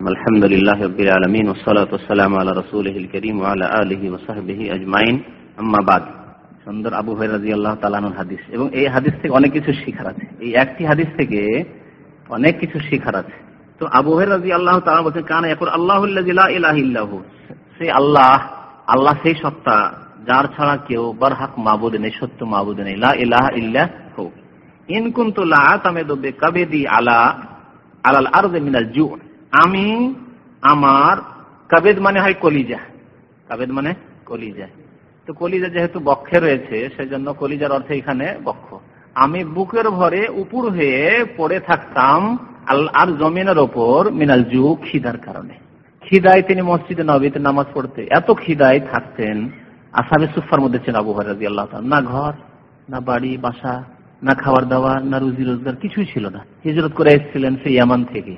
الحمد لله رب العالمين والصلاة والسلام على رسوله الكريم وعلى آله وصحبه أجمعين أما بعد সুন্দর আবু ভাই রাজি আল্লাহ তালানুর হাদিস এবং এই হাদিস থেকে অনেক কিছু শিখার আছে এই একটি হাদিস থেকে অনেক কিছু শিখার আছে তো আবু ভাই রাজি আল্লাহ তালা বলছেন কানা এখন আল্লাহ ইলাহ সেই আল্লাহ আল্লাহ সেই সত্তা যার ছাড়া কেউ বরহাক মাবুদ নেই সত্য মাবুদ নেই লা ইলাহা ইল্লাহ ইন কুনতু লা তামেদু বিকাবিদি আলা আলাল আরদি মিনাল জু আমি, আমার, কাবেদ মানে হয় কলিজা। কাবেদ মানে কলিজা। তো কলিজা যেহেতু বক্ষে রয়েছে, সেজন্য কলিজার অর্থে এখানে বক্ষ। আমি বুকের ভরে উপর হয়ে পড়ে থাকতাম আর জমিনের ওপর, মিনাল জু খিদার কারণে। খিদায় তিনি মসজিদে নবীতে নামাজ পড়তে, এত খিদায় থাকতেন আসাবে সুফার মধ্যে ছিলেন আবু হরাজি আল্লাহ না ঘর, না বাড়ি, বাসা, না খাবার দাবার না রুজি রোজগার কিছুই ছিল না। হিজরত করে এসেছিলেন সেই ইয়ামান থেকে।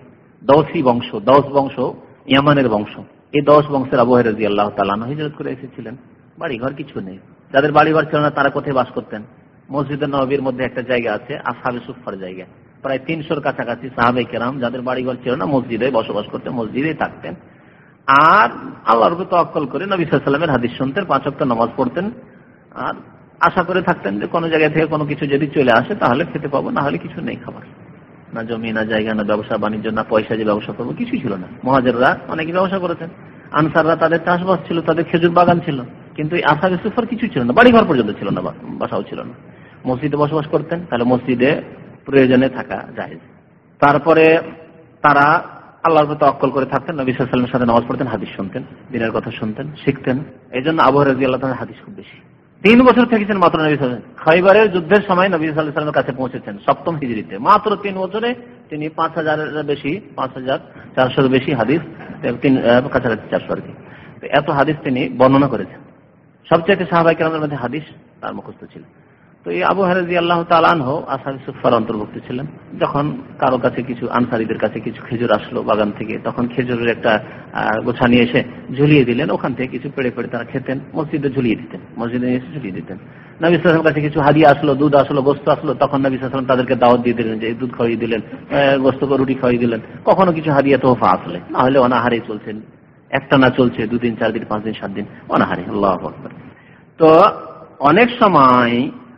দশই বংশ, দশ বংশ ইয়ামানের বংশ। এই দশ বংশের আবু হরাজি আল্লাহ তালানো হিজরত করে এসেছিলেন। বাড়ি ঘর কিছু নেই। যাদের বাড়ি ঘর ছিল না, তারা কোথায় বাস করতেন? মসজিদের নবীর মধ্যে একটা জায়গা আছে আসাবে সুফার জায়গা। প্রায় তিনশোর কাছাকাছি সাহাবে কেরাম, যাদের বাড়ি ঘর ছিল না, মসজিদে বসবাস করতেন মসজিদে থাকতেন। আর আল্লাহর উপর তক্কল করে নবী সাল্লামের হাদিস শুনতেন, পাঁচ অক্ট নামাজ পড়তেন। আর আশা করে থাকতেন যে কোনো জায়গা থেকে কোনো কিছু যদি চলে আসে, তাহলে খেতে পাবো, না হলে কিছু নেই খাবার। না জমি, না জায়গা, না ব্যবসা, বাণিজ্য, না পয়সা যে ব্যবসা করব, কিছুই ছিল না। মহাজেররা অনেকে ব্যবসা করেছেন। আনসাররা তাদের চাষবাস ছিল, তাদের খেজুর বাগান ছিল। কিন্তু এই আশা সুফার কিছু ছিল না। বাড়িঘর পর্যন্ত ছিল না বাসাও ছিল না। মসজিদে বসবাস করতেন, তাহলে মসজিদে প্রয়োজনে থাকা যায় তারপরে তারা আল্লাহর প্রতি অক্কল করে থাকতেন, নবী সাল্লামের সাথে নামাজ পড়তেন, হাদিস শুনতেন, দিনের কথা শুনতেন, শিখতেন। এই জন্য আবহাওয়া রাজি আল্লাহ হাদিস খুব বেশি। তিন বছর থেকেছেন মাত্র নবী খাইবারের যুদ্ধের সময় নবী সাল্লামের কাছে পৌঁছেছেন, সপ্তম হিজড়িতে মাত্র তিন বছরে তিনি পাঁচ হাজারের বেশি, পাঁচ হাজার চারশোর বেশি হাদিস তিন কাছাকাছি চারশো আর কি। এত হাদিস তিনি বর্ণনা করেছেন। সবচেয়ে সাহাবাহিক মধ্যে হাদিস তার মুখস্থ ছিল। তো এই আবু হারাজি আল্লাহ তালানহ আসারি সুফার অন্তর্ভুক্ত ছিলেন। যখন কারও কাছে কিছু, আনসারিদের কাছে কিছু খেজুর আসলো বাগান থেকে, তখন খেজুরের একটা গোছা নিয়ে এসে ঝুলিয়ে দিলেন। ওখান থেকে কিছু পেড়ে পেড়ে তারা খেতেন, মসজিদে ঝুলিয়ে দিতেন, মসজিদে এসে ঝুলিয়ে দিতেন। নবী সালামের কাছে কিছু হাদিয়া আসলো, দুধ আসলো, গোস্ত আসলো, তখন নবী সালাম তাদেরকে দাওয়াত দিয়ে দিলেন যে, দুধ খাওয়িয়ে দিলেন গোস্ত রুটি খাওয়িয়ে দিলেন। কখনো কিছু হাদিয়া তোহফা আসলে, না হলে অনাহারে চলছেন একটা না চলছে, দুদিন, চার দিন, পাঁচ দিন, সাত দিন, অনাহারে, আল্লাহ তো অনেক সময়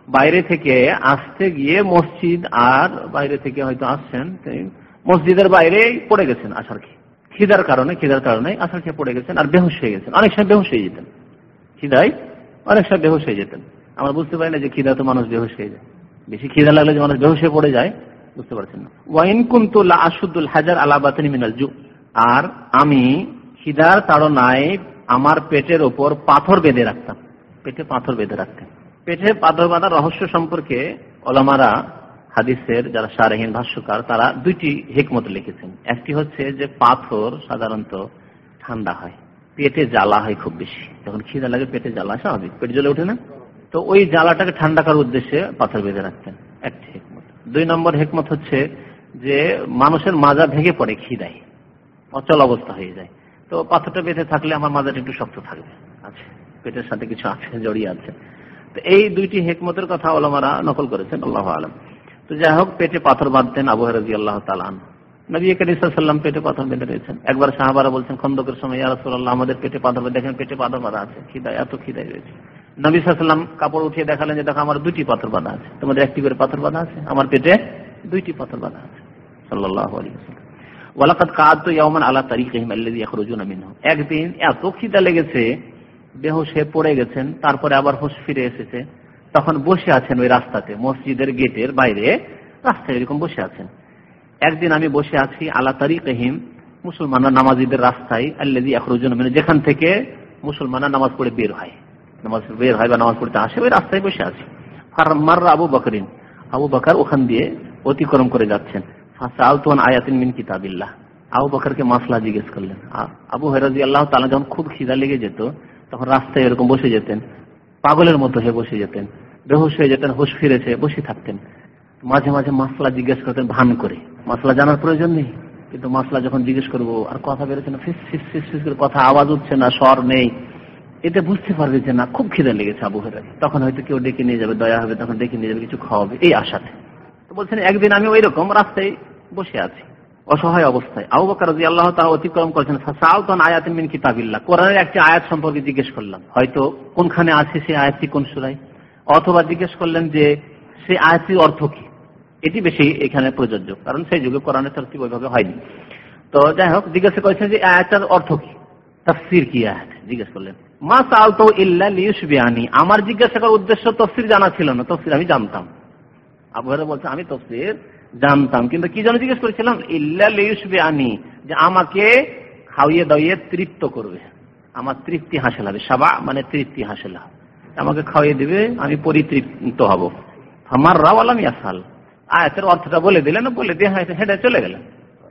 বাইরে থেকে আসতে গিয়ে মসজিদ আর বাইরে থেকে হয়তো আসছেন মসজিদের বাইরে পড়ে গেছেন আসার খেয়ে খিদার কারণে খিদার কারণে আসার খেয়ে পড়ে গেছেন আর বেহুশ হয়ে গেছেন। অনেক সময় বেহুশ হয়ে যেতেন। খিদাই অনেক সময় বেহুশ হয়ে যেতেন। আমরা বুঝতে পারি না যে খিদা তো মানুষ বেহুশ হয়ে যায়। বেশি খিদা লাগলে যে মানুষ হয়ে পড়ে যায়, বুঝতে পারছেন না। ওয়াইন কুন্তুল্লাহ আশুদ্দুল হাজার আলাবাতিন মিনাল জু। আর আমি খিদার তাড়নায় আমার পেটের ওপর পাথর বেঁধে রাখতাম। পেটে পাথর বেঁধে রাখতাম পেটে পাথর রহস্য সম্পর্কে ওলামারা হাদিসের যারা সারেহীন ভাষ্যকার, তারা দুইটি হেকমত লিখেছেন। একটি হচ্ছে যে পাথর সাধারণত ঠান্ডা হয়, পেটে জ্বালা হয় খুব বেশি। যখন খিদা লাগে পেটে জ্বালা, স্বাভাবিক, পেট জ্বলে ওঠে না। তো ওই জ্বালাটাকে ঠান্ডা করার উদ্দেশ্যে পাথর বেঁধে রাখতেন। একটি হেকমত। দুই নম্বর হেকমত হচ্ছে যে মানুষের মাজা ভেঙে পড়ে খিদায়, অচল অবস্থা হয়ে যায়। তো পাথরটা বেঁধে থাকলে আমার মাজাটা একটু শক্ত থাকবে। আছে পেটের সাথে কিছু আছে, জড়িয়ে আছে। এই দুইটি হেকমতের কথা ওলামারা নকল করেছেন, আল্লাহ আলম। তো যাই হোক, পেটে পাথর বাঁধতেন আবু রাজি আল্লাহ তালান নবী করিসাল্লাম পেটে পাথর বেঁধে রয়েছেন। একবার সাহাবারা বলছেন, খন্দকের সময় ইয়ারসোল্লাহ আমাদের পেটে পাথর দেখেন পেটে পাথর বাঁধা আছে। খিদায়, এত খিদায় রয়েছে। নবী সাল্লাম কাপড় উঠিয়ে দেখালেন যে, দেখো, আমার দুইটি পাথর বাঁধা আছে। তোমাদের একটি করে পাথর বাঁধা আছে, আমার পেটে দুইটি পাথর বাঁধা আছে। সাল্লাহ আলী ওয়ালাকাত কাদ তো ইয়ামান আল্লাহ তারিখ একদিন এত খিদা লেগেছে বেহুশ হয়ে পড়ে গেছেন, তারপরে আবার হোশ ফিরে এসেছে। তখন বসে আছেন ওই রাস্তাতে, মসজিদের গেটের বাইরে রাস্তায় এরকম বসে আছেন। একদিন আমি বসে আছি আল্লাহ তারিকহিম, মুসলমানরা নামাজিদের রাস্তায় আল্লাদি আখরুজন মানে যেখান থেকে মুসলমানরা নামাজ পড়ে বের হয়। নামাজ বের হয় বা নামাজ পড়তে আসে, ওই রাস্তায় বসে আছি। মাররা আবু বকরিন, আবু বকর ওখান দিয়ে অতিক্রম করে যাচ্ছেন। মিন কিতাবিল্লাহ। আবু বকরকে মাসলা জিজ্ঞেস করলেন আবু হেরাজি আল্লাহ তালা যখন খুব খিদা লেগে যেত তখন রাস্তায় এরকম বসে যেতেন, পাগলের মতো হয়ে বসে যেতেন, বেহুশ হয়ে যেতেন, হুশ ফিরেছে বসে থাকতেন। মাঝে মাঝে মাসলা জিজ্ঞেস করতেন, ভান করে। মাসলা জানার প্রয়োজন নেই, কিন্তু মাসলা যখন জিজ্ঞেস করব, আর কথা বেরোচ্ছে না? ফিস ফিস ফিস ফিস করে কথা, আওয়াজ উঠছে না, স্বর নেই। এতে বুঝতে পারবে যে না, খুব খিদে লেগেছে আবু হেরাজ তখন হয়তো কেউ ডেকে নিয়ে যাবে, দয়া হবে, তখন ডেকে নিয়ে যাবে, কিছু খাওয়াবে, এই আশাতে। তো বলছেন, একদিন আমি ওই রকম রাস্তায় বসে আছি। অসহায় অবস্থায়। আবু বকর রাজি আল্লাহ তারা অতিক্রম করেছেন সাউতন আয়াতিন মিন কিতাবিল্লাহ। কোরআনের একটি আয়াত সম্পর্কে জিজ্ঞেস করলাম, হয়তো কোনখানে আছে সেই আয়াতটি কোন সুরাই অথবা জিজ্ঞেস করলেন যে সেই আয়াতটির অর্থ কি? এটি বেশি এখানে প্রযোজ্য, কারণ সেই যুগে কোরআনের তরতিব ওইভাবে হয়নি। তো যাই হোক, জিজ্ঞাসা করেছেন যে আয়াতটার অর্থ কি? তফসির কি আয়াত? জিজ্ঞেস করলেন। মা সাল তো ইল্লা লিউসবিয়ানি আমার জিজ্ঞাসা করার উদ্দেশ্য তফসির জানা ছিল না, তফসির আমি জানতাম। আবু বলছে, আমি তফসির জানতাম। কিন্তু কি জন্য জিজ্ঞেস করেছিলাম? ইল্লা লিউসবিয়ানি যে আমাকে খাওয়িয়ে দাইয়ে তৃপ্ত করবে। আমার তৃপ্তি হাসিল হবে। সাবা মানে তৃপ্তি হাসিল আমাকে খাওয়িয়ে দিবে, আমি পরিতৃপ্ত হব। আমার রাও আলাম ইয়াসাল আয়াতের অর্থটা বলে দিলেন, বলে দিয়ে হেঁটে চলে গেলেন।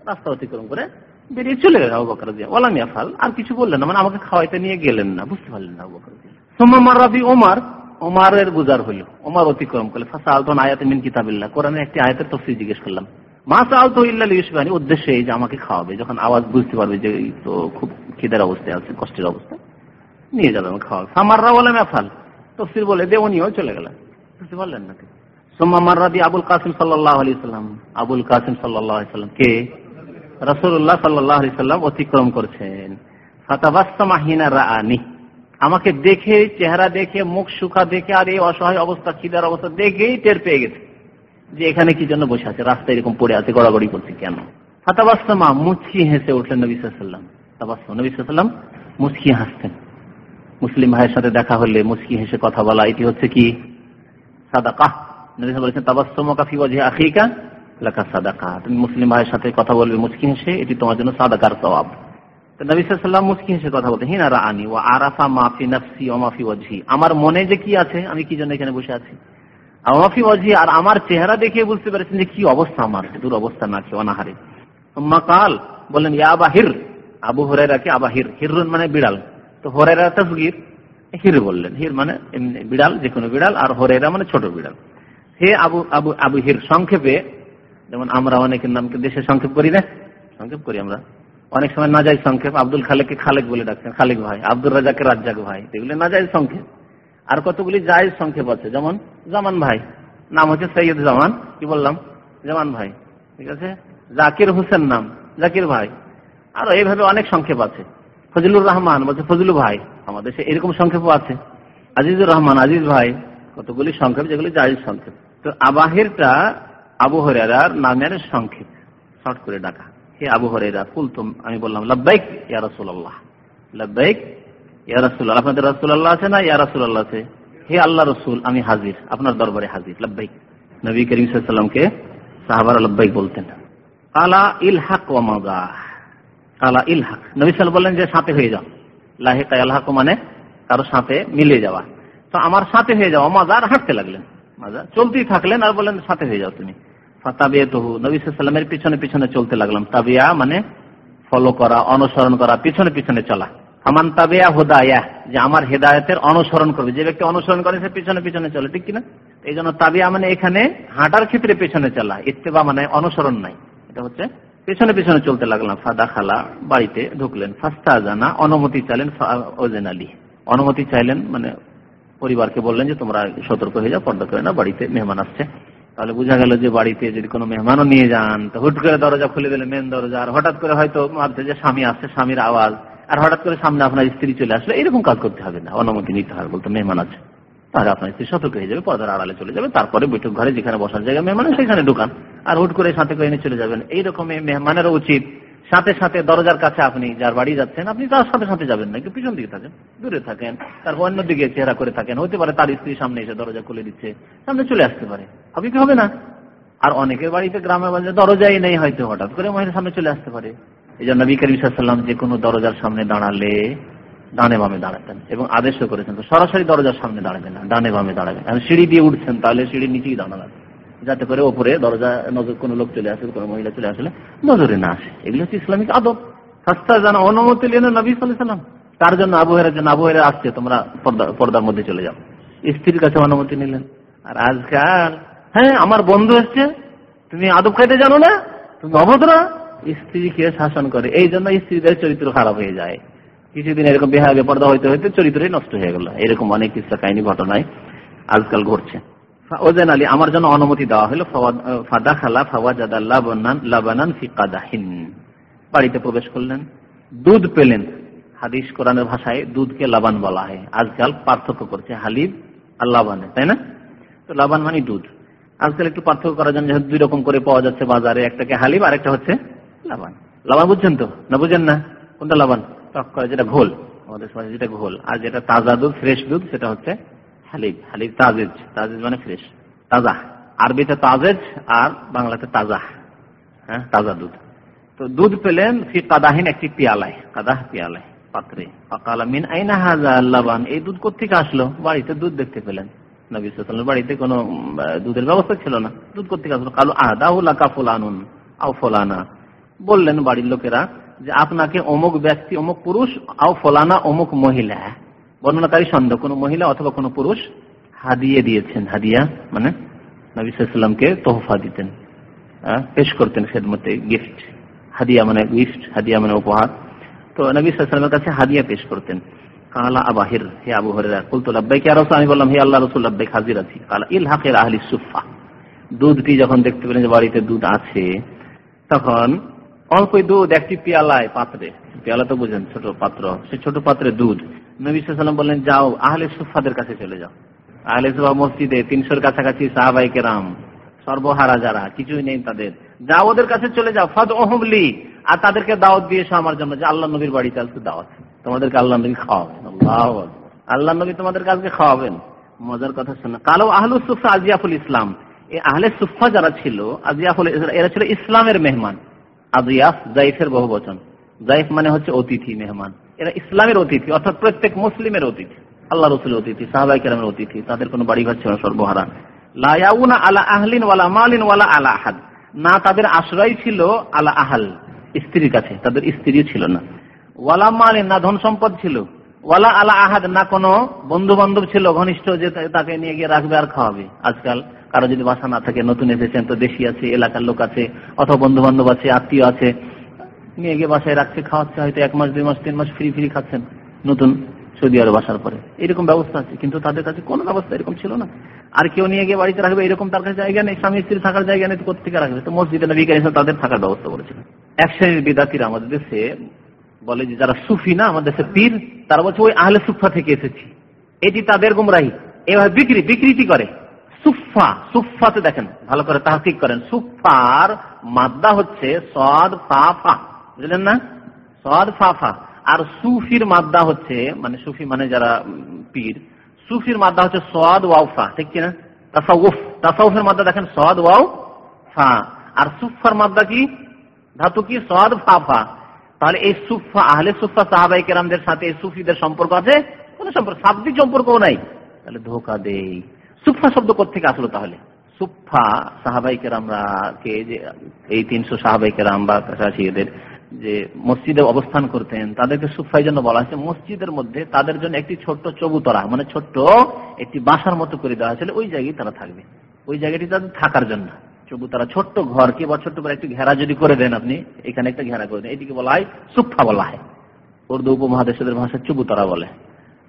রাস্তা অতিক্রম করে বেরিয়ে চলে গেলেন আবু বকর দিয়া ওলাম ইয়াফাল আর কিছু বললেন না মানে আমাকে খাওয়াইতে নিয়ে গেলেন না, বুঝতে পারলেন না আবু বকর দিয়া সোম্মা রাবি ওমার ওমারের গুজার হইল। ওমার অতিক্রম করলে ফাঁসা আলতন আয়াত মিন কিতাবিল্লাহ। কোরআনে একটি আয়াতের তফসিল জিজ্ঞেস করলাম, মা সাল তো ইল্লা ইউসবানি এই যে আমাকে খাওয়াবে, যখন আওয়াজ বুঝতে পারবে যে তো খুব খিদের অবস্থায় আছে, কষ্টের অবস্থায় নিয়ে যাবে আমি খাওয়াবে। সামাররা বলে মেফাল তফসির বলে দে উনিও চলে গেলেন বুঝতে পারলেন নাকি? সোম্মা মার্রাদি আবুল কাসিম সাল্লাহ আলি সাল্লাম। আবুল কাসিম সাল্লাহ সাল্লাম কে? রসুল্লাহ সাল্লাহ সাল্লাম অতিক্রম করছেন। ফাতাবাস্তামাহিনা রাআনি। আমাকে দেখে, চেহারা দেখে, মুখ সুখা দেখে আর এই অসহায় অবস্থা, খিদার অবস্থা দেখেই টের পেয়ে গেছে যে এখানে কি জন্য বসে আছে, রাস্তায় এরকম পড়ে আছে, গড়াগড়ি করছে কেন? ফাতাবাস্তামা মুচকি হেসে উঠলেন নবী সাল্লাম তাবাস্তম নবী সাল্লাম মুচকি হাসতেন। মুসলিম ভাইয়ের সাথে দেখা হলে মুচকি হেসে কথা বলা, এটি হচ্ছে কি? সাদাকাহ নবী বলেছেন তাবাস্তম কাফি ওয়াজহি আখিকা, লাকা সাদাকা। তুমি মুসলিম ভাইয়ের সাথে কথা বলবে মুচকি হেসে, এটি তোমার জন্য সাদাকার সওয়াব নবী সাল্লাম মুচকি হেসে কথা বলতে হিনারা আনি ও আরাফা মাফি নফসি ও মাফি ওয়াজহি। আমার মনে যে কি আছে, আমি কি জন্য এখানে বসে আছি? মাফি ওয়াজহি? আর আমার চেহারা দেখে বুঝতে পেরেছেন যে কি অবস্থা আমার দূর অবস্থা না, কি অনাহারে। কাল, বললেন, ইয়া আবাহির আবু হরাইরাকে আবাহির হিরুন মানে বিড়াল। তো হরাইরা তসগির হির বললেন। হির মানে বিড়াল যে কোনো বিড়াল, আর হরেরা মানে ছোট বিড়াল। হে আবু আবু আবু হির, সংক্ষেপে, যেমন আমরা অনেকের নামকে দেশে সংক্ষেপ করি না? সংক্ষেপ করি আমরা। অনেক সময় নাজাই সংক্ষেপ, আব্দুল খালেককে খালেক বলে ডাকছেন, খালেক ভাই আব্দুল রাজাকে রাজ্জাক ভাই, এগুলো না যাই সংক্ষেপ। আর কতগুলি জায়েজ সংক্ষেপ আছে? যেমন, জামান ভাই, নাম হচ্ছে সৈয়দ জামান, কি বললাম? জামান ভাই, ঠিক আছে? জাকির হোসেন নাম, জাকির ভাই। আর এইভাবে অনেক সংক্ষেপ আছে। ফজলুর রহমান বলছে, ফজলু ভাই, আমাদের সে এরকম সংক্ষেপও আছে। আজিজুর রহমান, আজিজ ভাই, কতগুলি সংক্ষেপ, যেগুলি জায়েজ সংক্ষেপ। তো আবাহেরটা আবু হরেরার নামের সংক্ষেপ। শর্ট করে ডাকা। হে আবু হরেরা কুলতুম, আমি বললাম, লব্বাইক ইয়া রাসূলুল্লাহ, লব্বাইক ইয়া রাসূলুল্লাহ, আপনাদের রাসূলুল্লাহ আছে না ইয়া রাসূলুল্লাহ আছে? হে আল্লাহ রসুল, আমি হাজির, আপনার দরবারে হাজির, লব্বাইক। নবী করিম সাল্লামকে সাহাবারা লব্বাইক বলতেন কালা ইলহাক ওয়া মাযা কালা ইলহাক নবী সাল বললেন যে, সাথে হয়ে যাও। লাহেকা ইলহাক মানে কারও সাথে মিলে যাওয়া। তো আমার সাথে হয়ে যাওয়া মাজার হাঁটতে লাগলেন। মাজার চলতেই থাকলেন আর বললেন, সাথে হয়ে যাও তুমি। তাবিয়া তহু নবী পিছনে পিছনে চলতে লাগলাম। তাবিয়া মানে ফলো করা, অনুসরণ করা, পিছনে পিছনে চলা। আমান তাবিয়া হুদায়া, যে আমার হেদায়তের অনুসরণ করবে। যে ব্যক্তি অনুসরণ করে, সে পিছনে পিছনে চলে, ঠিক কিনা? এই জন্য তাবিয়া মানে এখানে হাঁটার ক্ষেত্রে পেছনে চলা, ইত্তেবা মানে অনুসরণ নাই। এটা হচ্ছে পেছনে পেছনে চলতে লাগলাম। ফাদা খালা বাড়িতে ঢুকলেন। ফাস্তা জানা অনুমতি চাইলেন ওজেন আলী। অনুমতি চাইলেন মানে পরিবারকে বললেন যে তোমরা সতর্ক হয়ে যাও, পর্দা করে না বাড়িতে মেহমান আসছে। তাহলে বোঝা গেল যে বাড়িতে যদি কোনো মেহমানও নিয়ে যান, তো হুট করে দরজা খুলে দিলে মেন দরজা, আর হঠাৎ করে হয়তো ভাবছে যে স্বামী আসছে, স্বামীর আওয়াজ, আর হঠাৎ করে সামনে আপনার স্ত্রী চলে আসলে, এরকম কাজ করতে হবে না, অনুমতি নিতে হবে বলতো মেহমান আছে। তাহলে আপনার স্ত্রী সতর্ক হয়ে যাবে পর্দার আড়ালে চলে যাবে, তারপরে বৈঠক ঘরে যেখানে বসার জায়গা মেহমান সেখানে দোকান, আর হুট করে সাথে করে এনে চলে যাবেন। এইরকম মেহমানেরও উচিত সাথে সাথে দরজার কাছে আপনি যার বাড়ি যাচ্ছেন, আপনি তার সাথে সাথে যাবেন না, একটু পিছন দিকে থাকেন, দূরে থাকেন, তারপর অন্য দিকে চেহারা করে থাকেন। হতে পারে তার স্ত্রী সামনে এসে দরজা খুলে দিচ্ছে, সামনে চলে আসতে পারে। আপনি কি হবে না? আর অনেকের বাড়িতে গ্রামের বাড়িতে দরজাই নেই হয়তো, হঠাৎ করে মহিলার সামনে চলে আসতে পারে। এই জন্য নবী করিম সাল্লাম যে কোনো দরজার সামনে দাঁড়ালে ডানে বামে দাঁড়াতেন এবং আদেশও করেছেন, তো সরাসরি দরজার সামনে দাঁড়াবেন না, ডানে বামে দাঁড়াবেন সিঁড়ি দিয়ে উঠছেন, তাহলে সিঁড়ি নিচেই দাঁড়াবেন। যাতে করে ওপরে দরজা, নজর, কোনো লোক চলে আসে, কোনো মহিলা চলে আসলে নজরে না আসে। এগুলো হচ্ছে ইসলামিক আদব। সস্তা জানা অনুমতি নিলেন নবী সাল্লাম তার জন্য আবহাওয়ার জন্য আবহাওয়ার আসছে, তোমরা পর্দার মধ্যে চলে যাও। স্ত্রীর কাছে অনুমতি নিলেন। আর আজকাল হ্যাঁ আমার বন্ধু এসছে। তুমি আদব খাইতে জানো না? তুমি অভদ্র। স্ত্রীকে শাসন করে। এই জন্য স্ত্রীদের চরিত্র খারাপ হয়ে যায়। কিছুদিন এরকম বেহাগে পর্দা হইতে হইতে চরিত্রই নষ্ট হয়ে গেল। এরকম অনেক কিস্সা কাহিনী ঘটনায় আজকাল ঘটছে। ওজেন আলী, আমার জন্য অনুমতি দেওয়া হলো ফাদা খালা, ফাওয়াজাদ লাবানান ফি কাদাহিন। বাড়িতে প্রবেশ করলেন। দুধ পেলেন। হাদিস কোরআনের ভাষায় দুধকে লাবান বলা হয়। আজকাল পার্থক্য করছে হালিব আর লাবানে, তাই না? তো লাবান মানে দুধ। আজকাল একটু পার্থক্য করার জন্য যেহেতু দুই রকম করে পাওয়া যাচ্ছে বাজারে, একটাকে হালিব আর একটা হচ্ছে লাবান। লাবান বুঝছেন তো? না বুঝেন না? কোনটা লাবান? টক করে, যেটা ঘোল। আমাদের সমাজে যেটা ঘোল। আর যেটা তাজা দুধ, ফ্রেশ দুধ, সেটা হচ্ছে হালিব হালিব তাজেজ তাজেজ মানে ফ্রেশ তাজা আরবিতে তাজেজ আর বাংলাতে তাজা হ্যাঁ তাজা দুধ। তো দুধ পেলেন ফি কাদাহিন একটি পিয়ালায় কাদাহ পিয়ালায় পাত্রে। ফাকালা মিন আইনা হাজা আল্লাবান এই দুধ কোথেকে আসলো? বাড়িতে দুধ দেখতে পেলেন। নবী বাড়িতে কোনো দুধের ব্যবস্থা ছিল না। দুধ কোথেকে আসলো? কালু আহদাহুল্লাকা ফুলানুন, আও ফলানা। বললেন বাড়ির লোকেরা যে আপনাকে অমুক ব্যক্তি, অমুক পুরুষ, আও ফলানা অমুক মহিলা। বর্ণনাকারী সন্দেহ কোন মহিলা অথবা কোন পুরুষ হাদিয়ে দিয়েছেন, হাদিয়া মানে নবী সাল্লামকে তোহফা দিতেন পেশ করতেন খেদমতে, গিফট, হাদিয়া মানে গিফট, হাদিয়া মানে উপহার। তো নবী সাল্লামের কাছে হাদিয়া পেশ করতেন, কালা আবাহির, হে আবু হরেরা কুলতো লাব্বাইক ইয়া রাসূল, আমি বললাম, হে আল্লাহ রাসূল, লাব্বাইক, হাজির আছি। কালা ইলহাকের আহলি সুফা দুধটি যখন দেখতে পেলেন যে বাড়িতে দুধ আছে, তখন অল্প দুধ, একটি পেয়ালায় পাত্রে, পেয়ালা তো বুঝেন, ছোট পাত্র, সে ছোট পাত্রে দুধ নবী সাল্লাম বললেন, যাও, আহলে সুফাদের কাছে চলে যাও। আহলে সুফা মসজিদে তিনশোর কাছাকাছি সাহাবাই কেরাম, সর্বহারা যারা, কিছুই নেই তাদের। যাও, ওদের কাছে চলে যাও। ফাদ ওহমলি আর তাদেরকে দাওয়াত দিয়েছ আমার জন্য। যে আল্লাহ নবীর বাড়িতে আজকে দাওয়াত তোমাদেরকে আল্লাহ নবী খাওয়াবেন। আল্লাহ নবী তোমাদের কাছে খাওয়াবেন। মজার কথা শোনা কালো আহলু সুফা আজিয়াফুল ইসলাম, এই আহলে সুফা যারা ছিল, আজিয়াফুল এরা ছিল ইসলামের মেহমান। আজিয়াফ জাইফের বহু বচন জাইফ মানে হচ্ছে অতিথি, মেহমান। এরা ইসলামের অতিথি, অর্থাৎ প্রত্যেক মুসলিমের অতিথি, আল্লাহ রসুলের অতিথি, সাহাবাই কেরামের অতিথি, তাদের কোনো বাড়ি ঘর ছিল সর্বহারা। লায়াউনা আলা আহলিন ওয়ালা মালিন ওয়ালা আলা আহাদ। না, তাদের আশ্রয় ছিল আলা আহাল, স্ত্রীর কাছে, তাদের স্ত্রীও ছিল না। ওয়ালা মালিন, না ধন সম্পদ ছিল। ওয়ালা আলা আহাদ, না কোনো বন্ধু বান্ধব ছিল, ঘনিষ্ঠ যে তাকে নিয়ে গিয়ে রাখবে আর খাওয়াবে। আজকাল কারও যদি বাসা না থাকে, নতুন এসেছেন, তো দেশি আছে, এলাকার লোক আছে, অথবা বন্ধু বান্ধব আছে, আত্মীয় আছে নিয়ে গিয়ে বাসায় রাখছে, খাওয়াচ্ছে, হয়তো এক মাস, দুই মাস, তিন মাস ফ্রি ফ্রি খাচ্ছেন নতুন সৌদি আরব আসার পরে। এরকম ব্যবস্থা আছে, কিন্তু তাদের কাছে কোনো ব্যবস্থা এরকম ছিল না। আর কেউ নিয়ে গিয়ে বাড়িতে রাখবে, এরকম তার কাছে জায়গা নেই, স্বামী, স্ত্রী থাকার জায়গা নেই কোথেকে রাখবে? তো মসজিদে নবী কারিম তাদের থাকার ব্যবস্থা করেছিল এক শ্রেণির বিদাতিরা আমাদের দেশে বলে যে, যারা সুফি না, আমাদের দেশে পীর, তারা বলছে, ওই আহলে সুফা থেকে এসেছি। এটি তাদের গুমরাহি। এভাবে বিক্রি, বিকৃতি করে। সুফা সুফাতে দেখেন, ভালো করে তাহকিক করেন। সুফার মাদ্দা হচ্ছে সদ ফাফা বুঝলেন না? সদ ফাফা আর সুফির মাদ্দা হচ্ছে মানে সুফি মানে যারা পীর, সুফির মাদ্দা হচ্ছে সদ ওয়াউফা ঠিক কিনা? তাসাউফ। তাসাউফের মাদ্দা দেখেন সদ ওয়াও ফা। আর সুফার মাদ্দা কি? ধাতু কি? সদ ফাফা তাহলে এই সুফা আহলে সুফা সাহাবাই কেরামদের সাথে এই সুফিদের সম্পর্ক আছে? কোন সম্পর্ক শাব্দিক সম্পর্কও নাই। তাহলে ধোকা দেই। সুফা শব্দ কোথেকে আসলো তাহলে? সুফা সাহাবাই কেরামরা কে যে এই তিনশো সাহাবাই কেরাম বা এদের যে মসজিদে অবস্থান করতেন, তাদেরকে সুফাই জন্য বলা হয়েছে, মসজিদের মধ্যে তাদের জন্য একটি ছোট্ট চবুতরা মানে ছোট্ট একটি বাসার মতো করে দেওয়া হয়েছিল, ওই জায়গায় তারা থাকবে। ওই জায়গাটি তাদের থাকার জন্য। চবুতরা, ছোট্ট ঘরকে বা ছোট্ট করে একটি ঘেরা যদি করে দেন আপনি, এখানে একটা ঘেরা করে দেন, এটিকে বলা হয় সুফা বলা হয়। উর্দু উপমহাদেশের ভাষা চুবুতরা বলে।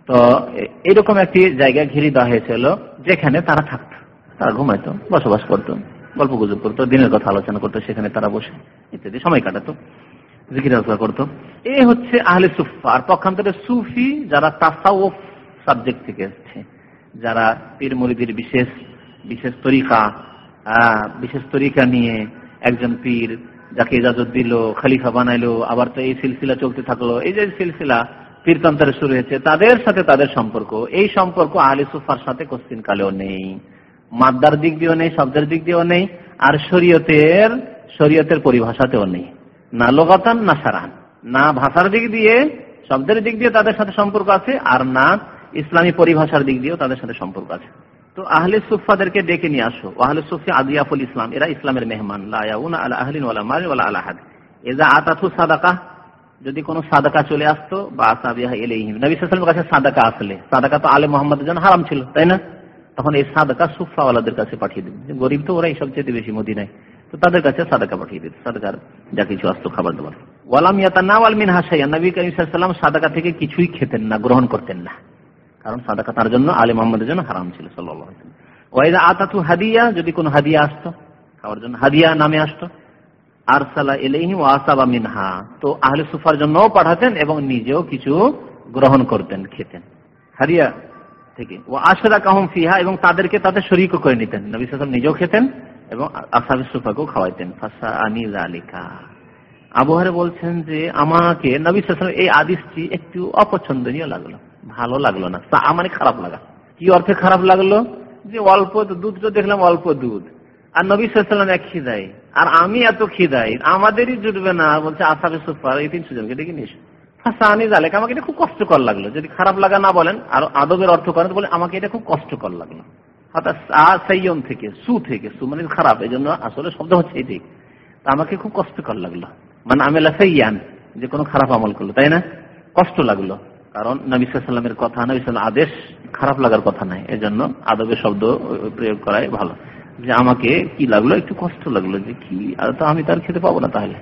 তো এরকম একটি জায়গা ঘিরে দেওয়া হয়েছিল, যেখানে তারা থাকতো। তারা ঘুমাইত, বসবাস করতো, গল্প গুজব করতো, দিনের কথা আলোচনা করতো, সেখানে তারা বসে, ইত্যাদি সময় কাটাতো। জিকির করতো এ হচ্ছে আহলে সুফা আর পক্ষান্তরে সুফি যারা তাসাউফ সাবজেক্ট থেকে এসছে, যারা পীর মরিদির বিশেষ বিশেষ তরিকা বিশেষ তরিকা নিয়ে একজন পীর যাকে ইজাজত দিল, খালিফা বানাইলো, আবার তো এই সিলসিলা চলতে থাকল, এই যে সিলসিলা পীরতন্ত্রে শুরু হয়েছে, তাদের সাথে তাদের সম্পর্ক। এই সম্পর্ক আহলে সুফার সাথে কোশ্চিন কালেও নেই। মাদ্দার দিক দিয়েও নেই, শব্দের দিক দিয়েও নেই, আর শরীয়তের শরীয়তের পরিভাষাতেও নেই। না লোগাতান, না সারান না ভাষার দিক দিয়ে, শব্দের দিক দিয়ে তাদের সাথে সম্পর্ক আছে, আর না ইসলামী পরিভাষার দিক দিয়েও তাদের সাথে সম্পর্ক আছে। তো আহলে সুফাদেরকে ডেকে নিয়ে আসো। আহলে সুফি আদিয়াফুল ইসলাম, এরা ইসলামের মেহমান। আলাহাদ এজা সাদাকা, যদি কোনো সাদাকা চলে আসতো, বা সাল্লামের কাছে সাদাকা আসলে। সাদাকা তো আলে মোহাম্মদের জন্য হারাম ছিল, তাই না? তখন এই সাদাকা সুফাওয়ালাদের কাছে পাঠিয়ে দিন। গরিব তো ওরাই সবচেয়ে বেশি মদিনায়। তো তাদের কাছে সাদাকা পাঠিয়ে দিত সাদাকার যা কিছু আসতো খাবার দাবার। ওয়ালাম ইয়াতা না ওয়াল মিন হাসাইয়া নবী করিম সাল্লাম সাদাকা থেকে কিছুই খেতেন না, গ্রহণ করতেন না। কারণ সাদাকা তার জন্য আলী মোহাম্মদের জন্য হারাম ছিল সাল্লাহ ওয়াইদা আতাতু হাদিয়া, যদি কোনো হাদিয়া আসতো, খাওয়ার জন্য হাদিয়া নামে আসতো, আরসালা এলেহি ও আসাবা মিনহা, তো আহলে সুফার জন্যও পাঠাতেন এবং নিজেও কিছু গ্রহণ করতেন, খেতেন। হারিয়া থেকে। ও আশরা কাহম ফিহা, এবং তাদেরকে তাদের শরিক করে নিতেন। নবী সাল্লাম নিজেও খেতেন এবং আসাবে সুফাকেও খাওয়াইতেন। ফাসা আনি আলিকা আবহারে বলছেন যে, আমাকে নবী সাল্লাম এই আদিসটি একটু অপছন্দনীয় লাগল। ভালো লাগল না। তা মানে খারাপ লাগা। কি অর্থে খারাপ লাগল? যে অল্প দুধটা দেখলাম অল্প দুধ। আর নবী সাল্লাম এক খিদাই। আর আমি এত খিদাই। আমাদেরই জুটবে না, বলছে আসাবে সুফার এই তিনশো জনকে ডেকে নিস ফাঁসানি জালেক আমাকে এটা খুব কষ্টকর লাগল। যদি খারাপ লাগা না বলেন, আর আদবের অর্থ করেন বলে আমাকে এটা খুব কষ্টকর লাগল। সাইয়ন থেকে, সু থেকে, সু মানে খারাপ এই জন্য আসলে শব্দ হচ্ছে এটি আমাকে খুব কষ্টকর লাগল। মানে আমেলা সাইয়ান যে কোনো খারাপ আমল করল, তাই না? কষ্ট লাগল। কারণ নবী সাল্লামের কথা, নবী আদেশ খারাপ লাগার কথা নাই। এজন্য আদবের শব্দ প্রয়োগ করাই ভালো। যে আমাকে কি লাগল, একটু কষ্ট লাগল, যে কি? আর তো আমি তার খেতে পাবো না তাহলে।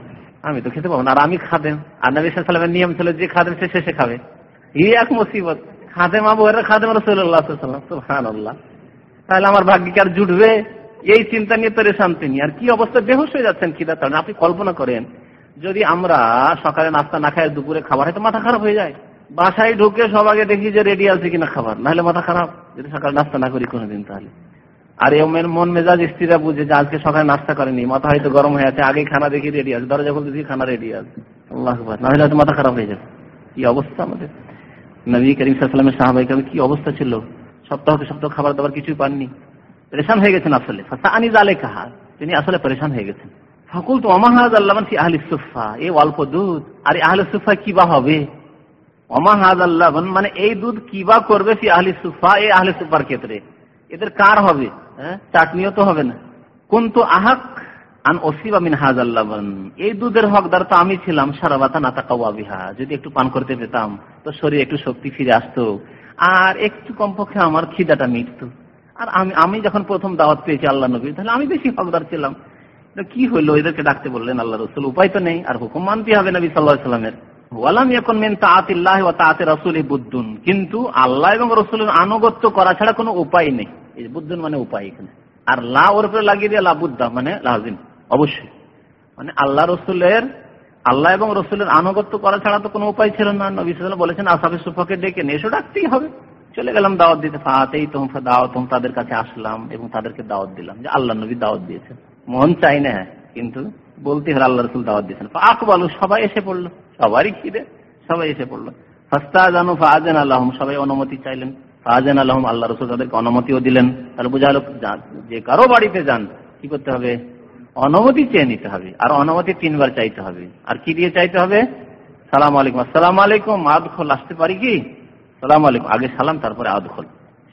আমি তো খেতে পাবো না, আর আমি খাদেম। আর নবী সাল্লামের নিয়ম ছিল, যে খাদেম সে শেষে খাবে। এই এক মুসিবত। খাদেম আবু খাদেম রসুল্লাহ সুহান আল্লাহ তাহলে আমার ভাগ্যকে আর জুটবে? এই চিন্তা নিয়ে পরেশান তিনি আর কি অবস্থা? বেহুশ হয়ে যাচ্ছেন খিদা তাহলে আপনি কল্পনা করেন, যদি আমরা সকালে নাস্তা না খাই, দুপুরে খাবার, হয়তো মাথা খারাপ হয়ে যায়। বাসায় ঢুকে সব আগে দেখি যে রেডি আছে কিনা খাবার। নাহলে মাথা খারাপ। যদি সকালে নাস্তা না করি কোনোদিন তাহলে। আর এমের মন মেজাজ স্ত্রীরা বুঝে যে আজকে সকালে নাস্তা করেনি, মাথা হয়তো গরম হয়ে আছে আগে খানা দেখি রেডি আছে। দরজা খুলতে দেখি খানা রেডি আছে। আল্লাহ নাহলে হয়তো মাথা খারাপ হয়ে যাবে। কি অবস্থা আমাদের? নবী করিম সাল্লামের সাহাবাই কি অবস্থা ছিল? সপ্তাহকে সপ্তাহ খাবার দাবার কিছুই পাননি। পরেশান হয়ে গেছেন আসলে। আনি জালে কাহা তিনি আসলে পরেশান হয়ে গেছেন। ফাকুল তো অমাহাজ আল্লাহ আহলি সুফা এই অল্প দুধ। আর আহলে সুফা কি বা হবে? অমাহাজ আল্লাহ মানে এই দুধ কি বা করবে ফি আহলি সুফা এই আহলে সুফার ক্ষেত্রে। এদের কার হবে? হ্যাঁ? চাটনিও তো হবে না। কোন তো আহাক আন ওসিবা মিন হাজ আল্লাহ এই দুধের হকদার তো আমি ছিলাম সারাবাতা নাতা কাওয়া বিহা। যদি একটু পান করতে পেতাম, তো শরীরে একটু শক্তি ফিরে আসতো। আর একটু কমপক্ষে আমার খিদাটা মিটতো। আর আমি আমি যখন প্রথম দাওয়াত পেয়েছি আল্লাহ নবী, তাহলে আমি বেশি হকদার ছিলাম। কি হইল? এদেরকে ডাকতে বললেন আল্লাহ রসুল, উপায় তো নেই, আর হুকুম মানতে হবে নবী সাল্লাহ সাল্লামের। ওয়ালাম এখন মেন তাআতিল্লাহ ওয়া তাআতি রাসূলি বুদ্দুন। কিন্তু আল্লাহ এবং রসুলের আনুগত্য করা ছাড়া কোনো উপায় নেই। এই বুদ্দুন মানে উপায় এখানে। আর লা ওর উপরে লাগিয়ে দিয়ে লাবুদ্দা মানে লাজিম, অবশ্যই। মানে আল্লাহ রসুলের আল্লাহ এবং রসুলের আনুগত্য করা ছাড়া তো কোনো উপায় ছিল না। নবী বলেছেন আসাফি সুফাকে ডেকে এসো, ডাকতেই হবে। চলে গেলাম দাওয়াত দিতে। ফাতেই তোমরা দাওয়াত তাদের কাছে আসলাম এবং তাদেরকে দাওয়াত দিলাম যে আল্লাহ নবী দাওয়াত দিয়েছেন। মন চাই না, কিন্তু বলতে হলে আল্লাহ রসুল দাওয়াত দিয়েছেন। আকবালু, সবাই এসে পড়ল, সবারই খিদে, সবাই এসে পড়ল। ফাস্তা জানু ফাজেন আল্লাহম সবাই অনুমতি চাইলেন। ফাজেন আল্লাহম আল্লাহ রসুল তাদেরকে অনুমতিও দিলেন। তাহলে বোঝা যে কারও বাড়িতে যান, কি করতে হবে? অনুমতি চেয়ে নিতে হবে, আর অনুমতি তিনবার চাইতে হবে। আর কি দিয়ে চাইতে হবে? সালাম আলাইকুম। আসসালাম আলাইকুম, আদখল আসতে পারি কি? সালাম আলাইকুম। আগে সালাম, তারপরে আদখল।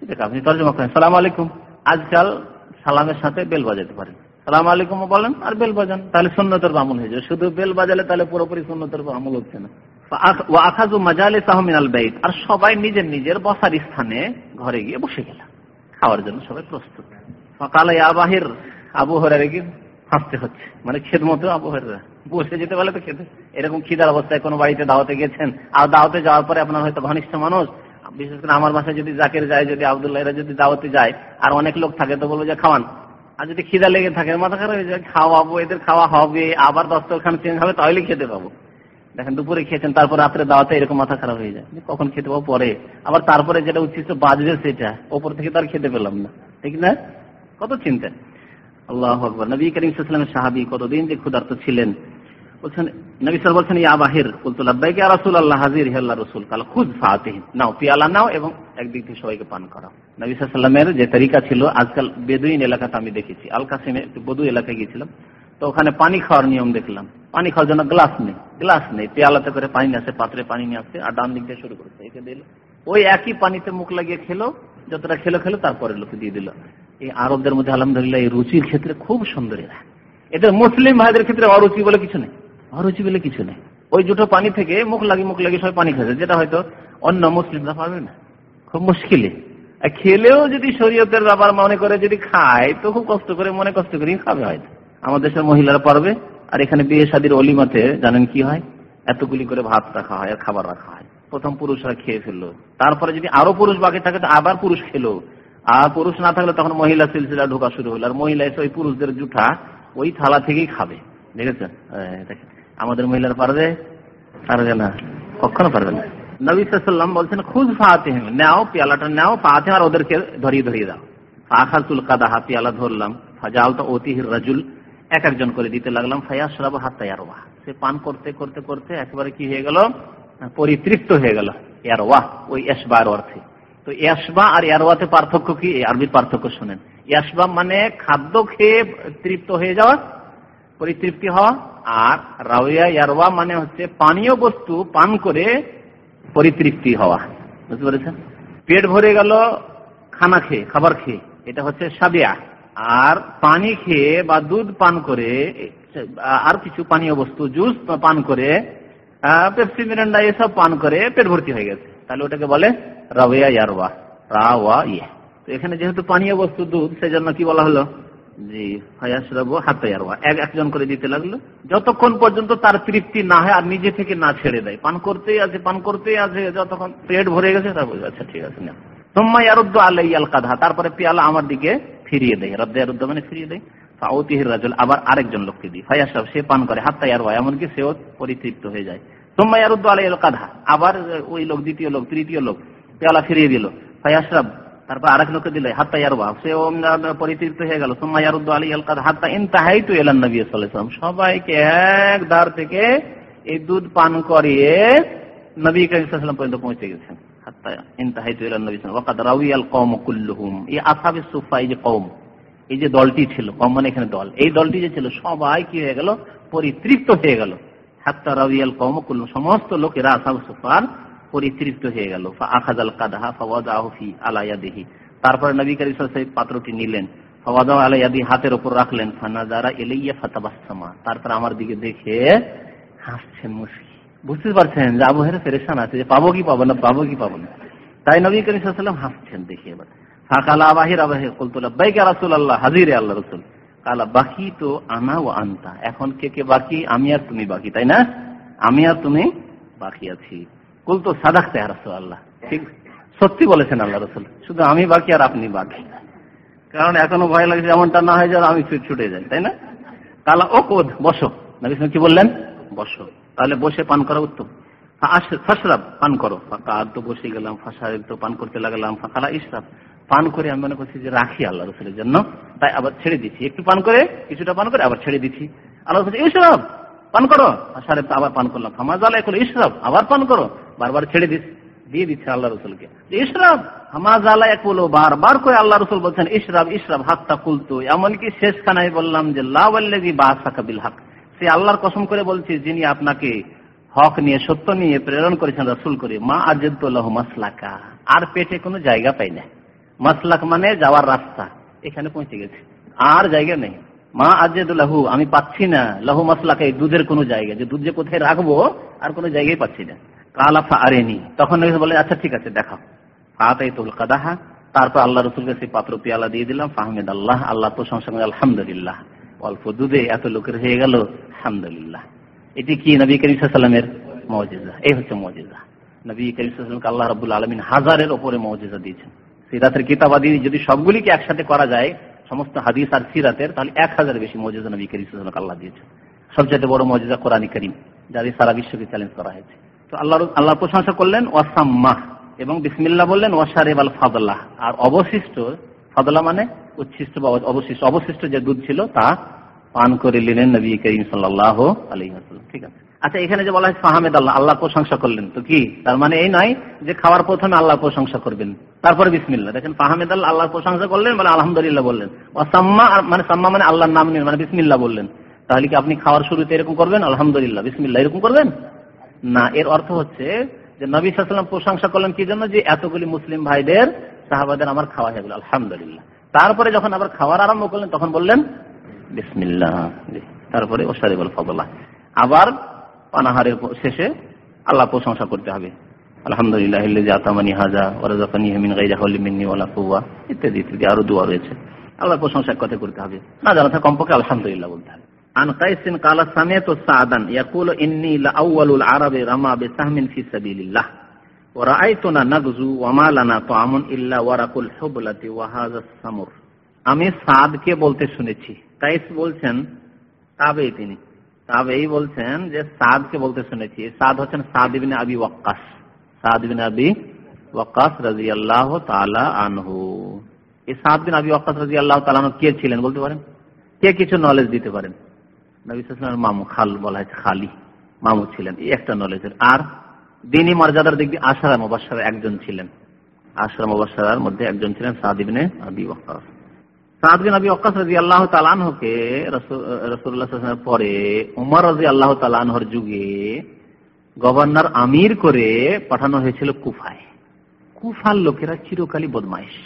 আছে, আপনি তর্জমা করেন। সালাম আলাইকুম। আজকাল সালামের সাথে বেল বাজাতে পারেন। সালাম আলাইকুম বলেন, আর বেল বাজান। তাহলে সুন্নতর আমল হয়ে যাবে। শুধু বেল বাজালে তাহলে পুরোপুরি সুন্নতর আমল হচ্ছে না। আর সবাই নিজের নিজের বসার স্থানে ঘরে গিয়ে বসে গেল। খাওয়ার জন্য সবাই প্রস্তুত। সকালে আবাহির আবু হরে গিয়ে হাসতে হচ্ছে। মানে খেদ মতো আবু হরে বসে যেতে পারলে তো খেতে এরকম খিদার অবস্থায় কোনো বাড়িতে দাওয়াতে গেছেন, আর দাওয়াতে যাওয়ার পরে আপনার হয়তো ঘনিষ্ঠ মানুষ, বিশেষ করে আমার বাসায় যদি জাকের যায়, যদি আবদুল্লাহ যদি দাওয়াতে যায়, আর অনেক লোক থাকে, তো বলব যে খাওয়ান। আর যদি খিদা লেগে থাকে, মাথা খারাপ হয়ে যায় খাওয়াবো এদের খাওয়া হবে, আবার দস্তরখান চেঞ্জ হবে তাহলে খেতে পাবো। দেখেন, দুপুরে খেয়েছেন, তারপর রাত্রে দাওয়াতে এরকম মাথা খারাপ হয়ে যায়। কখন খেতে পাবো পরে। আবার তারপরে যেটা উচিত বাজবে সেটা, ওপর থেকে তার খেতে পেলাম না। ঠিক না? কত চিন্তা? আল্লাহ আকবর। নবী করিম সাল্লামের সাহাবি কতদিন যে ক্ষুধার্ত ছিলেন? বলছেন, নবী সাল বলছেন, ইয়া বাহির রাসূল আল্লাহ হাজির, হে আল্লাহ রাসূল। কাল খুদ নাও, পিয়ালা নাও এবং একদিক থেকে সবাইকে পান নবী সাল্লামের যে তরিকা ছিল, আজকাল বেদুইন এলাকাতে আমি দেখেছি। আল কাসিমে বদু এলাকায় গিয়েছিলাম। তো ওখানে পানি খাওয়ার নিয়ম দেখলাম। পানি খাওয়ার জন্য গ্লাস নেই গ্লাস নেই। পেয়ালাতে করে পানি নিয়ে আসে, পাত্রে পানি নিয়ে আসে, আর ডান দিক দিয়ে শুরু করেছে। একে দিল। ওই একই পানিতে মুখ লাগিয়ে খেলো, যতটা খেলো খেলো তারপরে লোকে দিয়ে দিল। এই আরবদের মধ্যে আলহামদুলিল্লাহ এই রুচির ক্ষেত্রে খুব সুন্দর এরা। এটা মুসলিম ভাইদের ক্ষেত্রে অরুচি বলে কিছু নেই। অরুচি বলে কিছু নেই। ওই দুটো পানি থেকে মুখ লাগিয়ে মুখ লাগিয়ে সবাই পানি খাচ্ছে যেটা হয়তো অন্য মুসলিমরা পাবে না। খুব মুশকিলে খেলেও যদি শরীয়তের ব্যাপার মনে করে যদি খায়, তো খুব কষ্ট করে, মনে কষ্ট করে খাবে হয়তো আমাদের দেশের মহিলারা পারবে। আর এখানে বিয়ে শাদির অলিমাতে জানেন কি হয়? এতগুলি করে ভাত রাখা হয় আর খাবার রাখা হয়। প্রথম পুরুষরা খেয়ে ফেলল। তারপরে যদি আরও পুরুষ বাকি থাকে, তো আবার পুরুষ খেলো। আর পুরুষ না থাকলে তখন মহিলা সিলসিলা ঢোকা শুরু হলো। আর মহিলা এসে ওই পুরুষদের জুঠা, ওই থালা থেকেই খাবে। দেখেছেন? আমাদের মহিলার পারবে? পারবে না। কখনো পারবে না। নবী সাল্লাম বলছেন খুদ ফাতে নেও পেয়ালাটা, নেও ফাতে আর ওদেরকে ধরিয়ে ধরিয়ে দাও। আখালতুল কাদাহা, পেয়ালা ধরলাম। ফাজাল তো অতিহির রাজুল। এক একজন করে দিতে লাগলাম। ফায়াসরাব হাত তাই ইয়ারওয়াহ। সে পান করতে করতে করতে একেবারে কি হয়ে গেল? পরিতৃপ্ত হয়ে গেল। ইয়ারওয়াহ, ওই এসবার অর্থে। তো ইয়াসবা আর ইয়ারওয়াতে পার্থক্য কি? আরবির পার্থক্য শোনেন। ইয়াসবা মানে খাদ্য খেয়ে তৃপ্ত হয়ে যাওয়া, পরিতৃপ্তি হওয়া, আর রাউয়া ইয়ারওয়া মানে হচ্ছে পানীয় বস্তু পান করে পরিতৃপ্তি হওয়া। বুঝতে পেরেছেন? পেট ভরে গেল খানা খেয়ে, খাবার খেয়ে। এটা হচ্ছে সাবিয়া। আর পানি খেয়ে বা দুধ পান করে, আর কিছু পানীয় বস্তু, জুস পান করে পেপসি, মিরান্ডা, এসব পান করে পেট ভর্তি হয়ে গেছে। তাহলে ওটাকে বলে রাবিয়া ইয়ারওয়া, রাওয়া ইয়ে। তো এখানে যেহেতু পানীয় বস্তু দুধ, সেজন্য কি বলা হলো? জি ফায়াসরাবু হাতে ইয়ারওয়া। এক একজন করে দিতে লাগল। যতক্ষণ পর্যন্ত তার তৃপ্তি না হয়, আর নিজে থেকে না ছেড়ে দেয়। পান করতেই আছে, পান করতেই আছে, যতক্ষণ পেট ভরে গেছে তা বলছে আচ্ছা ঠিক আছে, না। তোমা ইয়ারুদ্দ আলাই আল তারপরে পেয়ালা আমার দিকে ফিরিয়ে দেয়। রদ্দ ইয়ারুদ্দ মানে ফিরিয়ে দেয়। ফাউতিহির রাজুল, আবার আরেকজন লোককে দিই। ফায়াসাব সে পান করে, হাত্তা ইয়ারওয়া, এমনকি সেও পরিতৃপ্ত হয়ে যায়। তোমা ইয়ারুদ্দ আলাই আবার ওই লোক, দ্বিতীয় লোক, তৃতীয় লোক পেয়ালা ফিরিয়ে দিল। ফায়াসরাব তারপর আরেক লোকে দিলে, হাত্তা ইয়ারবা সে পরিতৃপ্ত হয়ে গেল। সোম্মা ইয়ারুদ্দ আলী আল কাদ হাত্তা ইনতাহাই তু এলান নবী সাল্লাম সবাইকে এক দ্বার থেকে এই দুধ পান করিয়ে নবী করিম পর্যন্ত পৌঁছে গেছেন। হাত্তা তু এলান নবী ওয়াকাদ রাউয়াল কওম কুল্লুহুম। এই আসহাবে সুফা এই যে কওম, এই যে দলটি ছিল কম মানে এখানে দল। এই দলটি যে ছিল, সবাই কি হয়ে গেল? পরিতৃপ্ত হয়ে গেল। হাত্তা রাউয়াল কওম কুল্লুম সমস্ত লোকেরা আসহাবে সুফার পরিতৃপ্ত হয়ে গেল। আখাজাল কাদাহা, ফওয়াদাহি আলাইয়াদিহি তারপরে নবী সেই পাত্রটি নিলেন। ফওয়াদা আলাইয়াদি হাতের উপর রাখলেন। ফানা ফানাজারা এলাইয়া ফাতাবাসামা। তারপর আমার দিকে দেখে হাসছেন মুশকি বুঝতে পারছেন যে আবু হেরা ফেরেশান আছে যে পাবো কি পাবো না, পাবো কি পাবো না। তাই নবী করিম সাল্লাম হাসছেন দেখি এবার। ফাকালা আবাহির আবাহি কুলতুল বাইকা রাসূলুল্লাহ, হাজিরে আল্লাহ রসুল। কালা বাকি তো আনা ও আনতা। এখন কে কে বাকি? আমি আর তুমি বাকি, তাই না? আমি আর তুমি বাকি আছি। কুল তো সাদাক আল্লাহ ঠিক সত্যি বলেছেন আল্লাহ রসুল। শুধু আমি বাকি আর আপনি বাকি। কারণ এখনও ভয় লাগছে এমনটা না হয়ে যায় আমি ছুটে যাই, তাই না? কালা ও কোদ বসো। নবী কি বললেন? বসো। তাহলে বসে পান করা উত্তম। ফাসরাব পান করো। ফাঁকা তো বসে গেলাম ফাঁসার তো পান করতে লাগলাম ফাঁকালা ইসরাব পান করে আমি মনে করছি যে রাখি আল্লাহ রসুলের জন্য। তাই আবার ছেড়ে দিচ্ছি। একটু পান করে, কিছুটা পান করে, আবার ছেড়ে দিচ্ছি। আল্লাহ ইসরাব পান করো। ফাঁসারে আবার পান করলাম। ফামা জ্বালা এখন ইসরাব আবার পান করো। বারবার ছেড়ে দিস দিয়ে দিচ্ছে আল্লাহ রসুলকে। ইসরাব হামা জালা এক বলো, বারবার করে আল্লাহ রসুল বলছেন ইসরাব ইসরাব হাতটা কুলতো এমনকি শেষ খানায় বললাম যে লাউল্লেজি বা সাকাবিল হক সে আল্লাহর কসম করে বলছে, যিনি আপনাকে হক নিয়ে, সত্য নিয়ে প্রেরণ করেছেন রসুল করে, মা আজেদুল্লাহ মাসলাকা। আর পেটে কোনো জায়গা পাই না। মাসলাক মানে যাওয়ার রাস্তা। এখানে পৌঁছে গেছে। আর জায়গা নেই। মা আজেদুল্লাহু আমি পাচ্ছি না। লাহু মাসলাকা দুধের কোনো জায়গা। যে দুধ যে কোথায় রাখব, আর কোনো জায়গায় পাচ্ছি না। কালাফা আরেনি। তখন বলে আচ্ছা ঠিক আছে, দেখাও। ফাতাই তুল কাদাহা, তারপর আল্লাহ রসুলকে সেই পাত্র পিয়ালা দিয়ে দিলাম। ফাহমেদ আল্লাহ আল্লাহ প্রশংসা আলহামদুলিল্লাহ। অল্প দুধে এত লোকের হয়ে গেল, আলহামদুলিল্লাহ। এটি কি নবী করিম সাল্লামের মজিজা? এই হচ্ছে মজিজা। নবী করিম আল্লাহ রবুল আলমিন হাজারের ওপরে মজিজা দিয়েছেন। সিরাতের কিতাবাদি যদি সবগুলিকে একসাথে করা যায় সমস্ত হাদিস আর সিরাতের, তাহলে এক হাজার বেশি মজিজা নবী করিম আল্লাহ দিয়েছেন। সবচেয়ে বড় মজিজা কোরআন করিম যাদের সারা বিশ্বকে চ্যালেঞ্জ করা হয়েছে। তো আল্লাহ আল্লাহ প্রশংসা করলেন, ওয়াসাম্মাহ, এবং বিসমিল্লা বললেন ওয়াসারেব আল ফাদলাহ। আর অবশিষ্ট, ফাদলা মানে উচ্ছিষ্ট বা অবশিষ্ট অবশিষ্ট যে দুধ ছিল তা পান করে নিলেন নবী করিম সাল্লাহ আলহিহাস্লাম ঠিক আছে? আচ্ছা এখানে যে বলা হয় ফাহামেদ আল্লাহ আল্লাহ প্রশংসা করলেন। তো কি? তার মানে এই নয় যে খাওয়ার প্রথমে আল্লাহ প্রশংসা করবেন। তারপরে বিসমিল্লা দেখেন, ফাহামেদ আল্লাহ আল্লাহ প্রশংসা করলেন মানে আলহামদুলিল্লাহ বললেন। সাম্মা মানে সাম্মা মানে আল্লাহর নাম নিন মানে বিসমিল্লা বললেন। তাহলে কি আপনি খাওয়ার শুরুতে এরকম করবেন? আলহামদুলিল্লাহ। বিসমিল্লা এরকম করবেন? না, এর অর্থ হচ্ছে যে নবী সাল্লাম প্রশংসা করলেন কি জন্য? যে এতগুলি মুসলিম ভাইদের সাহাবাদের আমার খাওয়া হয়ে গেল। আলহামদুলিল্লাহ। তারপরে যখন আবার খাওয়ার আরম্ভ করলেন, তখন বললেন, বিসমিল্লাহ। তারপরে ওসারিবুল ফদল্লাহ। আবার পানাহারের শেষে আল্লাহ প্রশংসা করতে হবে আলহামদুলিল্লাহ আতামানি হাজা ওরাজাকানি হেমিন গাইজা হলিমিনী ওলা কুয়া ইত্যাদি ইত্যাদি আরো দোয়া রয়েছে আল্লাহ প্রশংসা কথা করতে হবে না জানা থাকে কমপক্ষে আলহামদুলিল্লাহ বলতে হবে عن قيس قال سمعت سعدا يقول اني لاول العرب رمى بسهم في سبيل الله ওরাআইতুনা নাগজু ওয়ামা লানা তাআমুন ইল্লা ওয়ারাকুল হুবলাতি ওয়া হাযা সামুর আমি সাদকে বলতে শুনেছি কাইস বলছেন তাবেই তিনি তাবেই বলছেন যে বলতে শুনেছি। সাদ হচ্ছেন আবি ওয়াক্কাস। সাদ আবি ওয়াক্কাস রাদিয়াল্লাহু তাআলা আনহু। এই আবি তাআলা আনহু কে ছিলেন বলতে পারেন? কে কিছু নলেজ দিতে পারেন? মামু খাল বলা হয়েছে খালি মামু ছিলেন, এই একটা নলেজের আর দিনই মর্যাদার দিক দিয়ে আশারা মুবাশশার একজন ছিলেন। আশারা মুবাশশার মধ্যে একজন ছিলেন সাদ আবি ওয়াক্কাস। সাদ বিন আবি ওয়াক্কাস রাদিয়াল্লাহু তাআলা আনহুকে রাসূলুল্লাহ সাল্লাল্লাহু পরে, উমর রাদিয়াল্লাহু তাআলা আনহুর যুগে গভর্নর আমির করে পাঠানো হয়েছিল কুফায়। কুফার লোকেরা চিরকালই বদমাইশ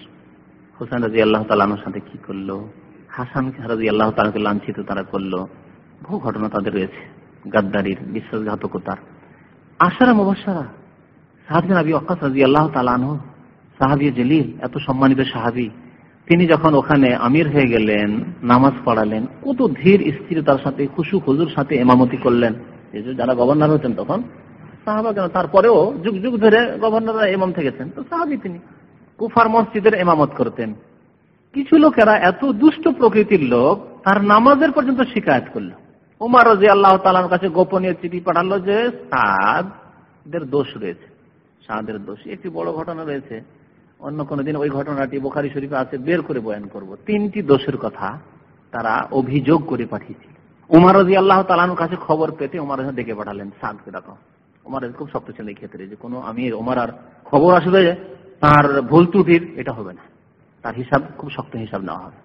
হোসেন রাজি আল্লাহ তালানোর সাথে কি করল? হাসান রাজি আল্লাহ তালাকে লাঞ্ছিত তারা করল। বহু ঘটনা তাদের রয়েছে, গাদ্দারির বিশ্বাসঘাতকতার। আশারা মুবাসারা সাহাবিন আবি অক্কাস রাজি আল্লাহ তালানহ সাহাবি জলিল, এত সম্মানিত সাহাবি তিনি যখন ওখানে আমির হয়ে গেলেন, নামাজ পড়ালেন, কত ধীর স্থিরতার সাথে, খুশু খুজুর সাথে এমামতি করলেন। যারা গভর্নর হতেন তখন, সাহাবা কেন, তারপরেও যুগ যুগ ধরে গভর্নররা এমাম থেকেছেন। তো সাহাবি তিনি কুফার মসজিদের এমামত করতেন। কিছু লোকেরা এত দুষ্ট প্রকৃতির লোক, তার নামাজের পর্যন্ত শিকায়ত করল। উমার রাজি আল্লাহ তালার কাছে গোপনীয় চিঠি পাঠালো যে সাদের দোষ রয়েছে। সাদের দোষ, একটি বড় ঘটনা রয়েছে। অন্য কোনো দিন ওই ঘটনাটি বোখারি শরীফে আছে, বের করে বয়ান করব। তিনটি দোষের কথা তারা অভিযোগ করে পাঠিয়েছিল। উমার রাজি আল্লাহ তালানোর কাছে খবর পেতে উমার ডেকে পাঠালেন সাদকে ডাকা। উমার খুব শক্ত ছিল এই ক্ষেত্রে যে কোনো আমির, উমার আর খবর আসবে তার ভুল ত্রুটির এটা হবে না। তার হিসাব, খুব শক্ত হিসাব নেওয়া হবে।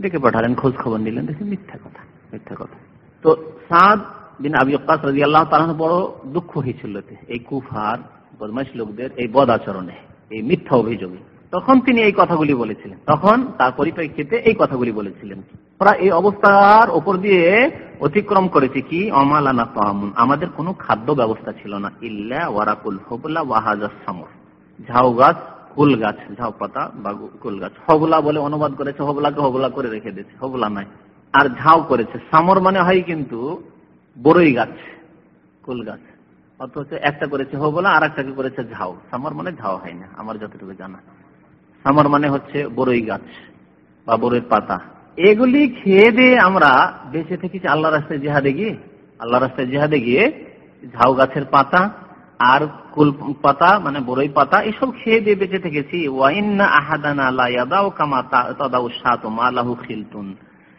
ডেকে পাঠালেন, খোঁজ খবর নিলেন, দেখি মিথ্যা কথা মিথ্যা কথা। তো সাদ বিন আবি আক্কাস রাজি আল্লাহ তালাহ বড় দুঃখ হয়েছিল এই কুফার, বদমাইশ লোকদের এই বদ আচরণে। এই মিথ্যা অভিযোগে। তখন তিনি এই কথাগুলি বলেছিলেন। তখন তার পরিপ্রেক্ষিতে এই কথাগুলি বলেছিলেন। ওরা এই অবস্থার ওপর দিয়ে অতিক্রম করেছে কি? অমালানা তামুন। আমাদের কোনো খাদ্য ব্যবস্থা ছিল না। ইল্লা ওয়ারাকুল হবলা ওয়াহাজা সামর। ঝাউ গাছ কুল গাছ, ঝাউ পাতা বা কুল গাছ। হবলা বলে অনুবাদ করেছে, হবলাকে হবলা করে রেখে দিয়েছে। হবলা নাই আর ঝাউ করেছে। সামর মানে হয় কিন্তু বড়ই গাছ কুল গাছ। অথচ একটা করেছে হবলা আর একটাকে করেছে ঝাউ। সামর মানে ঝাউ হয় না, আমার যতটুকু জানা। সামর মানে হচ্ছে বড়ই গাছ বা বড়ইয়ের পাতা। এগুলি খেয়ে দিয়ে আমরা বেঁচে থেকেছি আল্লাহ রাস্তায় জেহাদে গিয়ে। আল্লাহ রাস্তায় জেহাদে গিয়ে ঝাউ গাছের পাতা আর কুল পাতা মানে বড়ই পাতা, এসব খেয়ে দিয়ে বেঁচে থেকেছি। ওয়াইন্না আহাদানা লায়াদাও কামা তাদাউ সাত মালাহু খিলতুন।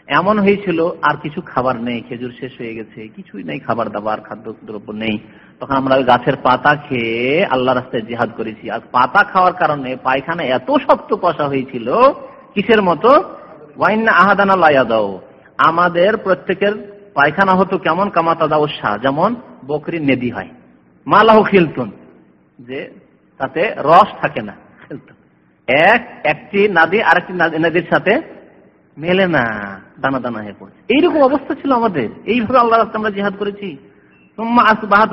এমন হয়েছিল, আর কিছু খাবার নেই, খেজুর শেষ হয়ে গেছে, কিছুই নেই, খাবার দাবার, খাদ্য দ্রব্য নেই। তখন আমরা ওই গাছের পাতা খেয়ে আল্লাহ রাস্তায় জিহাদ করেছি। আর পাতা খাওয়ার কারণে পায়খানা এত শক্ত কষা হয়েছিল, কিসের মতো? আহাদানা লায়াদাও আমাদের প্রত্যেকের পায়খানা হতো কেমন? কামাতা দাও শাহ, যেমন বকরির নেদি হয়। মালাহ খিলতুন, যে তাতে রস থাকে না এক, একটি নাদি, আরেকটি নদীর সাথে মেলে না, দানা দানা হয়ে পড়ছে এইরকম অবস্থা ছিল আমাদের। এইভাবে আল্লাহ রাস্তা আমরা জিহাদ করেছি।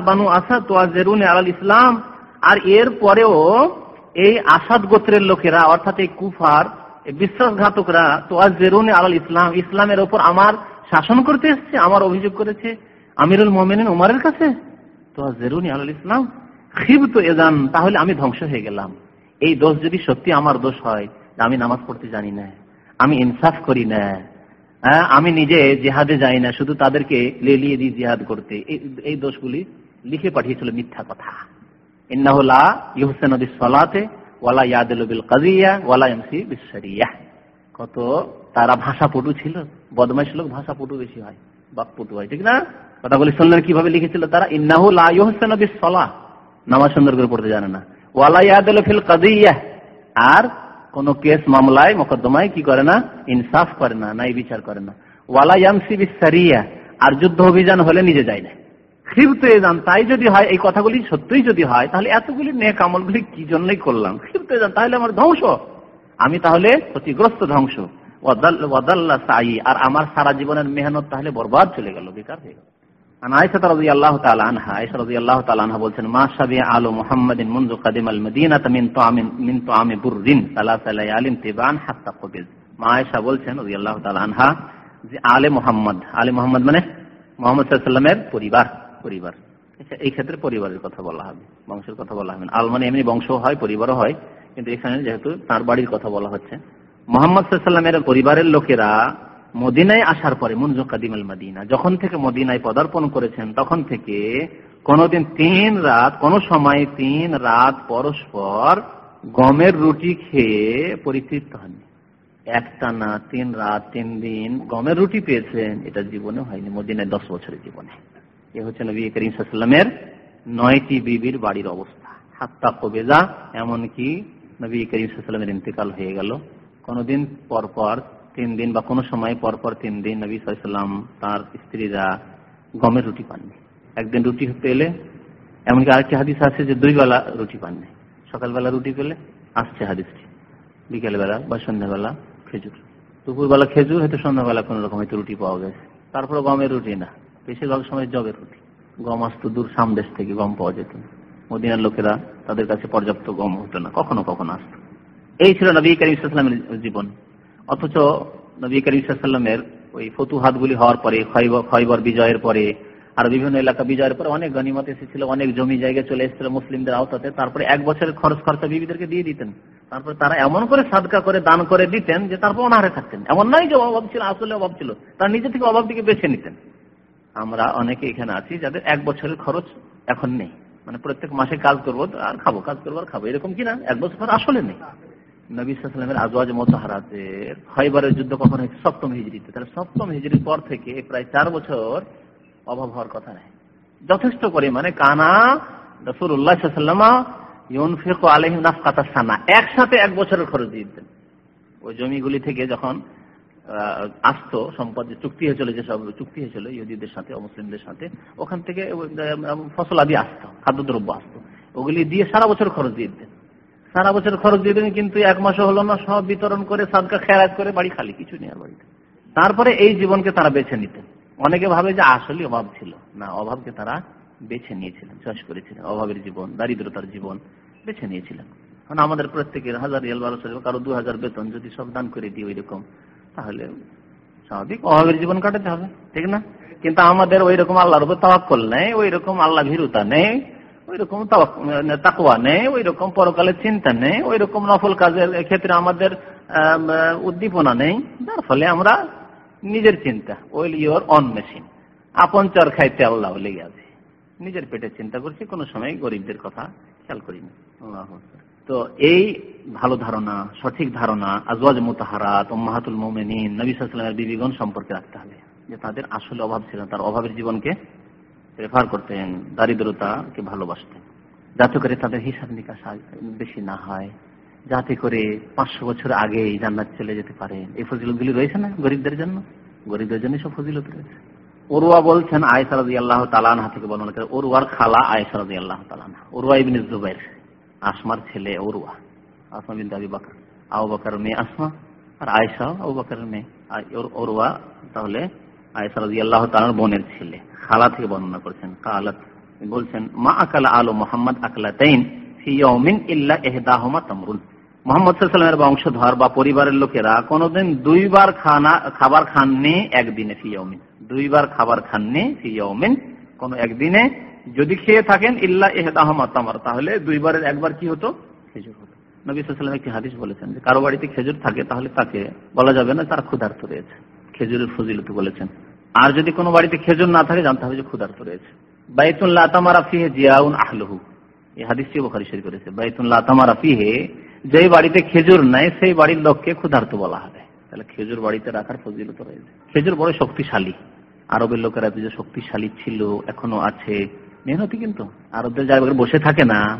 বানু আসাদ আলাল ইসলাম। আর এর পরেও এই আসাদ গোত্রের লোকেরা, অর্থাৎ এই কুফার বিশ্বাসঘাতকরা তোয়াজেরুন আলাল ইসলাম, ইসলামের ওপর আমার শাসন করতে এসছে, আমার অভিযোগ করেছে। আমিরুল মোমেন উমারের কাছে, তোয়াজেরুন আলাল ইসলাম। খিব তো এজান, তাহলে আমি ধ্বংস হয়ে গেলাম। এই দোষ যদি সত্যি আমার দোষ হয়, আমি নামাজ পড়তে জানি না। আমি ইনসাফ করি না। হ্যাঁ আমি নিজে জেহাদে যাই না, শুধু তাদেরকে লেলিয়ে দিই জেহাদ করতে। এই দোষগুলি লিখে পাঠিয়েছিল মিথ্যা কথা। ইন্নাহুল্লা ইহসেন সলাতে ওয়ালা ইয়াদুল কাজিয়া ওয়ালা এমসি বিশ্বরিয়া কত তারা ভাষা পটু ছিল, বদমাইশ লোক ভাষা পটু বেশি হয় বাক পটু হয়, ঠিক না? কথাগুলি শুনলেন কীভাবে লিখেছিল তারা? ইন্নাহু লা ইহসেন সলা নামাজ সুন্দর করে পড়তে জানে না। ওয়ালা ইয়াদুল ফিল কাজিয়া আর কোন কেস মামলায় মোকদ্দমায় কি করে না? ইনসাফ করে না নাই বিচার করে না। ওয়ালা ইয়ামসি বিসারিয়া আর যুদ্ধ অভিযান হলে নিজে যায় না। ক্ষিপ্ত যান, তাই যদি হয়, এই কথাগুলি সত্যিই যদি হয়, তাহলে এতগুলি নেক আমলগুলি কি জন্যই করলাম? ক্ষিপ্ত যান, তাহলে আমার ধ্বংস। আমি তাহলে ক্ষতিগ্রস্ত ধ্বংস। ওয়াদাল্লা সাই আর আমার সারা জীবনের মেহনত তাহলে বরবাদ চলে গেল, বেকার হয়ে গেল। বলছেন মা মিন তুআমিন তুআমি বুররিন সালাসা লায়ালিন তিবান হাত্তা কুবিজ মা আয়েশা বলছেন আনহা যে আলে মুহাম্মদ মুহাম্মদ মানে মুহাম্মদ পরিবার পরিবার। এই ক্ষেত্রে পরিবারের কথা বলা হবে। বংশের কথা বলা হবে আল মানে এমনি বংশ হয়, পরিবারও হয়, কিন্তু এখানে যেহেতু তার বাড়ির কথা বলা হচ্ছে। মোহাম্মদ পরিবারের লোকেরা মদিনায় আসার পরে মুনজুকাদিমাল মদিনা, যখন থেকে মদিনায় পদার্পণ করেছেন, তখন থেকে কোনদিন তিন রাত, কোন সময় তিন রাত পরস্পর গমের রুটি খেয়ে পরিতৃপ্ত হননি। একটানা তিন রাত, তিন দিন গমের রুটি পেয়েছেন, এটা জীবনে হয়নি, মদিনায় দশ বছরের জীবনে। এ হচ্ছে নবী করিম সাল্লামের নয়টি বিবির বাড়ির অবস্থা। হাত্তা কবেজা, এমনকি নবী করিম সাল্লামের ইন্তেকাল হয়ে গেল। কোনদিন পরপর তিন দিন বা কোনো সময় পরপর তিন দিন নবী সাল্লাম তার স্ত্রীরা গমের রুটি পাননি। একদিন রুটি পেলে এমনকি আরেকটি হাদিস আছে যে দুই বেলা রুটি পাননি। সকালবেলা রুটি পেলে আসছে হাদিসটি। বিকেলবেলা বা সন্ধ্যাবেলা খেজুর। দুপুরবেলা খেজুর, হয়তো সন্ধ্যাবেলা কোন রকম হয়তো রুটি পাওয়া গেছে। তারপরে গমের রুটি না। বেশিরভাগ সময় জবের রুটি। গম আসতো দূর সামদেশ থেকে গম পাওয়া যেত মদিনার লোকেরা তাদের কাছে পর্যাপ্ত গম হতো না। কখনো কখনো আসতো। এই ছিল নবী করিম ইসলামের জীবন। অথচ নবী করিম ইসলামের ওই ফতুহাতগুলি হওয়ার পরে খয়বর বিজয়ের পরে, আর বিভিন্ন এলাকা বিজয়ের পরে অনেক গণিমত এসেছিল, অনেক জমি জায়গায় চলে এসেছিল মুসলিমদের আওতাতে। তারপরে এক বছরের খরচ খরচা বিবিদেরকে দিয়ে দিতেন। তারপরে তারা এমন করে সাদকা করে দান করে দিতেন যে তারপর অনাহারে থাকতেন। এমন নয় যে অভাব ছিল আসলে অভাব ছিল। তার নিজে থেকে অভাব দিকে বেছে নিতেন। আমরা অনেকে এখানে আছি যাদের এক বছরের খরচ এখন নেই। মানে প্রত্যেক মাসে কাজ করব, আর খাব, কাজ করব, আর খাব। এরকম কিনা এক বছর আসলে নেই। নবী আজওয়াজ মোতাহারাতের ফাইবারের যুদ্ধ কখন হয়েছে সপ্তম হিজড়িতে তাহলে সপ্তম হিজড়ির পর থেকে প্রায় চার বছর অভাব হওয়ার কথা নেই। যথেষ্ট পরিমাণে কানা রসুল্লাহ সাল্লামা ইউনফিক আলহিম নাফকাতা সানা একসাথে এক বছরের খরচ দিয়ে দিতেন। ওই জমিগুলি থেকে যখন আসতো সম্পদ চুক্তি হয়েছিল যেসব চুক্তি হয়েছিল, ইহুদিদের সাথে মুসলিমদের সাথে, ওখান থেকে ফসল আদি আসতো, খাদ্যদ্রব্য আসতো। ওগুলি দিয়ে সারা বছর খরচ দিয়ে দিতেন। সারা বছর খরচ দিয়ে দেন কিন্তু এক মাসও হলো না, সব বিতরণ করে, সাদকা খেয়াল করে, বাড়ি খালি, কিছু নেই আর বাড়িতে। তারপরে এই জীবনকে তারা বেছে নিতেন অনেকে ভাবে যে আসলে অভাব ছিল। না, অভাবকে তারা বেছে নিয়েছিলেন, চাষ করেছিলেন। অভাবের জীবন, দারিদ্রতার জীবন বেছে নিয়েছিলেন। কারণ আমাদের প্রত্যেকের হাজার রিয়াল বারোশো কারও দু হাজার বেতন যদি সব দান করে দিই ওই রকম তাহলে স্বাভাবিক অভাবের জীবন কাটাতে হবে, ঠিক না? কিন্তু আমাদের ওই রকম আল্লাহর উপর তাওয়াক্কল নেই ওই রকম আল্লাহ ভীরুতা নেই। ওই রকম তাকুয়া নেই ওই রকম পরকালের চিন্তা নেই ওই রকম নফল কাজের ক্ষেত্রে আমাদের উদ্দীপনা নেই। যার ফলে আমরা নিজের চিন্তা ওইল ইউর অন মেশিন। আপন চর খাইতে আল্লাহ লেগে আছে। নিজের পেটে চিন্তা করছি, কোনো সময় গরিবদের কথা খেয়াল করিনি। তো এই ভালো ধারণা, সঠিক ধারণা, আজওয়াজ মোতাহারাত মাহাতুল মোমেনিন, নবী বিবিগণ সম্পর্কে রাখতে হবে। যে তাদের আসলে অভাব ছিল, তার অভাবের জীবনকে প্রেফার করতেন দারিদ্রতাকে ভালোবাসতেন। যাতে করে তাদের হিসাব নিকাশ বেশি না হয়। যাতে করে পাঁচশো বছর আগেই জান্নাত চলে যেতে পারে। এই ফজিলতগুলি রয়েছে না গরিবদের জন্য? গরিবদের জন্য সব ফজিলত রয়েছে। ওরুয়া বলছেন আয়সারদি আল্লাহ তালানহা থেকে বর্ণনা করে ওরুয়ার খালা আয়সারদি আল্লাহ তালানহা ওরুয়া ইবিন জুবাইর, আসমার ছেলে ওরুয়া আসমা বিন দাবি বাকর, আবু বাকার মেয়ে আসমা আর আয়সা আবু বাকারের মেয়ে। ওরুয়া তাহলে আয়সারদি আল্লাহ তালার বোনের ছেলে। খালা থেকে বর্ণনা করছেন, কালাত। বলছেন, মা আকালা আলো মোহাম্মদ আকলাতাইন ফি ইয়াউমিন ইল্লা ইহদাহুমা তামরুন। মোহাম্মদ সাল্লামের বংশধর বা পরিবারের লোকেরা কোনোদিন দুইবার খাবার খাননি একদিনে ফিয়মিন দুইবার খাবার খাননি ফিয়মিন কোন একদিনে যদি খেয়ে থাকেন ইল্লা এহদাহমা তামার, তাহলে দুইবারের একবার কি হতো? খেজুর হতো। নবী সাল্লাম একটি হাদিস বলেছেন যে, কারও বাড়িতে খেজুর থাকে, তাহলে তাকে বলা যাবে না তার ক্ষুধার্ত রয়েছে। খেজুরের ফজিলত বলেছেন। আর যদি কোনো বাড়িতে খেজুর না থাকে, জানতে হবে যে ক্ষুধার্ত রয়েছে। বাইতুল্লাহ তামারা ফিহে জিয়াউন আহলহু। এই হাদিসটি বোখারি শরীফ করেছে বাইতুল্লাহ তামারা ফিহে যে বাড়িতে খেজুর নাই, সেই বাড়ির লোককে ক্ষুধার্ত বলা হবে। তাহলে খেজুর বাড়িতে রাখার ফজিলত রয়েছে। খেজুর বড় শক্তিশালী। আরবের লোকেরা যে শক্তিশালী ছিল, এখনও আছে। মেহনতি কিন্তু। আরবদের যারা বসে থাকে না,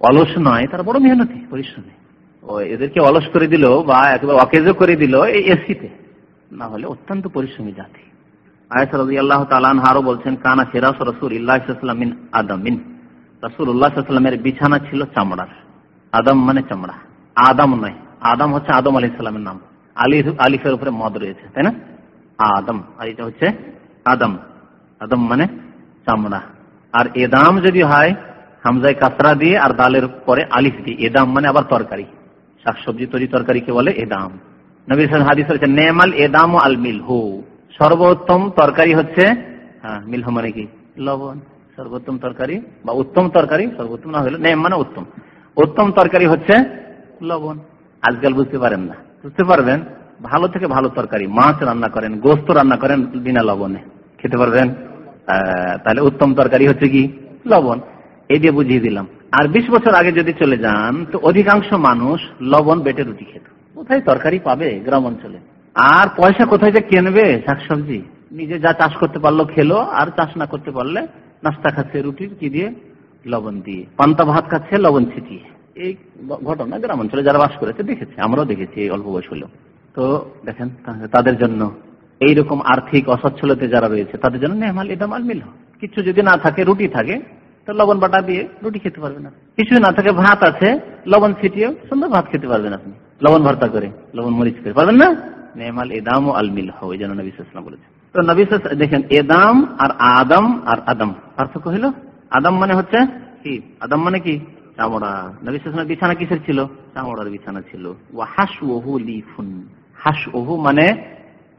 অলস নয়, তারা বড় মেহনতি, পরিশ্রমী। ও এদেরকে অলস করে দিল বা একেবারে অকেজ করে দিল এই এসিতে না হলে অত্যন্ত পরিশ্রমী জাতি। আয়সা রাজি আল্লাহ তালান বলছেন, কানা ফেরাস রসুল ইল্লাহ মিন আদামিন রসুল উল্লাহামের বিছানা ছিল চামড়ার। আদম মানে চামড়া। আদম নয়, আদম হচ্ছে আদম আলি ইসলামের নাম। আলি আলিফের উপরে মদ রয়েছে, তাই না? আদম, আর এটা হচ্ছে আদম। আদম মানে চামড়া। আর এদাম যদি হয়, হামজায় কাতরা দিয়ে আর ডালের পরে আলিফ দিয়ে। এদাম মানে আবার তরকারি। শাকসবজি তরি তরকারিকে বলে এদাম। নবী হাদিস হচ্ছে নেমাল এদাম আল মিল সর্বোত্তম তরকারি হচ্ছে হ্যাঁ মিলহ মানে কি? লবণ। সর্বোত্তম তরকারি বা উত্তম তরকারি, সর্বোত্তম না হলে নেম মানে উত্তম। উত্তম তরকারি হচ্ছে লবণ। আজকাল বুঝতে পারেন না। বুঝতে পারবেন, ভালো থেকে ভালো তরকারি। মাছ রান্না করেন, গোস্ত রান্না করেন বিনা লবণে। খেতে পারবেন? তাহলে উত্তম তরকারি হচ্ছে কি? লবণ। এই দিয়ে বুঝিয়ে দিলাম। আর বিশ বছর আগে যদি চলে যান, তো অধিকাংশ মানুষ লবণ বেটে রুটি খেত। কোথায় তরকারি পাবে গ্রাম অঞ্চলে আর পয়সা কোথায় যে কেনবে শাকসবজি? নিজে যা চাষ করতে পারল খেলো, আর চাষ না করতে পারলে নাস্তা খাচ্ছে রুটি কি দিয়ে? লবণ দিয়ে। পান্তা ভাত খাচ্ছে, লবণ ছিটিয়ে। এই ঘটনা গ্রাম অঞ্চলে যারা বাস করেছে, দেখেছে। আমরাও দেখেছি এই অল্প বয়স হলেও। তো দেখেন তাদের জন্য এইরকম আর্থিক অসচ্ছলতে যারা রয়েছে, তাদের জন্য নেহমাল এটা মাল মিল কিছু যদি না থাকে, রুটি থাকে, তো লবণ বাটা দিয়ে রুটি খেতে পারবেন না। কিছুই না থাকে, ভাত আছে, লবণ ছিটিয়ে সুন্দর ভাত খেতে পারবেন আপনি। লবণ ভর্তা করে, লবণ মরিচ করে। পারবেন না? নেমাল এদাম ও আলমিল হবে যেন নবী ইসলাম বলেছে তো নবী দেখেন, এদাম আর আদম আর আদম, পার্থক্য হইল? আদম মানে হচ্ছে কি? আদম মানে কি? চামড়া। নবী ইসলামের বিছানা কিসের ছিল? চামড়ার বিছানা ছিল। ও হাস ওহু লিফুন। হাস ওহু মানে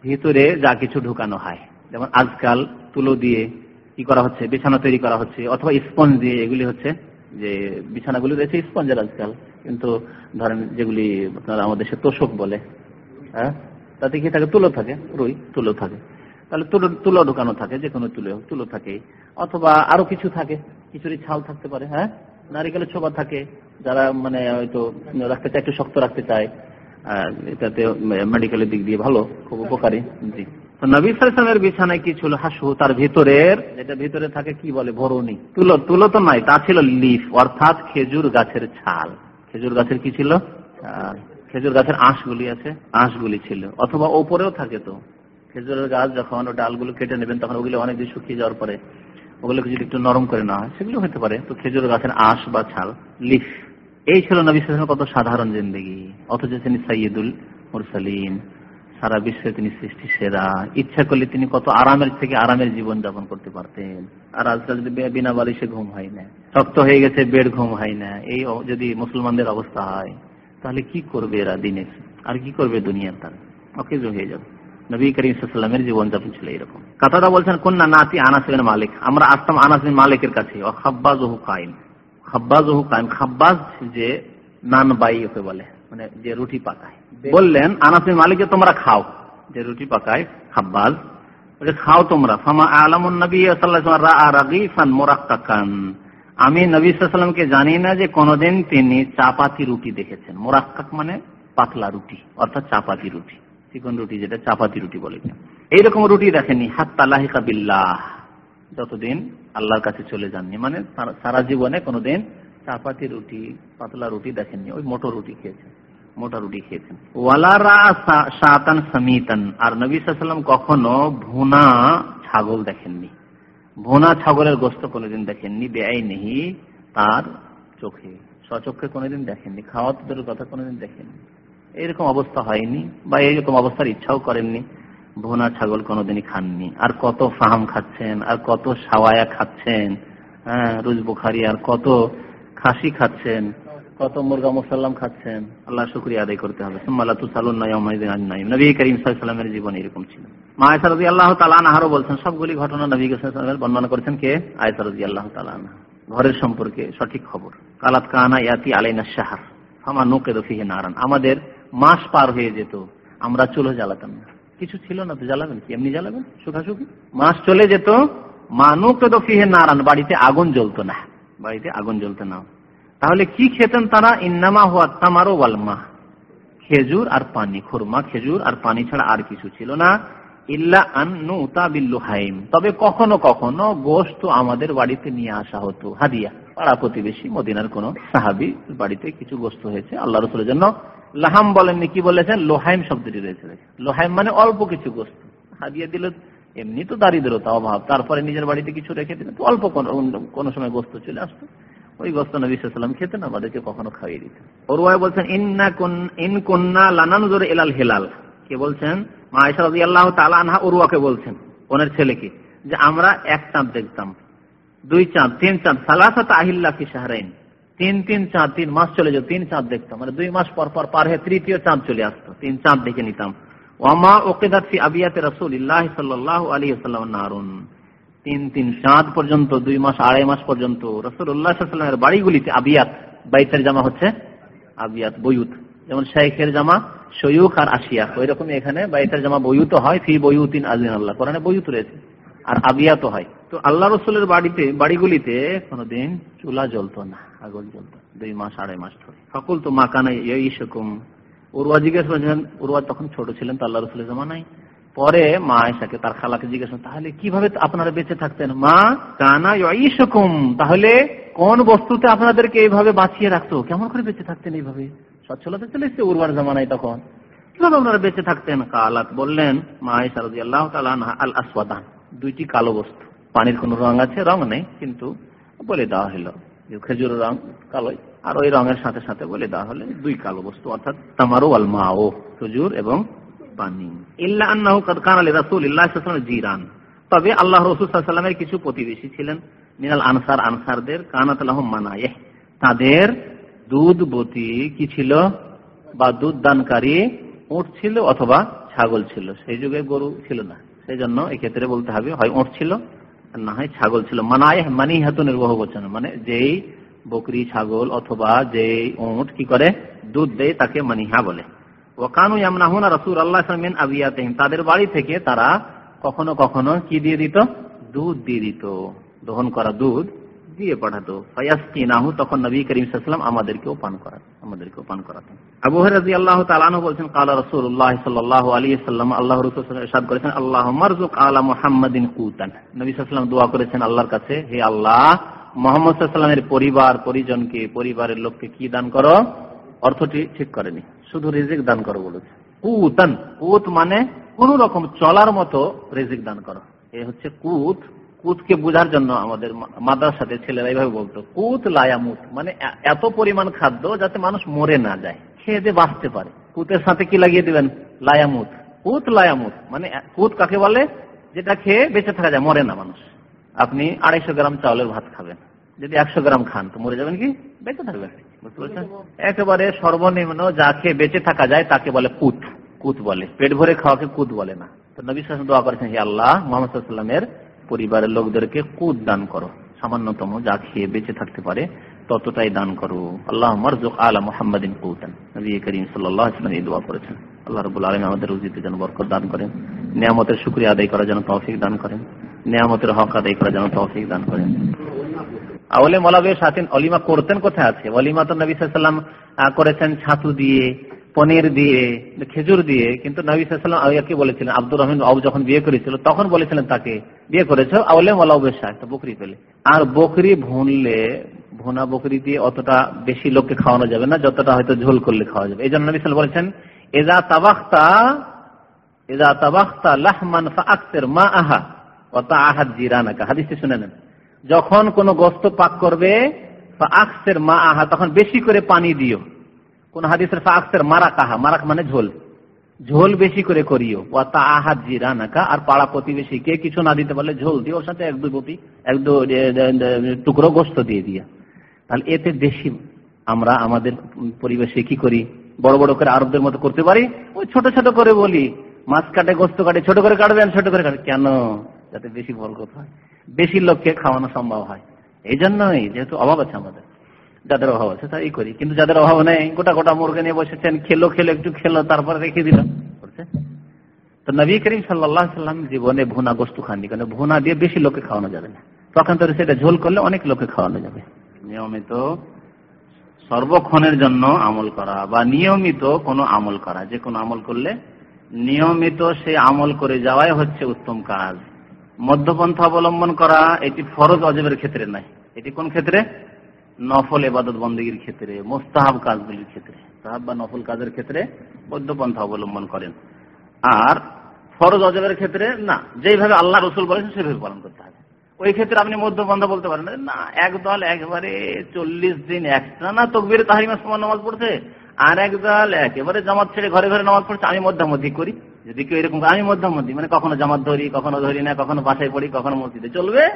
ভিতরে যা কিছু ঢুকানো হয়। যেমন আজকাল তুলো দিয়ে কি করা হচ্ছে? বিছানা তৈরি করা হচ্ছে। অথবা স্পঞ্জ দিয়ে, এগুলি হচ্ছে যে বিছানাগুলি রয়েছে স্পঞ্জের আজকাল। কিন্তু ধরেন যেগুলি আপনার আমাদের দেশে তোষক বলে হ্যাঁ? তাতে কি থাকে? তুলো থাকে, রুই, তুলো থাকে। তাহলে তুলো তুলো ঢুকানো থাকে যে কোনো তুলো তুলো থাকে অথবা আরও কিছু থাকে কিছুরই ছাল থাকতে পারে হ্যাঁ? নারিকেলের ছোবা থাকে, যারা মানে হয়তো রাখতে চায়, একটু শক্ত রাখতে চায় এটাতে মেডিকেলের দিক দিয়ে ভালো, খুব উপকারী। জি। নবী বিছানায় কি ছিল? হাসু, তার ভিতরের, যেটা ভিতরে থাকে কি বলে? ভরণী। তুলো তুলো তো নাই, তা ছিল লিফ, অর্থাৎ খেজুর গাছের ছাল। খেজুর গাছের কি ছিল? খেজুর গাছের আঁশগুলি আছে, আঁশগুলি ছিল। অথবা ওপরেও থাকে তো। খেজুরের গাছ যখন ডালগুলো কেটে নেবেন, তখন ওগুলো অনেক দিন শুকিয়ে যাওয়ার পরে ওগুলোকে যদি একটু নরম করে নেওয়া হয়, সেগুলো হতে পারে। তো খেজুর গাছের আঁশ বা ছাল, লিফ। এই ছিল না নবী কত সাধারণ জিন্দগি। অথচ তিনি সাইয়দুল মুরসালিন। সারা বিশ্বে তিনি সৃষ্টি সেরা। ইচ্ছা করলে তিনি কত আরামের থেকে আরামের জীবন যাপন করতে পারতেন। আর আজকাল যদি বিনা বালিশে ঘুম হয় না। শক্ত হয়ে গেছে বেড ঘুম হয় না। এই যদি মুসলমানদের অবস্থা হয় তাহলে কি করবে এরা দিনে? আর কি করবে দুনিয়ার তার? অকেজ হয়ে যাবে। নবী করিমের জীবন যাপন ছিল এরকম। কথাটা বলছেন কন্যা নাতি আনাসিন মালিক। আমরা আসতাম আনাসিন মালিকের কাছে। ও খাব্বাজ ওহু কাইম খাব্বাজ ওহু কাইম খাব্বাজ যে নান বাই ওকে বলে মানে যে রুটি পাকায়। বললেন আনাসিন মালিককে তোমরা খাও। যে রুটি পাকায় খাব্বাজ খাও তোমরা। ফামা আলামুন নবী মোরাক্কান আমি নবী সাল্লামকে জানি না যে কোনদিন তিনি চাপাতি রুটি দেখেছেন। মোরাক্কাক মানে পাতলা রুটি, অর্থাৎ চাপাতি রুটি। চিকন রুটি যেটা চাপাতি রুটি বলে এইরকম রুটি দেখেনি হাত তালাহিকা বিল্লাহ। যতদিন আল্লাহর কাছে চলে যাননি মানে সারা জীবনে কোনোদিন চাপাতি রুটি, পাতলা রুটি দেখেননি। ওই মোটো রুটি খেয়েছেন, মোটা রুটি খেয়েছেন। ওয়ালারা সাতান সামিতান। আর নবী সাল্লাম কখনো ভুনা ছাগল দেখেননি। ভুনা ছাগলের গোস্ত কোনোদিন দেখেননি বেআই নেহি তার চোখে। স্বচক্ষে কোনোদিন দেখেননি, খাওয়া তোদের কথা, কোনোদিন দেখেননি। এরকম অবস্থা হয়নি বা এইরকম অবস্থার ইচ্ছাও করেননি, ভোনা ছাগল কোনোদিনই খাননি। আর কত ফাহাম খাচ্ছেন, আর কত সাওয়ায়া খাচ্ছেন হ্যাঁ রুজ বুখারি আর কত খাসি খাচ্ছেন কত মুরগা মুসাল্লাম খাচ্ছেন? আল্লাহ শুক্রিয়া আদায় করতে হবে। নবী করিম সাল্লামের জীবন এরকম ছিল। মা আয়সারদি আল্লাহ তালান আরও বলছেন, সবগুলি ঘটনা নবী বর্ণনা করেছেন কে? আয়সারদি আল্লাহ তালান ঘরের সম্পর্কে সঠিক খবর। কালাত কানা ইয়াতি আলাইনা শাহার, ফামা নোকে দফিহে নারান। আমাদের মাস পার হয়ে যেত, আমরা চুলো জ্বালাতাম না। কিছু ছিল না তো, জ্বালাবেন কি? এমনি জ্বালাবেন? সুখাসুখি? মাস চলে যেত মানুক তো ফিহে নারান, বাড়িতে আগুন জ্বলতো না। বাড়িতে আগুন জ্বলতো না। তাহলে কি খেতেন তারা? ইন্নামা হওয়া তামারো ওয়ালমা খেজুর আর পানি, খুরমা, খেজুর আর পানি ছাড়া আর কিছু ছিল না। ইল্লা হাইম। তবে কখনো কখনো গোস্ত আমাদের বাড়িতে নিয়ে আসা হতো, হাদিয়া। পাড়া প্রতিবেশী, মদিনার কোন সাহাবি বাড়িতে কিছু গোস্ত হয়েছে আল্লাহ রসুলের জন্য। লাহাম বলেননি, কি বলেছেন? লোহাইম শব্দটি রয়েছে। লোহাইম মানে অল্প কিছু গোস্ত হাদিয়া দিল এমনি তো দারিদ্রতা অভাব। তারপরে নিজের বাড়িতে কিছু রেখে দিলেন তো অল্প কোন সময় গোস্ত চলে আসতো। ওই গোস্ত নবী সাল্লাম খেতেন, আমাদেরকে কখনো খাইয়ে দিতেন। ওরওয়াই বলছেন, ইন্না ইন কন্যা লানানুজোর এলাল হেলাল। কে বলছেন? তালানহা ওরুয়াকে বলছেন, ওনার ছেলেকে, যে আমরা এক চাঁদ দেখতাম, দুই চাঁদ, তিন চাঁদ, সালাসাত আহিল্লা কি সাহারাইন তিন তিন চাঁদ, তিন মাস চলে যেত, তিন চাঁদ দেখতাম। মানে দুই মাস পর পর পার হয়ে তৃতীয় চাঁদ চলে আসতো, তিন চাঁদ দেখে নিতাম। ওমা ওকেদাত ফি আবিয়াতে রসুল ইল্লাহ সাল্লাহ আলী সাল্লাম নারুন। তিন তিন চাঁদ পর্যন্ত, দুই মাস, আড়াই মাস পর্যন্ত রসুল্লাহামের বাড়িগুলিতে আবিয়াত, বাইতের জামা হচ্ছে আবিয়াত বইউত যেমন শেখের জামা সৈয়ুক আর আসিয়া। ওই রকম এখানে বাইতের জামা বইউত হয়, ফি বইউতিন আজিন আল্লাহ। কোরআনে বইউত রয়েছে, আর আবিয়াত হয়। তো আল্লাহ রসুলের বাড়িতে, বাড়িগুলিতে কোনোদিন চুলা জ্বলতো না আগুন জ্বলতো, দুই মাস, আড়াই মাস ধরে। সকল তো মাকানা ইসকুম উরুয়া জিজ্ঞেস করেছিলেন উরুয়া তখন ছোট ছিলেন তো আল্লাহ রসুলের জামানায় পরে মা আয়সাকে তার খালাকে জিজ্ঞেস তাহলে কীভাবে আপনারা বেঁচে থাকতেন? মা কানা ইসকুম তাহলে কোন বস্তুতে আপনাদেরকে এইভাবে বাঁচিয়ে রাখতো? কেমন করে বেঁচে থাকতেন এইভাবে? সচ্ছলতা চলে এসছে উর্বার জামানায় তখন। কীভাবে আপনারা বেঁচে থাকতেন? কালাত বললেন, মা আয়সা রাজি আল্লাহ আল আসওয়াদান দুইটি কালো বস্তু। পানির কোন রং আছে? রং নেই, কিন্তু বলে দেওয়া হলো। খেজুর রং কালোই আর ওই রঙের সাথে সাথে বলে দেওয়া হলে, দুই কালো বস্তু। অর্থাৎ তামারু আল মা ও খেজুর এবং পানি ইল্লা আন্নাহু কাদ কানা লিরাসূলিল্লাহ সাল্লাল্লাহু জিরান। তবে আল্লাহ রাসূল সাল্লাল্লাহু আলাইহি কিছু প্রতিবেশী ছিলেন, মিনাল আনসার, আনসারদের, কানাত লাহুম মানায়ে তাদের দুধ বতি কি ছিল? বা দুধ দানকারী উট ছিল অথবা ছাগল ছিল? সেই যুগে গরু ছিল না। সেই জন্য এক্ষেত্রে বলতে হবে, হয় উঠ ছিল না হয় ছাগল ছিল। মানায় মানি হাত নির্বাহ বচন মানে যেই বকরি, ছাগল অথবা যেই উঠ কি করে? দুধ দেয় তাকে মানিহা বলে। ওকানু ইয়ামনাহুনা রাসূল আল্লাহ মিন তাদের বাড়ি থেকে তারা কখনো কখনো কি দিয়ে দিত? দুধ দিয়ে দিত। দহন করা দুধ দিয়ে পাঠাতো। ফায়াসকিনাহু, তখন নবী করিম সাল্লাম আমাদেরকেও পান করা আমাদেরকেও পান করাতেন। আবু রাজি আল্লাহ তাআলা বলছেন, কালা রাসূলুল্লাহ সাল্লাল্লাহু আলাইহি সাল্লাম আল্লাহ রাসূল ইরশাদ করেছেন আল্লাহ মারজুক আলা মুহাম্মাদিন কুতান। নবী সাল্লাল্লাহু দোয়া করেছেন আল্লাহর কাছে, হে আল্লাহ, মোহাম্মদ সাল্লামের পরিবার, পরিজনকে, পরিবারের লোককে কি দান করো? অর্থটি ঠিক করেনি। শুধু রিজিক দান করো বলেছে কুতান, কুত মানে কোন রকম চলার মতো রিজিক দান করো। এ হচ্ছে কুত। কুতকে বোঝার জন্য আমাদের মাদ্রাসাতে ছেলেরা এইভাবে বলতো, কুত লায়ামুত মানে এত পরিমাণ খাদ্য যাতে মানুষ মরে না যায়, খেয়ে দিয়ে বাঁচতে পারে। কুতের সাথে কি লাগিয়ে দিবেন? লায়ামুত কুত লায়ামুত মানে কুত কাকে বলে? যেটা খেয়ে বেঁচে থাকা যায়, মরে না মানুষ। আপনি আড়াইশো গ্রাম চাউলের ভাত খাবেন। যদি একশো গ্রাম খান তো মরে যাবেন কি? বেঁচে থাকবেন। বুঝতে পারছেন? একেবারে সর্বনিম্ন যাকে বেঁচে থাকা যায় তাকে বলে কুত। কুত বলে। পেট ভরে খাওয়াকে কুত বলে না। তো নবী দোয়া করেছেন হে আল্লাহ মোহাম্মদ সাল্লামের পরিবারের লোকদেরকে কুত দান করো। সামান্যতম যা খেয়ে বেঁচে থাকতে পারে ততটাই দান করো। আল্লাহ মরজুক আলা মোহাম্মদিন কৌতান। নবী করিম সাল্লাহ এই দোয়া করেছেন। আল্লাহ রবুল আলম আমাদের রুজিতে যেন বরকত দান করেন। নিয়ামতের শুক্রিয়া আদায় করার যেন তৌফিক দান করেন। নিয়ামতের হক আদায় করার যেন তৌফিক দান করেন। আওলে মলাবে সাথে অলিমা করতেন কোথায় আছে? অলিমা তো নবী সাল্লাম করেছেন ছাতু দিয়ে, পনির দিয়ে, খেজুর দিয়ে, কিন্তু নবী সাল্লাম আয়াকে বলেছিলেন, আব্দুর রহমান আবু যখন বিয়ে করেছিল, তখন বলেছিলেন তাকে, বিয়ে করেছ আউলে মলাউবেশা একটা বকরি পেলে। আর বকরি ভুনলে, ভুনা বকরি দিয়ে অতটা বেশি লোককে খাওয়ানো যাবে না, যতটা হয়তো ঝোল করলে খাওয়া যাবে। এই জন্য নবী সাল বলেছেন, এজা তাবাক্তা এজা তাবাক্তা লাহমান ফাকসের মা আহা অত আহাদ জিরানাকা। হাদিসটি শুনে নেন। যখন কোন গোস্ত পাক করবে আকসের মা আহা তখন বেশি করে পানি দিও। কোন হাদিসের ফাকসের মারা কাহা মারাক মানে ঝোল। ঝোল বেশি করে করিও। তা আহাত জিরা নাকা আর পাড়া প্রতিবেশী কে কিছু না দিতে পারলে ঝোল দিয়ে ওর সাথে এক দুই পতি এক দু টুকরো গোস্ত দিয়ে দিয়া। তাহলে এতে বেশি আমরা আমাদের পরিবেশে কি করি? বড় বড় করে আরবদের মতো করতে পারি? ওই ছোট ছোট করে বলি। মাছ কাটে, গোস্ত কাটে, ছোট করে কাটবেন, ছোট করে কাটে কেন? যাতে বেশি বরকত হয়। বেশি লোককে খাওয়ানো সম্ভব হয়। এই জন্যই যেহেতু অভাব আছে আমাদের, যাদের অভাব আছে তাই করি। কিন্তু যাদের অভাব নেই, গোটা গোটা মুরগে নিয়ে বসেছেন, খেলো খেলো, একটু খেলো, তারপরে রেখে দিল তো নবী করিম সাল্লাহ সাল্লাম জীবনে ভুনা গোস্তু খাননি কারণ ভুনা দিয়ে বেশি লোকে খাওয়ানো যাবে না। তখন তো সেটা ঝোল করলে অনেক লোকে খাওয়ানো যাবে। নিয়মিত সর্বক্ষণের জন্য আমল করা বা নিয়মিত কোনো আমল করা, যে কোনো আমল করলে নিয়মিত সে আমল করে যাওয়াই হচ্ছে উত্তম কাজ। মধ্যপন্থা অবলম্বন করা এটি ফরজ অজবের ক্ষেত্রে নাই। এটি কোন ক্ষেত্রে? নফল এবাদত বন্দীর ক্ষেত্রে, মোস্তাহাব কাজগুলির ক্ষেত্রে। সাহাব বা নফল কাজের ক্ষেত্রে মধ্যপন্থা অবলম্বন করেন। আর ফরজ অজবের ক্ষেত্রে না, যেইভাবে আল্লাহ রসুল বলেছেন সেভাবে পালন করতে হবে। ওই ক্ষেত্রে আপনি মধ্যপন্থা বলতে পারেন, না একদল একবারে চল্লিশ দিন একটা না, তকবির, তাহারিমা সমান নামাজ পড়ছে, আর একদল একেবারে জামাত ছেড়ে ঘরে ঘরে নামাজ পড়ছে, আমি মধ্যামধ্যি করি। যদি কেউ এরকম আমি মধ্যামধ্যি মানে কখনো জামাত ধরি, কখনো ধরি না, কখনো বাসায় পড়ি, কখনো মসজিদে। চলবে?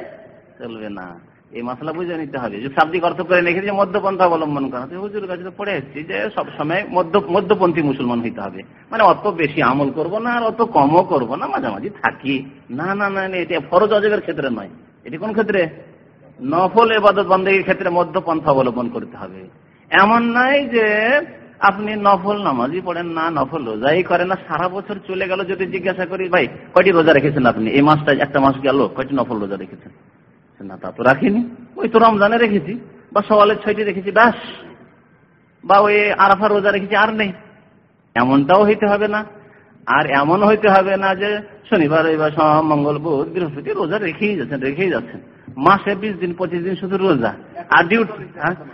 চলবে না। এই মশলা বুঝে নিতে হবে। যে শাব্দিক অর্থ করে রেখেছি যে মধ্যপন্থা অবলম্বন করা হুজুর কাছে তো পড়ে এসেছি যে সবসময় মধ্য, মধ্যপন্থী মুসলমান হইতে হবে। মানে অত বেশি আমল করব না আর অত কমও করব না, মাঝামাঝি থাকি। না না না এটা ফরজ অজবের ক্ষেত্রে নয়। এটি কোন ক্ষেত্রে? নফল এবাদত বন্দীর ক্ষেত্রে মধ্যপন্থা অবলম্বন করতে হবে। এমন নাই যে আপনি নফল নামাজই পড়েন, না নফল রোজাই করেন না, সারা বছর চলে গেল যদি জিজ্ঞাসা করি, ভাই, কয়টি রোজা রেখেছেন আপনি? এই মাসটা, একটা মাস গেল, কয়টি নফল রোজা রেখেছেন? না, তা তো রাখিনি। ওই তো রমজানে রেখেছি, বা সওয়ালের ছয়টি রেখেছি, ব্যাস। বা ওই আরাফা রোজা রেখেছি, আর নেই। এমনটাও হইতে হবে না। আর এমন হইতে হবে না যে, শনিবার, রবিবার মঙ্গল, বুধ, বৃহস্পতি রোজা রেখেই যাচ্ছেন রেখেই যাচ্ছেন। মাসে বিশ দিন, পঁচিশ দিন শুধু রোজা। আর ডিউটি?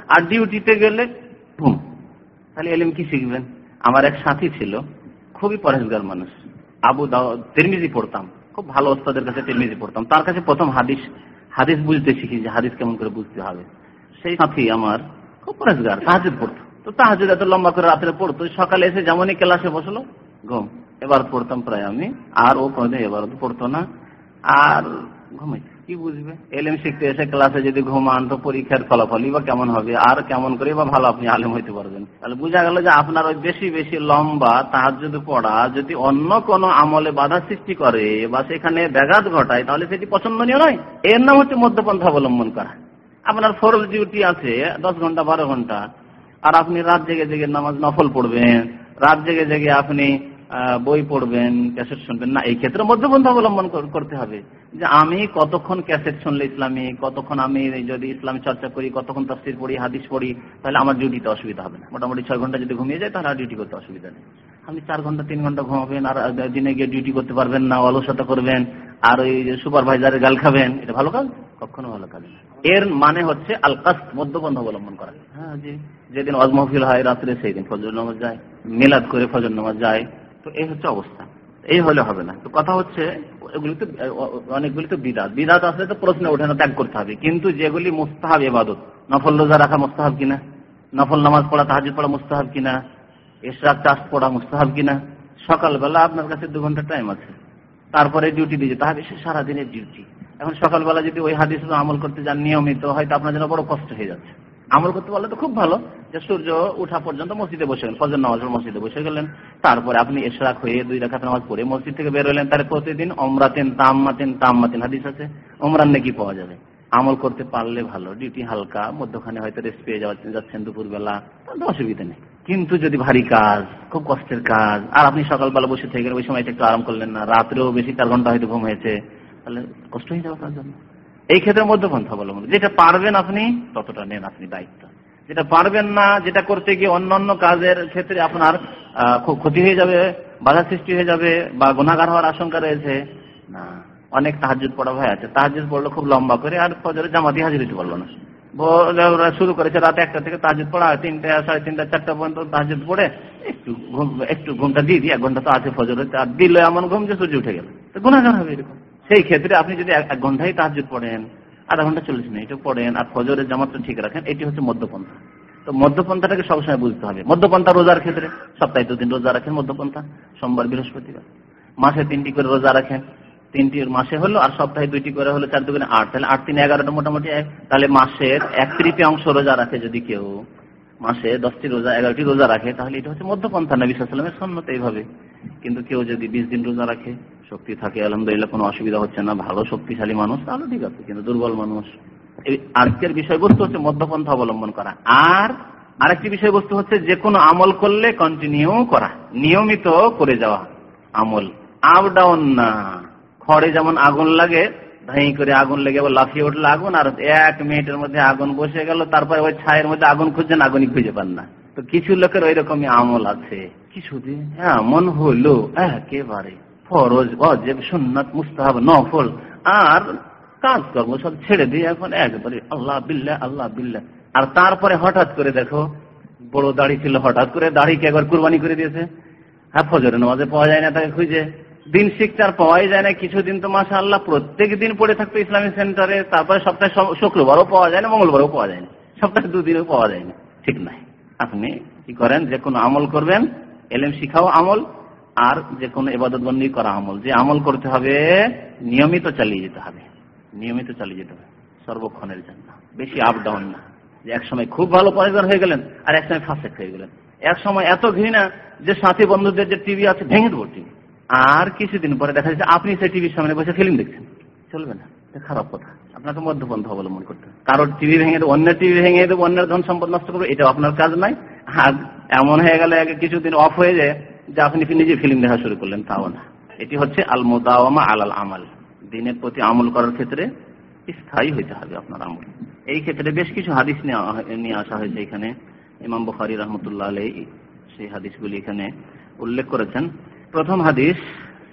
আর ডিউটিতে গেলে তাহলে এলিম কি শিখবেন? আমার এক সাথী ছিল, খুবই পরেশগার মানুষ। আবু দাও তিরমিজি পড়তাম, খুব ভালো ওস্তাদের কাছে তিরমিজি পড়তাম। তার কাছে প্রথম হাদিস হাদিস বুঝতে শিখি যে হাদিস কেমন করে বুঝতে হবে। সেই সাথী আমার খুব পরেশগার তাহাজুদ পড়তো। তো তাহাজুদ এত লম্বা করে রাত্রে পড়তো, সকালে এসে যেমনই ক্লাসে বসল, ঘুম। এবার পড়তাম প্রায় আমি, আর ও কোনোদিন এবার পড়তো না, আর ঘুমাই কি বুঝবে? এলএম শিখতে এসে ক্লাসে যদি ঘুমান তো পরীক্ষার ফলাফলই বা কেমন হবে? আর কেমন করে বা ভালো আপনি আলেম হইতে পারবেন। তাহলে বোঝা গেল যে আপনার ওই বেশি বেশি লম্বা তাহার যদি পড়া যদি অন্য কোন আমলে বাধা সৃষ্টি করে বা সেখানে ব্যাঘাত ঘটায়, তাহলে সেটি পছন্দনীয় নয়। এর নাম হচ্ছে মধ্যপন্থা অবলম্বন করা। আপনার ফরল ডিউটি আছে, দশ ঘণ্টা, বারো ঘণ্টা। আর আপনি রাত জেগে জেগে নামাজ নফল পড়বেন। রাত জেগে জেগে আপনি বই পড়বেন, ক্যাসেট শুনবেন। না, এই ক্ষেত্রে মধ্যপন্থা অবলম্বন করতে হবে। যে আমি কতক্ষণ ক্যাসেট শুনলে ইসলামী, কতক্ষণ আমি যদি ইসলামী চর্চা করি, কতক্ষণ তফসির পড়ি, হাদিস পড়ি, তাহলে আমার ডিউটিতে অসুবিধা হবে না। মোটামুটি ছয় ঘণ্টা যদি ঘুমিয়ে যায়, তাহলে আর ডিউটি করতে অসুবিধা নেই। আপনি চার ঘণ্টা, তিন ঘণ্টা ঘুমাবেন আর দিনে গিয়ে ডিউটি করতে পারবেন না, অলসতা করবেন, আর ওই সুপারভাইজারের গাল খাবেন, এটা ভালো কাজ? কখনো ভালো কাজ এর মানে হচ্ছে আলকাস মধ্যপন্থা অবলম্বন করা। হ্যাঁ জি। যেদিন অজমহফিল হয়, রাত্রে সেই দিন ফজর নামাজ যায়, মেলাদ করে ফজর নামাজ যায়। তো এই হচ্ছে অবস্থা। এই হলে হবে না। তো কথা হচ্ছে এগুলি তো অনেকগুলি তো বিদাত। বিদাত আসলে তো প্রশ্ন ওঠে না, ত্যাগ করতে হবে। কিন্তু যেগুলি মুস্তাহাব এবাদত নফল রোজা রাখা মুস্তাহাব কিনা নফল নামাজ পড়া তাহাজ পড়া মুস্তাহাব কিনা এসরাক চাষ পড়া মুস্তাহাব কিনা সকালবেলা আপনার কাছে দু ঘণ্টা টাইম আছে। তারপরে ডিউটি দিয়ে তাহলে সে সারাদিনের ডিউটি এখন সকালবেলা যদি ওই হাদিস আমল করতে যান, নিয়মিত, হয়তো আপনার জন্য বড় কষ্ট হয়ে যাচ্ছে। আমল করতে পারলে তো খুব ভালো যে সূর্য উঠা পর্যন্ত মসজিদে বসে গেলেন, ফজর নামাজ মসজিদে বসে গেলেন। তারপরে আপনি এশরাক হয়ে দুই রাখাত নামাজ পড়ে মসজিদ থেকে বের হলেন তার প্রতিদিন অমরাতেন তাম্মাতেন তাম্মাতেন, হাদিস আছে অমরান নাকি পাওয়া যাবে। আমল করতে পারলে ভালো ডিউটি হালকা, মধ্যখানে হয়তো রেস্ট পেয়ে যাচ্ছেন দুপুর বেলা অসুবিধা নেই। কিন্তু যদি ভারী কাজ, খুব কষ্টের কাজ, আর আপনি সকালবেলা বসে থেকে ওই সময় একটু আরাম করলেন না, রাত্রেও বেশি চার ঘণ্টা হয়তো ঘুম হয়েছে, তাহলে কষ্ট হয়ে যাবে তার জন্য। এই ক্ষেত্রে মধ্যপন্থা অবলম্বন। যেটা পারবেন আপনি, ততটা নেন আপনি দায়িত্ব। যেটা পারবেন না, যেটা করতে গিয়ে অন্যান্য কাজের ক্ষেত্রে আপনার খুব ক্ষতি হয়ে যাবে, বাধা সৃষ্টি হয়ে যাবে বা গুণাগার হওয়ার আশঙ্কা রয়েছে। না, অনেক তাহাজুদ পড়া ভাই আছে। তাহাজুদ পড়ল খুব লম্বা করে আর ফজরে জামাতি হাজির হতে পারল না। শুরু করেছে, রাত একটা থেকে তাহাজুদ পড়া তিনটা সাড়ে তিনটা চারটা পর্যন্ত তাহাজুদ পড়ে। একটু একটু ঘুমটা দিয়ে দিই, এক ঘণ্টা তো আছে ফজর আর দিল এমন ঘুম যে সূর্য উঠে গেল। তো গুণাগার হবে এরকম। সেই ক্ষেত্রে আপনি যদি এক ঘন্টাই তাহাজুদ পড়েন, আধা ঘণ্টা চল্লিশ মিনিট পড়েন, আর ফজরের জামাতটা ঠিক রাখেন, এটি হচ্ছে মধ্যপন্থা। তো মধ্যপন্থাটাকে সবসময় বুঝতে হবে। মধ্যপন্থা রোজার ক্ষেত্রে সপ্তাহে দুদিন রোজা রাখেন মধ্যপন্থা, সোমবার বৃহস্পতিবার। মাসে তিনটি করে রোজা রাখেন। তিনটি মাসে হলো আর সপ্তাহে দুইটি করে হলো চার দুগুণে আট। তাহলে আট, তিন, এগারোটা মোটামুটি তাহলে মাসের এক তৃতীয় অংশ রোজা রাখে যদি কেউ। মাসে দশটি রোজা, এগারোটি রোজা রাখে, তাহলে এটা হচ্ছে মধ্যপন্থা। নবী সাল্লামের সন্ন্যত এইভাবে। কিন্তু কেউ যদি বিশ দিন রোজা রাখে, শক্তি থাকে, আলহামদুলিল্লাহ, কোনো অসুবিধা হচ্ছে না, ভালো, শক্তিশালী মানুষ, তাহলে ঠিক আছে, কিন্তু দুর্বল মানুষ। এই আজকের বিষয়বস্তু হচ্ছে মধ্যপন্থা অবলম্বন করা। আর আরেকটি বিষয়বস্তু হচ্ছে যে কোনো আমল করলে কন্টিনিউ করা, নিয়মিত করে যাওয়া আমল। আপ ডাউন না। খড়ে যেমন আগুন লাগে ধাই করে আগুন লেগে লাফিয়ে উঠল আগুন আর এক মিনিটের মধ্যে আগুন বসে গেল তারপরে ওই ছায়ের মধ্যে আগুন খুঁজছেন আগুনই খুঁজে পান না। তো কিছু লোকের ওই রকমই আমল আছে। কিছুদিন? হ্যাঁ মন হইল একেবারে। ফরজ অজেব সুন্নাত মুস্তাহাব নফল আর কাজকর্ম সব ছেড়ে দিয়ে এখন একবারে আল্লাহ বিল্লা আল্লাহ বিল্লা আর তারপরে হঠাৎ করে দেখো বড় দাড়ি ছিল হঠাৎ করে দাড়িকে একবার কুরবানি করে দিয়েছে। হ্যাঁ ফজরে নামাজে পাওয়া যায় না তাকে খুঁজে। দিন শিখতে আর পাওয়াই যায় না, কিছুদিন তো মাসা আল্লাহ প্রত্যেক দিন পড়ে থাকতো ইসলামিক সেন্টারে, তারপরে সপ্তাহে শুক্রবারও পাওয়া যায় না, মঙ্গলবারও পাওয়া যায় না। সপ্তাহে দুদিনও পাওয়া যায় না। ঠিক নাই। আপনি কি করেন, যে কোনো আমল করবেন এলএম শিখাও আমল, আর যে কোনো এবাদত বন্দী করা আমল। যে আমল করতে হবে, নিয়মিত চালিয়ে যেতে হবে। নিয়মিত চালিয়ে যেতে হবে। সর্বক্ষণের জন্য। বেশি আপ ডাউন না। যে এক সময় খুব ভালো পরেজগার হয়ে গেলেন, আর এক সময় ফাঁসে হয়ে গেলেন। এক সময় এত ঘৃণা যে সাথী বন্ধুদের যে টিভি আছে, ভেঙে দেবো টিভি আর কিছুদিন পরে দেখা যাচ্ছে আপনি সেই টিভির সামনে বসে ফিল্ম দেখছেন। চলবে না খারাপ কথা। আপনাকে মধ্যপন্থা অবলম্বন করতে কারোর টিভি ভেঙে দেবো, অন্যের টিভি ভেঙে দেবো, অন্যের ধন সম্পদ নষ্ট করব এটা আপনার কাজ নয়। আর এমন হয়ে গেলে কিছুদিন অফ হয়ে যায় যে আপনি নিজে ফিল্ম দেখা শুরু করলেন, তাও না। এটি হচ্ছে আল মোদাওয়ামা আলাল আমাল। দিনের প্রতি আমল করার ক্ষেত্রে স্থায়ী হইতে হবে আপনার আমল। এই ক্ষেত্রে বেশ কিছু হাদিস নিয়ে আসা হয়েছে এখানে। ইমাম বুখারি রহমতুল্লাহ আলাই সেই হাদিসগুলি এখানে উল্লেখ করেছেন। প্রথম হাদিস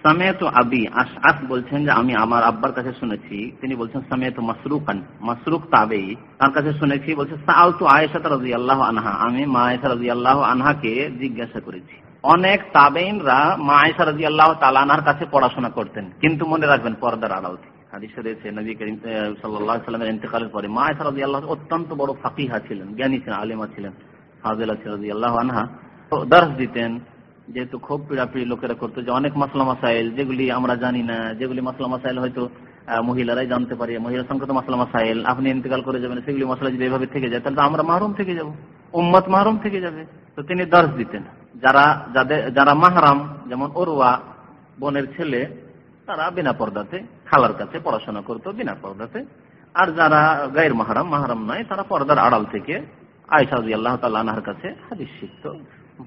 সামেত আবি আস বলছেন যে আমি আমার আব্বার কাছে শুনেছি। তিনি বলছেন সামেত মাসরুকান, মাসরুক তাবেই। তার কাছে শুনেছি, বলছে সালতু আয়েশা রাজি আল্লাহ আনহা। আমি মা আয়েশা রাজি আল্লাহ আনহাকে জিজ্ঞাসা করেছি। অনেক তাবেইনরা মা আয়েশা রাজি আল্লাহ তালানার কাছে পড়াশোনা করতেন। কিন্তু মনে রাখবেন, পর্দার আড়াল। থেকে হাদিসে রয়েছে, নবী করিম সাল্লাহ সাল্লামের ইন্তেকালের পরে মা আয়েশা রাজি আল্লাহ অত্যন্ত বড় ফাকিহা ছিলেন, জ্ঞানী ছিলেন, আলিমা ছিলেন, ফাজিলা রাজি আল্লাহ আনহা। দর্শ দিতেন যেহেতু খুব পীড়াপিড়ি লোকেরা করতো যে অনেক মাসলা মাসাইল, যেগুলি আমরা জানি না, যেগুলি মাসলা মাসাইল হয়তো মহিলারাই জানতে পারে, মহিলা সংক্রান্ত মাসলা মাসাইল, আপনি ইন্তেকাল করে যাবেন, সেগুলি মশলা যদি এভাবে থেকে যায়, তাহলে আমরা মাহরুম থেকে যাব, উম্মত মাহরুম থেকে যাবে। তো তিনি দর্শ দিতেন। যারা, যাদের, যারা মাহারাম, যেমন ওরওয়া, বোনের ছেলে, তারা বিনা পর্দাতে, খালার কাছে পড়াশোনা করতো বিনা পর্দাতে। আর যারা গায়ের মাহারাম মাহারাম নয়, তারা পর্দার আড়াল থেকে আয়সা আল্লাহ তাল্লাহার কাছে হাদিস শিখতো।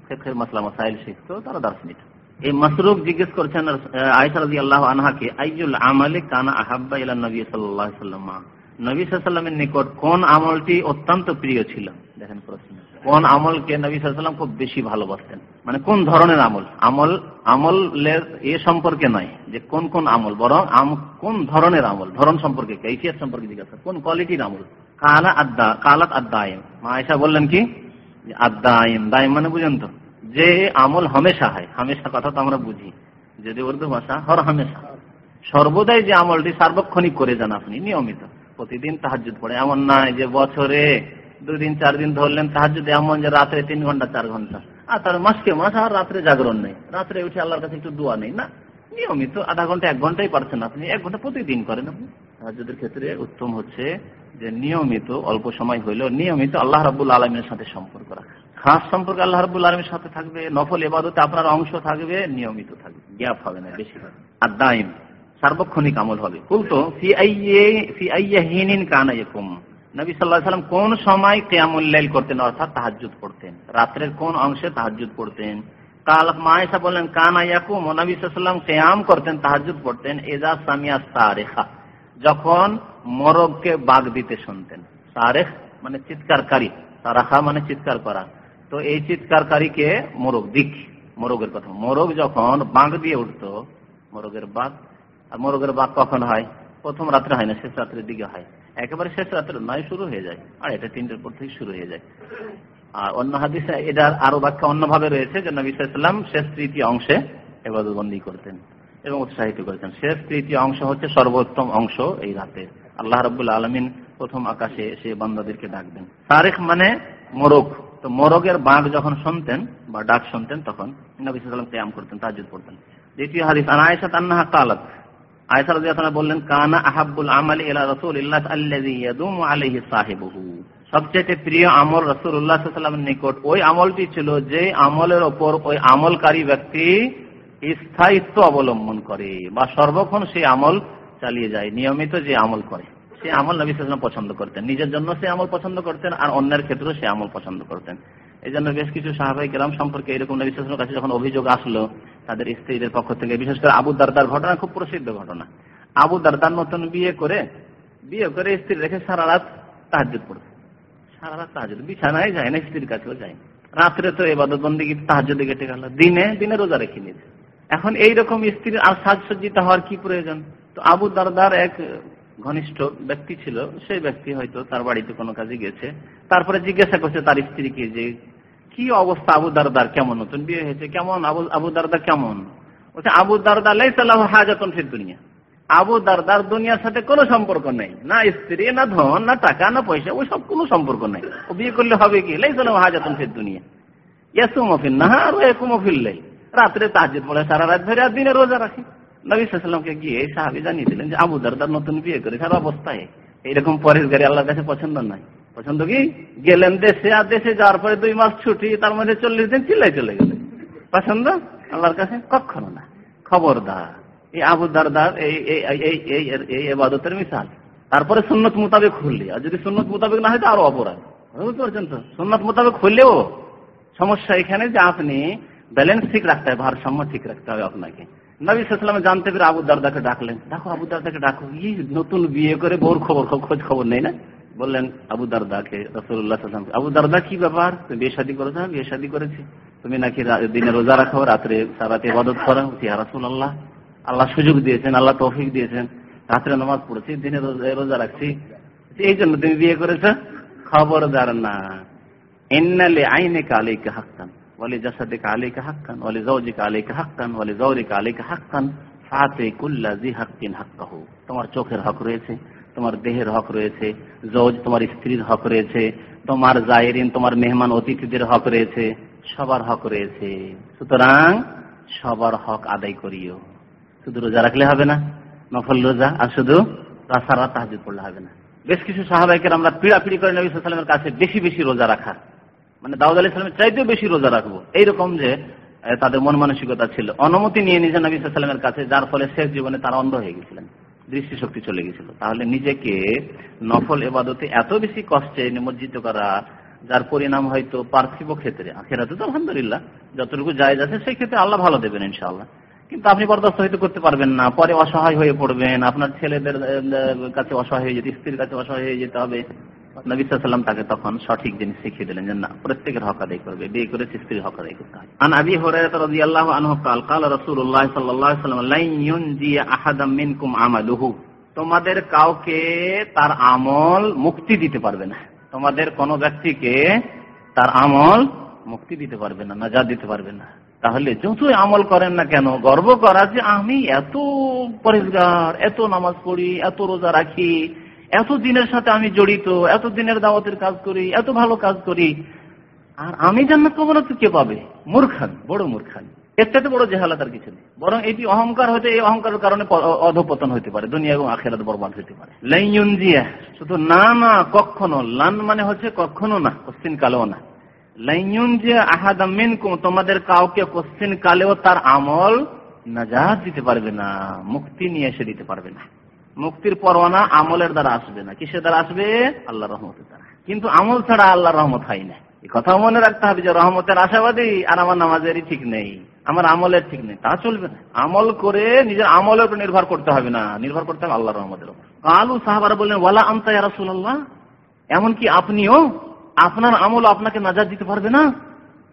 ফেকের মাসলা মাসাইল শিখতো তারা দার্শনিক এই মাসরুক জিজ্ঞেস করছেন আয়সা রাজি আল্লাহ আনহাকে আইজুল আমালে কানা আহাব্বা ইলা নবী সাল্লাহ সাল্লাম? নবী সাল্লামের নিকট কোন আমলটি অত্যন্ত প্রিয় ছিল? দেখেন প্রশ্ন। কোন আমলকে নবী সাল্লাম খুব বেশি ভালোবাসতেন? মানে কোন ধরনের আমল? আমল, আমলের এ সম্পর্কে নয় যে কোন কোন আমল, বরং কোন ধরনের আমল? ধরন সম্পর্কে কৈফিয়াত সম্পর্কে জিজ্ঞাসা কোন কোয়ালিটির আমল? কালা আদা কালাত আদায়ম মা আয়সা বললেন কি? আদায়ম, দায়ম মানে বুঝেন তো। যে আমল হামেশা হয়, হামেশা কথা তো আমরা বুঝি। যদি উর্দু ভাষা, হর হামেশা। সর্বদাই যে আমলটি সার্বক্ষণিক করে যান আপনি, নিয়মিত। প্রতিদিন তাহাজুদ পড়ে। এমন নয় যে বছরে দুদিন চার দিন ধরলেন তাহাজুদ এমন যে রাত্রে তিন ঘণ্টা, চার ঘণ্টা। আর তার মাসকে মাস আর রাত্রে জাগরণ নেই। রাত্রে উঠে আল্লাহর কাছে একটু দোয়া নেই, না? নিয়মিত আধা ঘণ্টা, এক ঘন্টাই পারছেন আপনি। এক ঘণ্টা প্রতিদিন করেন আপনি। তাহাজুদের ক্ষেত্রে উত্তম হচ্ছে যে নিয়মিত, অল্প সময় হইলেও নিয়মিত আল্লাহ রাবুল আলমের সাথে সম্পর্ক রাখা। খাস সম্পর্ক আল্লাহ রাবুল আলমের সাথে থাকবে, নফল এবাদতে আপনার অংশ থাকবে, নিয়মিত থাকবে। গ্যাপ হবে না, বেশি হবে আর দাইম, সার্বক্ষণিক আমল হবে। কুলতো নবী সাল্লাহ সাল্লাম কোন সময় কেয়ামুল্লাইল করতেন, অর্থাৎ তাহাজুদ পড়তেন? রাত্রের কোন অংশে তাহাজুদ পড়তেন? কাল মায়েশা বললেন, কানা ইয়াকুম। নবী সাল্লাম কেয়াম করতেন তাহাজুদ পড়তেন। এজা সামিয়া সারেখা। যখন মরগকে বাঘ দিতে শুনতেন সারেখ মানে চিৎকারকারী সারাখা মানে চিৎকার করা। তো এই চিৎকারকারীকে মোরগ, দিক, মোরগের কথা। মোরগ যখন বাঘ দিয়ে উঠত, মোরগের বাঘ, আর মোরগের বাঘ কখন হয়? প্রথম রাত্রে হয় না, শেষ রাত্রের দিকে হয়। একেবারে শেষ রাত্রে নয়, শুরু হয়ে যায়। আর এটা তিনটের পর থেকে শুরু হয়ে যায়। আর অন্য হাদিসে এটার আরও ব্যাখ্যা অন্যভাবে রয়েছে যে নবী সাল্লাম শেষ তৃতীয় অংশে এবাদতবন্দি করতেন। এবং উৎসাহিত করেছেন। শেষ তৃতীয় অংশ হচ্ছে সর্বোত্তম অংশ এই রাতে। আল্লাহ রবুল্লা আলমিন প্রথম আকাশে সে বান্দাদেরকে ডাকবেন। তারেক মানে মোরগ। তো মোরগের বাঘ যখন শুনতেন বা ডাক শুনতেন তখন নবী কেয়াম করতেন তাজুদ পড়তেন। দ্বিতীয় হাদিস আয়েশা তান্নাহা কালাত। আয়েশা রাদিয়াল্লাহু বললেন, কানা আহাব্বুল আমালি ইলা রাসূলিল্লাহ আল্লাযী ইয়াদুমু আলাইহি সাহিবুহু। সবচেয়ে প্রিয় আমল রাসূলুল্লাহ সাল্লাল্লাহু নিকট ওই আমলটি ছিল যে আমলের ওপর ওই আমলকারী ব্যক্তি স্থায়িত্ব অবলম্বন করে বা সর্বক্ষণ সেই আমল চালিয়ে যায়, নিয়মিত যে আমল করে। সে আমল নবী সাল্লাম পছন্দ করতেন। নিজের জন্য সে আমল পছন্দ করতেন আর অন্যের ক্ষেত্রেও সে আমল পছন্দ করতেন। এই জন্য বেশ কিছু সাহাবাই গ্রাম সম্পর্কে এরকম নবী সাল্লামের কাছে যখন অভিযোগ আসলো, তাদের স্ত্রীদের পক্ষ থেকে, বিশেষ করে আবু দারদার ঘটনা খুব প্রসিদ্ধ ঘটনা। আবু দারদার নতুন বিয়ে করে বিয়ে করে স্ত্রী রেখে সারা রাত তাহাজুদ পড়বে সারা রাত তাহাজুদ বিছানায় যায় না, স্ত্রীর কাছেও যায় রাত্রে তো এবাদত বন্দি তাহাজুদে কেটে গেল? দিনে দিনে রোজা রেখে নিয়েছে। এখন এইরকম স্ত্রীর আর সাজসজ্জিত হওয়ার কি প্রয়োজন? তো আবু দারদার এক ঘনিষ্ঠ ব্যক্তি ছিল, সেই ব্যক্তি হয়তো তার বাড়িতে কোনো কাজে গেছে। তারপরে জিজ্ঞাসা করছে তার স্ত্রীকে যে, কি অবস্থা আবু দারদার? কেমন? নতুন বিয়ে হয়েছে? কেমন? আবু আবু দারদা কেমন? বলছে, আবু দারদার লাইসাল্লাহ হাজাতন ফির দুনিয়া। আবু দারদার দুনিয়ার সাথে কোনো সম্পর্ক নেই। না স্ত্রী, না ধন, না টাকা, না পয়সা, ওই সব কোনো সম্পর্ক নেই। ও বিয়ে করলে হবে কি? লাইসাল্লাহ হাজাতন ফির দুনিয়া। ইয়াসু মফিল নাহার ও একু মফিল লাই রাত্রে তাহাজুদ পড়ে, সারা রাত ধরে আর দিনে রোজা রাখি। নবী সাল্লামকে গিয়ে সাহাবি জানিয়ে দিলেন যে, আবু দারদার নতুন বিয়ে করে সারা অবস্থায় এইরকম পরেশগারি আল্লাহর কাছে পছন্দ নয় পছন্দ কি? গেলেন দেশে, আর দেশে যাওয়ার পরে দুই মাস ছুটি, তার মধ্যে চল্লিশ দিন চিল্লাই চলে গেলেন পছন্দ? আল্লাহর কাছে? কখনো না। খবরদার। এই আবুদারদার এই এই এবাদতের মিসাল। তারপরে সুন্নত মোতাবেক খুললি আর যদি সুন্নত মোতাবেক না হয় তো আরও অপরাধ। বুঝতে পারছেন তো? সুন্নত মোতাবেক খুললেও সমস্যা এখানে যে আপনি ব্যালেন্স ঠিক রাখতে হবে ভারসাম্য ঠিক রাখতে হবে আপনাকে। নবী সালামে জানতে পেরে আবু দারদাকে ডাকলেন, দেখো আবু দারদাকে ডাকো ই নতুন বিয়ে করে বোর খবর, খোঁজ খবর নেই না? বললেন, আবু দারদাকে রসুল্লাহ আবু দারদা, কি ব্যাপার? তুমি বিয়ে শাদী করেছ? হ্যাঁ বিয়ে শাদী করেছি। তুমি নাকি দিনে রোজা রাখো, রাত্রে সারাতে ইবাদত করো? রাসুল আল্লাহ আল্লাহ সুযোগ দিয়েছেন, আল্লাহ তৌফিক দিয়েছেন। রাত্রে নামাজ পড়েছি, দিনে রোজা রাখছি। এই জন্য তুমি বিয়ে করেছ? খবরদার না। এন্নালে আইনে কালিকে হাক্কান। হাক্কান ওয়ালি জৌজিকে আলিকে হাক্কান ওয়ালি জৌরিকে আলিকে হাক্কান ফাতে কুল্লা জি হাক্কিন হাক্কাহু তোমার চোখের হক রয়েছে, তোমার দেহের হক রয়েছে, জৌজ তোমার স্ত্রীর হক রয়েছে, তোমার জায়রিন, তোমার মেহমান অতিথিদের হক রয়েছে, সবার হক রয়েছে। সুতরাং সবার হক আদায় করিও। শুধু রোজা রাখলে হবে না, নফল রোজা আর শুধু রাসারা তাহাজুদ পড়লে হবে না। বেশ কিছু সাহাবাহিকের আমরা পিড়াপিড়ি করে নবী সাল্লামের কাছে বেশি বেশি রোজা রাখা। মানে দাউদ আলী সালামের চাইতেও বেশি রোজা রাখব। এইরকম যে তাদের মন মানসিকতা ছিল। অনুমতি নিয়ে নিজে নবী সাল্লামের কাছে, যার ফলে শেষ জীবনে তারা অন্ধ হয়ে গেছিলেন। দৃষ্টিশক্তি চলে গেছিল। তাহলে নিজেকে নফল এবাদতে এত বেশি কষ্টে নিমজ্জিত করা, যার পরিণাম হয়তো পার্থিব ক্ষেত্রে, আখেরাতে তো আলহামদুলিল্লাহ, যতটুকু জায়জ আছে, সেই ক্ষেত্রে আল্লাহ ভালো দেবেন ইনশাআল্লাহ। কিন্তু আপনি বরদাস্ত হয়তো করতে পারবেন না, পরে অসহায় হয়ে পড়বেন, আপনার ছেলেদের কাছে অসহায় হয়ে যেতে, স্ত্রীর কাছে অসহায় হয়ে যেতে হবে। নবিসাল্লাম তাকে তখন সঠিক জিনিস শিখিয়ে দিলেন যে না প্রত্যেকের হক আদায় করবে বিয়ে করে স্ত্রীর হক আদায় করতে হবে আন আবি হুরায়রা রাদিয়াল্লাহু আনহু قال قال رسول الله صلى الله عليه وسلم لا ينجي احد منكم عمله তোমাদের কাউকে তার আমল মুক্তি দিতে পারবে না তোমাদের কোন ব্যক্তিকে তার আমল মুক্তি দিতে পারবে না নাজাত দিতে পারবে না তাহলে যতই আমল করেন না কেন গর্ব করা যে আমি এত পরিষ্কার এত নামাজ পড়ি এত রোজা রাখি এত দিনের সাথে আমি জড়িত এত দিনের দাওয়াতের কাজ করি, এত ভালো কাজ করি, আর আমি জান্নাত পাবো না তো কে পাবে? মূর্খান, বড় মূর্খান। এর চাইতে বড় জেহালাত আর কিছু নেই। বরং এটি অহংকার হতে, এই অহংকারের কারণে অধপতন হতে পারে, দুনিয়া এবং আখেরাত বরবাদ হতে পারে। লাইন জিয়া, শুধু না না, কখনো, লান মানে হচ্ছে কখনো না, কোশ্চিন কালেও না। লাইন যে আহাদা মিনকুম, তোমাদের কাউকে কোশ্চিন কালেও তার আমল নাজাত দিতে পারবে না, মুক্তি নিয়ে এসে দিতে পারবে না। মুক্তির পরোয়ানা আমলের দ্বারা আসবে না। কিসের দ্বারা আসবে? আল্লাহ রহমতের দ্বারা। কিন্তু আমল ছাড়া আল্লাহ রহমত হয় না। এই কথা মনে রাখতে হবে যে রহমতের আশাবাদী আর আমার নামাজেরই ঠিক নেই, আমার আমলের ঠিক নেই, তা চলবে না। আমল করে নিজের আমলের উপর নির্ভর করতে হবে না, নির্ভর করতে হবে আল্লাহ রহমতের উপর। কালু সাহাবারা বললেন, ওয়ালা আমতা রাসুল্লাহ এমনকি আপনিও, আপনার আমল আপনাকে নাজার দিতে পারবে না?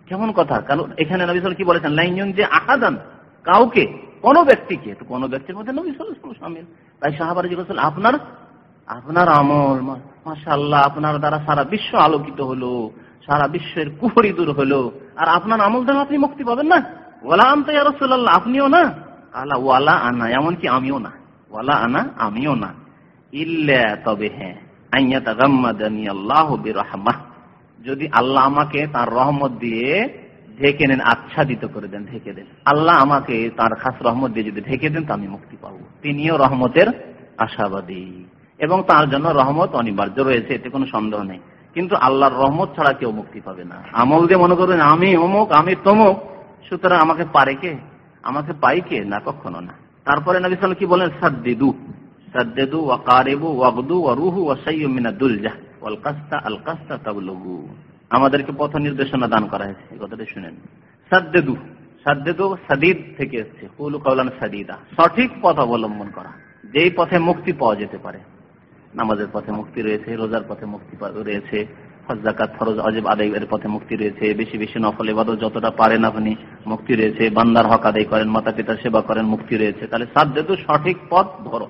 কেমন কথা? কারণ এখানে নবী কি বলেছেন? লাইন যে আহাদান কাউকে কোন ব্যক্তিকে, তো কোন ব্যক্তির মধ্যে নবী সামিল। তাই সাহাবার জিজ্ঞেস আপনার আপনার আমল মাসাল্লাহ আপনার দ্বারা সারা বিশ্ব আলোকিত হলো, সারা বিশ্বের কুহরি দূর হলো, আর আপনার আমল দ্বারা আপনি মুক্তি পাবেন না? ওয়ালা আম তাই রসুল্লাহ আপনিও না? আলা, ওয়ালা আনা, এমনকি আমিও না। ওয়ালা আনা, আমিও না। ইল্লা তবে হ্যাঁ আইয়াত গাম্মাদানি আল্লাহ বিরহমাহ। যদি আল্লাহ আমাকে তার রহমত দিয়ে ঢেকে নেন, আচ্ছাদিত করে দেন, ঢেকে দেন। আল্লাহ আমাকে তার খাস রহমত দিয়ে যদি ঢেকে দেন, তো আমি মুক্তি পাবো। তিনিও রহমতের আশাবাদী। এবং তার জন্য রহমত অনিবার্য রয়েছে, এতে কোনো সন্দেহ নেই। কিন্তু আল্লাহর রহমত ছাড়া কেউ মুক্তি পাবে না। আমল দিয়ে মনে করবেন, আমি অমুক, আমি তমুক। সুতরাং আমাকে পারে কে? আমাকে পাই কে? না, কখনো না। তারপরে নবী সাল কি বলেন? সাদ্দিদু। সাদ্দেদু ওয়া কারেবু ওয়াগদু ওয়া রুহু ওয়া সাইয়্যিমিনা দুলজা। ওয়াল কাস্তা, আল কাস্তা তাবলুগু। আমাদেরকে পথ নির্দেশনা দান করা হয়েছে। এই কথাটা শুনেন। সাদ্দেদু। সাদ্দেদু সাদিদ থেকে এসছে। কুলু কাউলান সাদিদা। সঠিক পথ অবলম্বন করা। যেই পথে মুক্তি পাওয়া যেতে পারে। নামাজের পথে মুক্তি রয়েছে, রোজার পথে মুক্তি রয়েছে হজাকাত ফরজ, অজেব, আদায়ের পথে মুক্তি রয়েছে, বেশি বেশি নফল এবাদত যতটা পারেন আপনি মুক্তি রয়েছে, বান্দার হক আদায় করেন মাতা পিতার সেবা করেন, মুক্তি রয়েছে। তাহলে সাদ্দেদু সঠিক পথ ধরো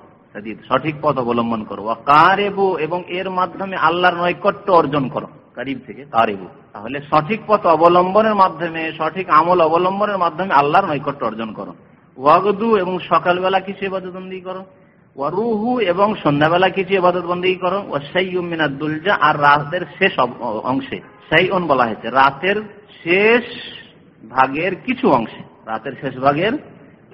সঠিক পথ অবলম্বন করো। কারেবু এবং এর মাধ্যমে আল্লাহর নৈকট্য অর্জন করো। কারিব থেকে কারেবু তাহলে সঠিক পথ অবলম্বনের মাধ্যমে, সঠিক আমল অবলম্বনের মাধ্যমে আল্লাহর নৈকট্য অর্জন করো। ওয়াগদু এবং সকালবেলা কিছু এবাদতবন্দি করো। ওয়ারুহু এবং সন্ধ্যাবেলা কিছু এবাদতবন্দি করো। ও দুলজা আর রাতের শেষ অংশে। সেই বলা হয়েছে, রাতের শেষ ভাগের কিছু অংশে। রাতের শেষ ভাগের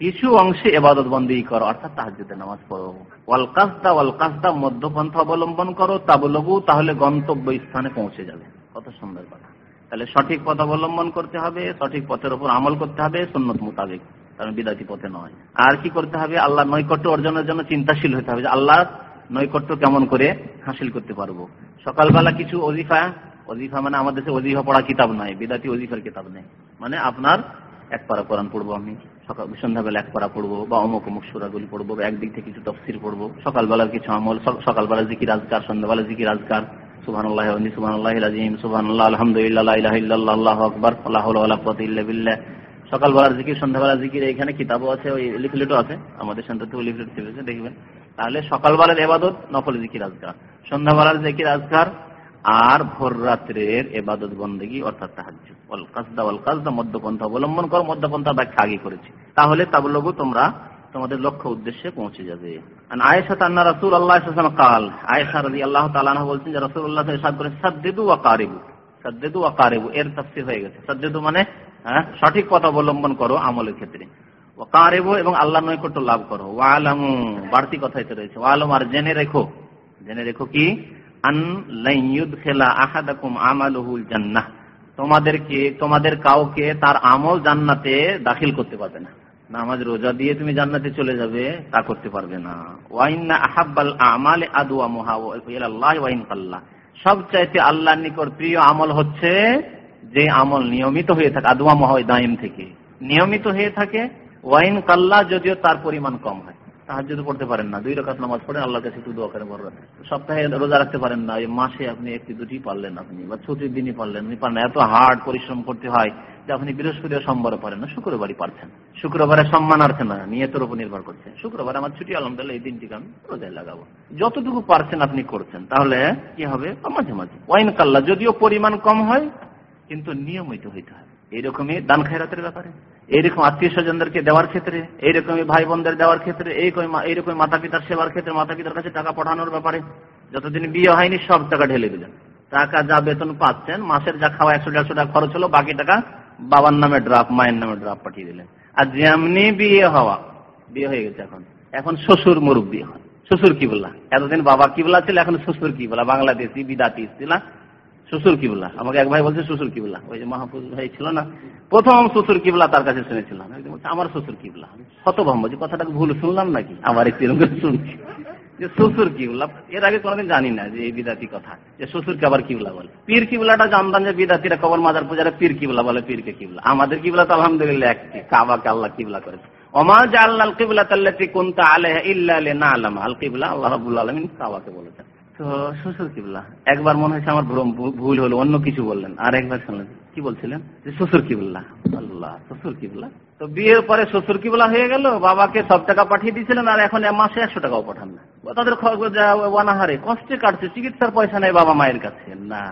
কিছু অংশে এবাদত বন্দী করো, অর্থাৎ তাহাজুদের নামাজ পড়ো। ওয়াল কাজদা ওয়াল কাজদা মধ্যপন্থা অবলম্বন করো, তাবলগু, তাহলে গন্তব্য স্থানে পৌঁছে যাবে। কত সুন্দর কথা। তাহলে সঠিক পথ অবলম্বন করতে হবে, সঠিক পথের উপর আমল করতে হবে সন্ন্যত মোতাবেক। কারণ বিদাতি পথে নয়। আর কি করতে হবে? আল্লাহ নৈকট্য অর্জনের জন্য চিন্তাশীল হতে হবে যে আল্লাহ নৈকট্য কেমন করে হাসিল করতে পারব। সকালবেলা কিছু অজিফা অজিফা মানে আমাদের দেশে অজিফা পড়া কিতাব নয়, বিদাতি অজিফার কিতাব নেই। মানে আপনার এক পারা কোরআন পড়ব আমি। সন্ধ্যাবেলা এক পারা পড়ব বা অমুক অমুক সুরাগুলি পড়ব বা একদিক থেকে কিছু তফসির পড়ব। সকালবেলার কিছু আমল সকালবেলা জিকির আজকার সন্ধ্যাবেলা জিকির আলহামদুলিল্লাহ আল্লাহ সকালবেলার কিতাবও আছে, ওই আছে। আমাদের সেন্টার থেকে দেখবেন। তাহলে সকালবেলার এবাদত সন্ধ্যাবেলার জিকির আজকার আর ভোর রাত্রের এবাদত বন্দেগি, অর্থাৎ কাসদা মধ্যপন্থা অবলম্বন করো, মধ্যপন্থা ব্যাখ্যা আগে করেছি। তাহলে তাবলগু তোমরা তোমাদের লক্ষ্য উদ্দেশ্যে পৌঁছে যাবে। আল্লাহ কাল যে সাদ্দিদু ওয়া ওয়া এর হয়ে গেছে। সাদ্দিদু মানে হ্যাঁ সঠিক পথ অবলম্বন করো আমলের ক্ষেত্রে। ও কারিবু এবং আল্লাহ নৈকট্য লাভ করো। ওয়ালামু বাড়তি কথাই এতে রয়েছে। ওয়ালাম আর জেনে রেখো। জেনে রেখো কি? আন তোমাদেরকে, তোমাদের কাউকে তার আমল জান্নাতে দাখিল করতে পারবে না। নামাজ, রোজা দিয়ে তুমি জান্নাতে চলে যাবে, তা করতে পারবে না। ওয়াইন্না আহাব্বাল আমালে আদুয়া মুহা ওয়াইন কাল্লাহ সবচাইতে আল্লাহর নিকট প্রিয় আমল হচ্ছে যে আমল নিয়মিত হয়ে থাকে আদুয়া মহা দাইম থেকে। নিয়মিত হয়ে থাকে ওয়াইন কাল্লা যদিও তার পরিমাণ কম হয়। তাহাজুদ পড়তে পারেন না। দুই রকাত নামাজ পড়েন আল্লাহর কাছে একটু দোয়া করেন বড় সপ্তাহে রোজা রাখতে পারেন না। মাসে আপনি একটি, দুটি পারলেন আপনি, বা ছুটির দিনই পারলেন। আপনি পারেন এত হার্ড পরিশ্রম করতে হয় যে আপনি বৃহস্পতি সোমবারও পারেন না, শুক্রবারই পারছেন। শুক্রবারে সম্মানার্থে না, নিয়তের উপর নির্ভর করছে। শুক্রবার আমার ছুটি, আলহামদুলিল্লাহ, এই দিনটিকে আমি রোজায় লাগাবো। যতটুকু পারছেন আপনি করছেন। তাহলে কি হবে? মাঝে মাঝে। ওয়াইন কাল্লা, যদিও পরিমাণ কম হয়, কিন্তু নিয়মিত হইতে হয়। এইরকমই দান খায়রাতের ব্যাপারে। এইরকম আত্মীয় স্বজনদেরকে দেওয়ার ক্ষেত্রে, এইরকমই ভাই বোনদের দেওয়ার ক্ষেত্রে, এইরকম মাতা পিতার সেবার ক্ষেত্রে মাতা পিতার কাছে টাকা পাঠানোর ব্যাপারে যতদিন বিয়ে হয়নি সব টাকা ঢেলে দিলেন। টাকা যা বেতন পাচ্ছেন, মাসের যা খাওয়া একশো, দেড়শো টাকা খরচ হলো, বাকি টাকা বাবার নামে ড্রাফ মায়ের নামে ড্রাফ পাঠিয়ে দিলেন। আর যেমনি বিয়ে হওয়া, বিয়ে হয়ে গেছে এখন। এখন শ্বশুর মুরব্বী হয় শ্বশুর কি বললা এতদিন বাবা কি বলা ছিল, এখন শ্বশুর কি বলা বাংলাদেশি বিদাতি ছিল। শ্বশুর কিবলা। আমাকে এক ভাই বলছে শ্বশুর কিবলা। ওই যে মাহফুজ ভাই ছিল না, প্রথম শ্বশুর কিবলা তার কাছে শুনেছিলাম। একদম আমার শ্বশুর কিবলা। শতভম্ব যে কথাটাকে ভুল শুনলাম নাকি? আমার একটু এরকম শুনছি। যে শ্বশুর কিবলা, এর আগে কোনোদিন জানি না যে এই বিদাতি কথা, যে শ্বশুরকে আবার কিবলা বলে। পীর কিবলাটা জানতাম যে বিদাতিরা কবর মাজার পূজারে পীর কিবলা বলে, পীরকে কিবলা। আমাদের কিবলা তো আলহামদুলিল্লাহ একটি, কাবাকে আল্লাহ কিবলা করেছে। ওমা জাল্লাল কিবলা তাল্লাতি কুনতা আলাইহা ইল্লা লিনা আলাম আল কিবলা আল্লাহ রাব্বুল আলামিন কাবাকে বলেছেন। তো শ্বশুর কিবলা একবার মনে হয়েছে আমার ভুল হলো, অন্য কিছু বললেন। আর একবার শুনলেন। কি বলছিলেন? যে শ্বশুর কিবলা আল্লাহ শ্বশুর কিবলা তো বিয়ের পরে শ্বশুর কিবলা হয়ে গেল, বাবাকে সব টাকা পাঠিয়ে দিয়েছিলেন, আর এখন মাসে একশো টাকাও পাঠান না। তাদের অনাহারে কষ্টে কাটছে, চিকিৎসার পয়সা নেই বাবা মায়ের কাছে। না,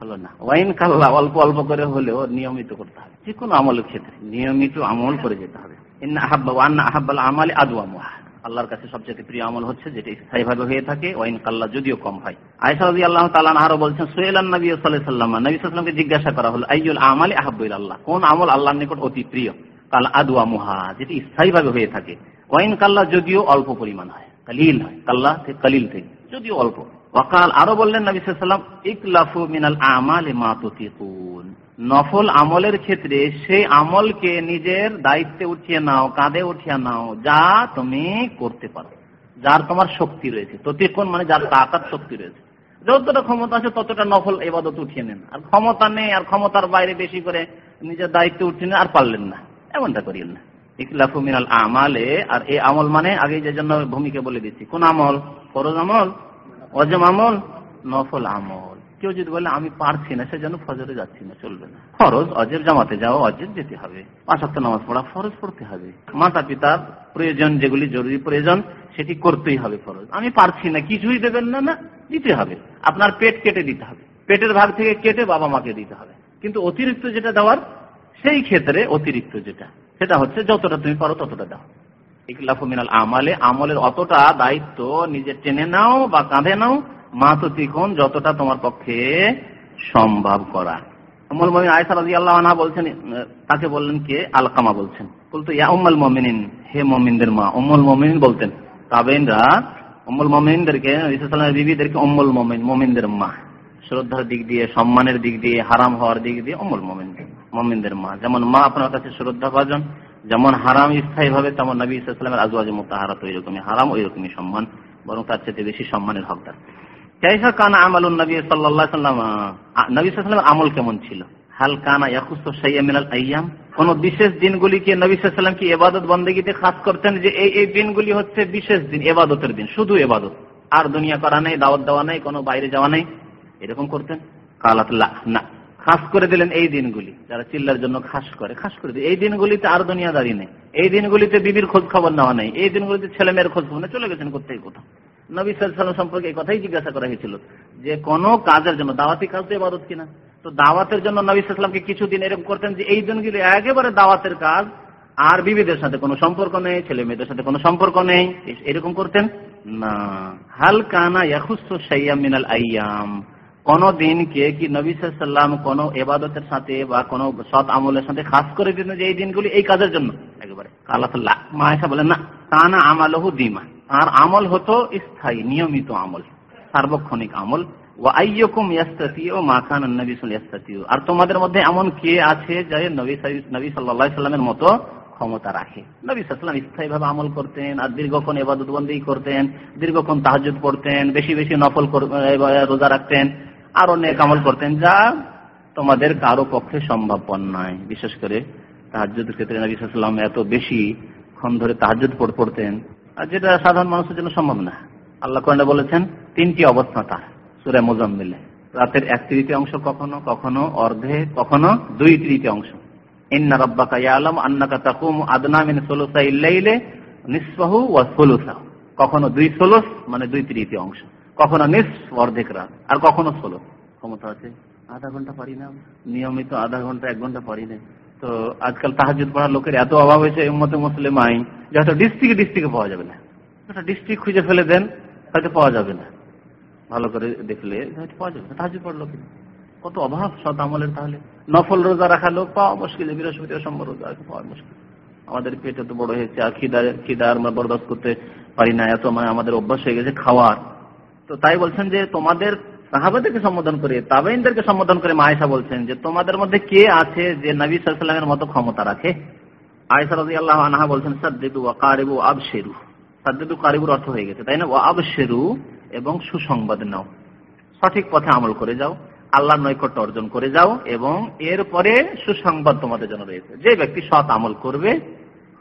হলো না। ওয়াইন কাল্লা, অল্প অল্প করে হলেও নিয়মিত করতে হবে। যে কোনো আমলের ক্ষেত্রে নিয়মিত আমল করে যেতে হবে। আহাব্বাল আমালে আদুয়া মুহা আল্লাহর কাছে সবচেয়ে প্রিয় আমল হচ্ছে যেটা স্থায়ীভাবে হয়ে থাকে, ওয়াইন কাল্লা যদিও কম হয়। আয়সা রাজি আল্লাহ তালা আরও বলছেন সোহেলান নবী সাল্লাম, নবী সাল্লামকে জিজ্ঞাসা করা হলো আইজুল আমালে আহাবুল আল্লাহ? কোন আমল আল্লাহর নিকট অতি প্রিয়? কাল আদুয়া মুহা, যেটি স্থায়ীভাবে হয়ে থাকে। ওয়াইন কাল্লা যদিও অল্প পরিমাণ হয়, কালিল হয়, কাল্লা থেকে, কালিল থেকে, যদিও অল্প। ওয়াকাল আরও বললেন নবী সাল্লাম, ইকলাফু মিনাল আমালে মা তুতিকুন। নফল আমলের ক্ষেত্রে সেই আমলকে নিজের দায়িত্বে উঠিয়ে নাও, কাঁধে উঠিয়ে নাও, যা তুমি করতে পারো, যার তোমার শক্তি রয়েছে। ততিক্ষণ মানে যার তাকাত শক্তি রয়েছে। যতটা ক্ষমতা আছে ততটা নফল এবাদত উঠিয়ে নেন। আর ক্ষমতা নেই, আর ক্ষমতার বাইরে বেশি করে নিজের দায়িত্ব উঠিয়ে আর পারলেন না। এমনটা করিয়েন না। ইকলাফু মিনাল আমালে, আর এই আমল মানে আগে যে জন্য ভূমিকা বলে দিচ্ছি। কোন আমল? ফরজ আমল? অজম আমল? নফল আমল। কেউ যদি বলে, আমি পারছি না, সেজন্য ফজরে যাচ্ছি না, চলবে না। ফরজ, অজেব, জামাতে যাওয়া অজেব যেতে হবে। পাঁচাত্ত নামাজ পড়া ফরজ পড়তে হবে। মাতা পিতার প্রয়োজন, যেগুলি জরুরি প্রয়োজন, সেটি করতেই হবে ফরজ। আমি পারছি না, কিছুই দেবেন না না, দিতে হবে। আপনার পেট কেটে দিতে হবে। পেটের ভাগ থেকে কেটে বাবা মাকে দিতে হবে। কিন্তু অতিরিক্ত যেটা দেওয়ার, সেই ক্ষেত্রে অতিরিক্ত যেটা, সেটা হচ্ছে যতটা তুমি পারো ততটা দাও। ইকলাফু মিনাল আমালে, আমলের অতটা দায়িত্ব নিজে টেনে নাও বা কাঁধে নাও মাততিক্ষণ যতটা তোমার পক্ষে সম্ভব করা। উম্মুল মুমিন আয়েশা রাদিয়াল্লাহু আনহা বলছেন, তাকে বললেন কে? আলকামা বলছেন। বলতো, ইয়া উম্মুল মুমিনিন, হে মুমিনদের মা। উম্মুল মুমিনিন বলতেন, তাবেইনরা, উম্মুল মুমিনদেরকে আলাইহি বিবিদেরকে উম্মুল মুমিন, মুমিনদের মা। শ্রদ্ধার দিক দিয়ে, সম্মানের দিক দিয়ে, হারাম হওয়ার দিক দিয়ে উম্মুল মুমিন, মুমিনদের মা। যেমন মা আপনার কাছে শ্রদ্ধা ভাজন, যেমন হারাম স্থায়ী ভাবে তেমন নবী সাল্লামের আজওয়াজ মুতাহারাত ওই রকমই হারাম ওই রকমই সম্মান, বরং তার চেয়ে বেশি সম্মানের হকদার। আমল কেমন ছিল কানা বিশেষ দিনগুলিকে নবী কি ইবাদত বন্দেগীতে খাস করতেন যে এই এই দিনগুলি হচ্ছে বিশেষ দিন দিন, শুধু আর দুনিয়া করা নেই, দাওয়াত দেওয়া নেই, কোনো বাইরে যাওয়া নেই। এরকম করতেন? না। খাস করে দিলেন এই দিনগুলি। যারা চিল্লার জন্য খাস করে খাস করে এই দিনগুলিতে আর দুনিয়াদারি নেই। এই দিনগুলিতে বিবির খোঁজ খবর নেওয়া নেই। এই দিনগুলিতে ছেলে মেয়ের খোঁজ খবর চলে গেছেন কোথায় কোথাও? নবী সাল্লাম সম্পর্কে এই কথাই জিজ্ঞাসা করা হয়েছিল যে কোন কাজের জন্য, দাওয়াতি কাজ তো এবাদত কিনা? তো দাওয়াতের জন্য নবী সাল্লামকে কিছুদিন এরকম করতেন যে এই দিনগুলি একেবারে দাওয়াতের কাজ আর বিবিদের সাথে কোনো সম্পর্ক নেই, ছেলে মেয়েদের সাথে কোনো সম্পর্ক নেই। এরকম করতেন? না। হাল কানা ইয়াখুস সাইয়াম মিনাল আইয়াম। কোন দিনকে কি নবী সাল্লাম কোন এবাদতের সাথে বা কোন সৎ আমলের সাথে খাস করে দিতেন যে এই দিনগুলি এই কাজের জন্য? একেবারে। আল্লাহ মায়েশা বলেন, না, কানা আমালহু দিমা আর আমল হতো স্থায়ী, নিয়মিত আমল, সার্বক্ষণিক আমল। আর তোমাদের মধ্যে এমন কে আছে যে নবী সাল্লামের মতো ক্ষমতা রাখে? নবী সাল্লাম স্থায়ী ভাবে আমল করতেন, আর দীর্ঘক্ষণ এবাদত বন্দী করতেন, দীর্ঘক্ষণ তাহাজুদ পড়তেন, বেশি বেশি নফল রোজা রাখতেন, আর অনেক আমল করতেন, যা তোমাদের কারও পক্ষে সম্ভবপর নয়। বিশেষ করে তাহাজুদের ক্ষেত্রে নবী সাল্লাম এত বেশি ক্ষণ ধরে তাহাজুদ পড়তেন আর যেটা সাধারণ মানুষের জন্য সম্ভব না। আল্লাহ কোরআনে বলেছেন, তিনটি অবস্থা তার, সুরে মোজাম্মিলে। রাতের এক তৃতীয় অংশ কখনো কখনো অর্ধে, কখনো দুই তৃতীয় অংশ। ইন্না রব্বাকা ইয়ালাম আন্নাকা তাকুম আদনা মিন সুলুসা ইল্লাইলে নিসফাহু ওয়া সুলুসাহু কখনো দুই ষোলশ মানে দুই তৃতীয় অংশ। কখনো নিস অর্ধেক রাত, আর কখনো ষোলো ক্ষমতা আছে? আধা ঘণ্টা পারি না নিয়মিত আধা ঘণ্টা, এক ঘণ্টা পারি না। তো আজকাল তাহাজুদ পড়ার লোকের এত অভাব হয়েছে মতে মুসলিম আই যে হয়তো ডিস্ট্রিক্টে ডিস্ট্রিক্টে পাওয়া যাবে না। একটা ডিস্ট্রিক্ট খুঁজে ফেলে দেন, হয়তো পাওয়া যাবে না। ভালো করে দেখলে হয়তো পাওয়া যাবে না তাহাজুদ পড়ল কিনা কত অভাব, সৎ আমলের তাহলে। নফল রোজা রাখা লোক পাওয়া মুশকিল, বৃহস্পতি সম্ভব রোজা পাওয়া মুশকিল। আমাদের পেটে তো বড় হয়েছে, আর খিদা খিদা আমরা বরদাস্ত করতে পারি না, এত মানে আমাদের অভ্যাস হয়ে গেছে খাওয়ার। তো তাই বলছেন যে তোমাদের সাহাবাদেরকে সম্বোধন করে তাবেইনদেরকে সম্বোধন করে মায়েশা বলছেন যে, তোমাদের মধ্যে কে আছে যে নবী সাল্লামের মতো ক্ষমতা রাখে? আয়েশা রাজি আল্লাহ আনহা বলছেন কারিবু কারিবুর অর্থ হয়ে গেছে, তাই না? এবং সুসংবাদ নাও। সঠিক পথে আমল করে যাও, আল্লাহর নৈকট্য অর্জন করে যাও এবং এরপরে সুসংবাদ তোমাদের জন্য রয়েছে। যে ব্যক্তি সৎ আমল করবে,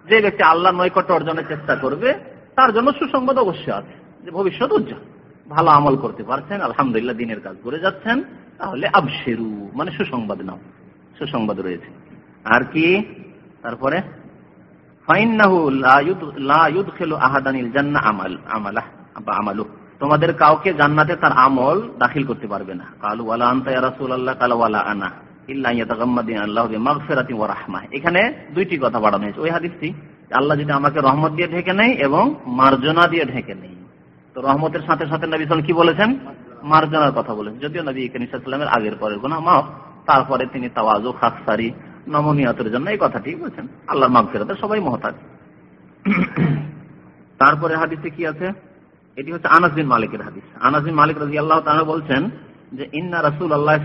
যে ব্যক্তি আল্লাহর নৈকট্য অর্জনের চেষ্টা করবে, তার জন্য সুসংবাদ অবশ্যই আছে, যে ভবিষ্যৎ উজ্জ্বল। ভালো আমল করতে পারছেন, আলহামদুলিল্লাহ দিনের কাজ করে যাচ্ছেন, তাহলে আবশেরু মানে সুসংবাদ নাও, সুসংবাদ রয়েছে। আর কি? তারপরে তোমাদের কাউকে জান্নাতে তার আমল দাখিল করতে পারবে না। কালু আল্লাহ এখানে দুইটি কথা বাড়ানো হয়েছে। ওই হাদিসটি, আল্লাহ যদি আমাকে রহমত দিয়ে ঢেকে নেই এবং মার্জনা দিয়ে ঢেকে নেই তো রহমতের সাথে সাথে নবী সাল কি বলেছেন? মার্জনার কথা বলেছেন। যদিও নবী আগের পরের গুণা মাফ, তারপরে তিনি তাওয়াজু, খাকসারি, নমনীয়তের জন্য এই কথাটি বলছেন। আল্লাহর মাফ ফেরাতে সবাই মহতাজ। তারপরে হাদিসে কি আছে? এটি হচ্ছে আনাসবিন মালিকের হাদিস। আনাসবিন মালিক রাজি আল্লাহ তাহলে বলছেন যে, ইন্না রসুল আল্লাহ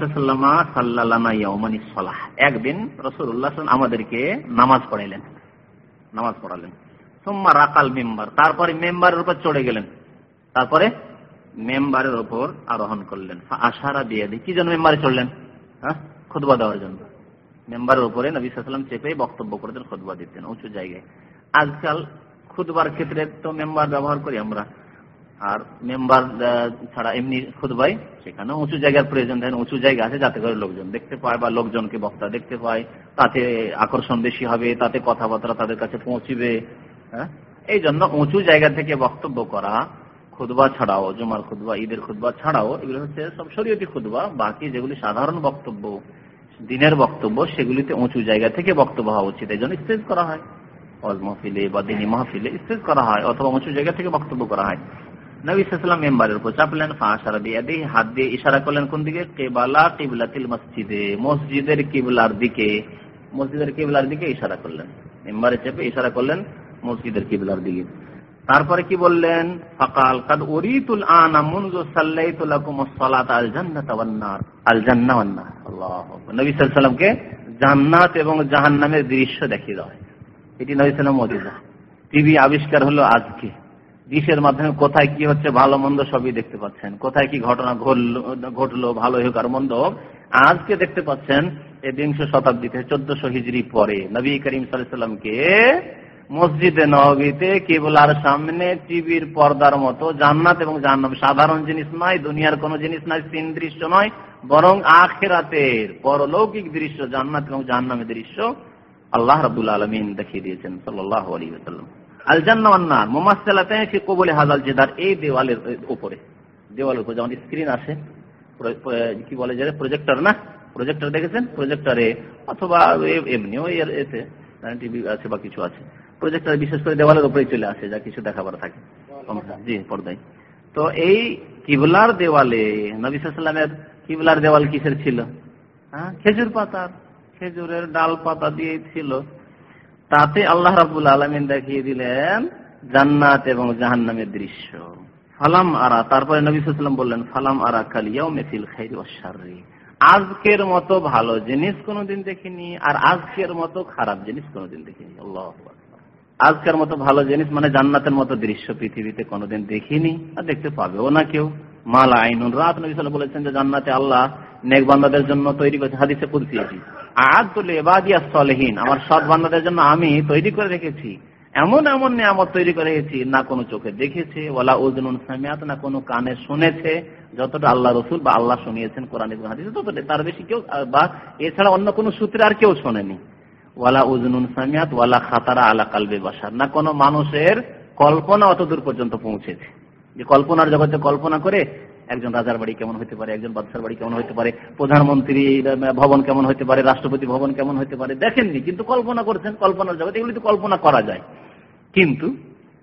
সাল্লাহ একদিন রসুল আমাদেরকে নামাজ পড়াইলেন। নামাজ পড়ালেন। সোম্মা রাকাল মেম্বার। তারপরে মেম্বারের উপর চড়ে গেলেন। তারপরে মেম্বারের ওপর আরোহণ করলেন। আশারা দিয়ে কি জন্য মেম্বারে চললেন? হ্যাঁ? খুদবা দেওয়ার জন্য। মেম্বারের উপরে নবী সাল্লাম চেপে বক্তব্য করতেন খুদবা দিতেন উঁচু জায়গায়। আজকাল খুদবার ক্ষেত্রে তো মেম্বার ব্যবহার করি আমরা। আর মেম্বার ছাড়া এমনি খুদবাই সেখানে উঁচু জায়গার প্রয়োজন দেন, উঁচু জায়গা আছে যাতে করে লোকজন দেখতে পায় বা লোকজনকে বক্তা দেখতে পায়। তাতে আকর্ষণ বেশি হবে, তাতে কথাবার্তা তাদের কাছে পৌঁছিবে হ্যাঁ? এই জন্য উঁচু জায়গা থেকে বক্তব্য করা খুদবা ছাড়াও, জুমার খুদবা ঈদের খুদবা ছাড়াও, এগুলো হচ্ছে সব শরীয়তি খুদবা বাকি যেগুলি সাধারণ বক্তব্য, দিনের বক্তব্য, সেগুলিতে উঁচু জায়গা থেকে বক্তব্য হওয়া উচিত। এই জন্য স্টেজ করা হয়। অজ মাহফিলে বা দিনী মাহফিলে স্টেজ করা হয়, অথবা উঁচু জায়গা থেকে বক্তব্য করা হয়। নবী মেম্বারের উপর চাপলেন ফাঁসারা বিয়াদি হাত দিয়ে ইশারা করলেন, কোন দিকে? কেবালা কিবলাতিল মসজিদে। মসজিদের কিবলার দিকে, মসজিদের কিবলার দিকে ইশারা করলেন। মেম্বারে চেপে ইশারা করলেন মসজিদের কিবলার দিকে। তারপরে কি বললেন? ফাকাল, কাদ উরিতুল আনা মুনজু সাল্লাইতু সালাত আল জান্নাত ওয়ান নার আল জান্নাহ ওয়ান নার আল্লাহু নবী সাল্লাল্লাহু আলাইহি জান্নাত এবং জাহান্নামের দৃশ্য দেখিয়ে দেওয়া এটি নবী সাল্লাম মজিজা। টিভি আবিষ্কার হলো আজকে। ডিশের মাধ্যমে কোথায় কি হচ্ছে, ভালো, মন্দ সবই দেখতে পাচ্ছেন। কোথায় কি ঘটনা ঘটলো ঘটলো, ভালো হোক আর মন্দ আজকে দেখতে পাচ্ছেন এই বিংশ শতাব্দীতে চোদ্দশো হিজড়ি পরে নবী করিম সাল্লামকে মসজিদে নবীতে কেবলার সামনে টিভির পর্দার মতো জান্নাত এবং জান্নাম সাধারণ জিনিস নয়, দুনিয়ার কোন জিনিস নয়, সিন দৃশ্য নয়, বরং আখেরাতের পরলৌকিক দৃশ্য, জান্নাত এবং জাহান্নামের দৃশ্য আল্লাহ রাবুল আলমিন দেখিয়ে দিয়েছেন সাল্লাহ আলী আল জান্নার মোমাসালাতে কবলে হাজাল জেদার, এই দেওয়ালের উপরে দেওয়ালের উপরে যেমন স্ক্রিন আছে কি বলে যে প্রজেক্টর না? প্রজেক্টর দেখেছেন? প্রজেক্টরে অথবা এমনিও এর, এতে টিভি আছে বা কিছু আছে। প্রজেক্টর বিশেষ করে দেওয়ালের উপরেই চলে আসে যা কিছু দেখাবার থাকে। জি পর্দায়। তো এই কিবলার দেওয়ালে নবী সাল্লামের কিবলার দেওয়াল কিসের ছিল? হ্যাঁ খেজুর পাতার। খেজুরের ডাল পাতা দিয়ে ছিল। তাতে আল্লাহ রাবুল আলমিন দেখিয়ে দিলেন জান্নাত এবং জাহান্নামের দৃশ্য। ফালাম আরা তারপরে নবী সাল্লাম বললেন ফালাম আরা কালিয়াও মেফিল খাই আজকের মতো ভালো জিনিস কোনোদিন দেখিনি আর আজকের মতো খারাপ জিনিস কোনোদিন দেখিনি। আল্লাহ আজকের মতো ভালো জিনিস মানে জান্নাতের মতো দৃশ্য পৃথিবীতে কোনোদিন দেখিনি আর দেখতে পাবেও না কেউ। মালা আইনুন, রাত নবী বলেছেন যে জান্নাতে আল্লাহ নেক বান্দাদের জন্য তৈরি করেছে। হাদিসে এটি। আজ তো সলেহীন, আমার সৎ বান্দাদের জন্য আমি তৈরি করে রেখেছি। এমন এমন নিয়ামত তৈরি করে রেখেছি, না কোনো চোখে দেখেছে ওলা ওজনুন সামিয়াত, না কোনো কানে শুনেছে। যতটা আল্লাহ রসুল বা আল্লাহ শুনিয়েছেন কোরআন হাদিসে ততটা তার বেশি কেউ, বা এছাড়া অন্য কোনো সূত্রে আর কেউ শোনেনি। ওয়ালা উজনুন সামিয়াত, ওয়ালা খাতারা আলা কালবে বাসার না কোনো মানুষের কল্পনা অত দূর পর্যন্ত পৌঁছেছে। যে কল্পনার জগতে কল্পনা করে একজন রাজার বাড়ি কেমন হতে পারে, একজন বাদশার বাড়ি কেমন হতে পারে, প্রধানমন্ত্রী ভবন কেমন হতে পারে, রাষ্ট্রপতি ভবন কেমন হতে পারে, দেখেননি, কিন্তু কল্পনা করছেন কল্পনার জগতে। এগুলি তো কল্পনা করা যায়। কিন্তু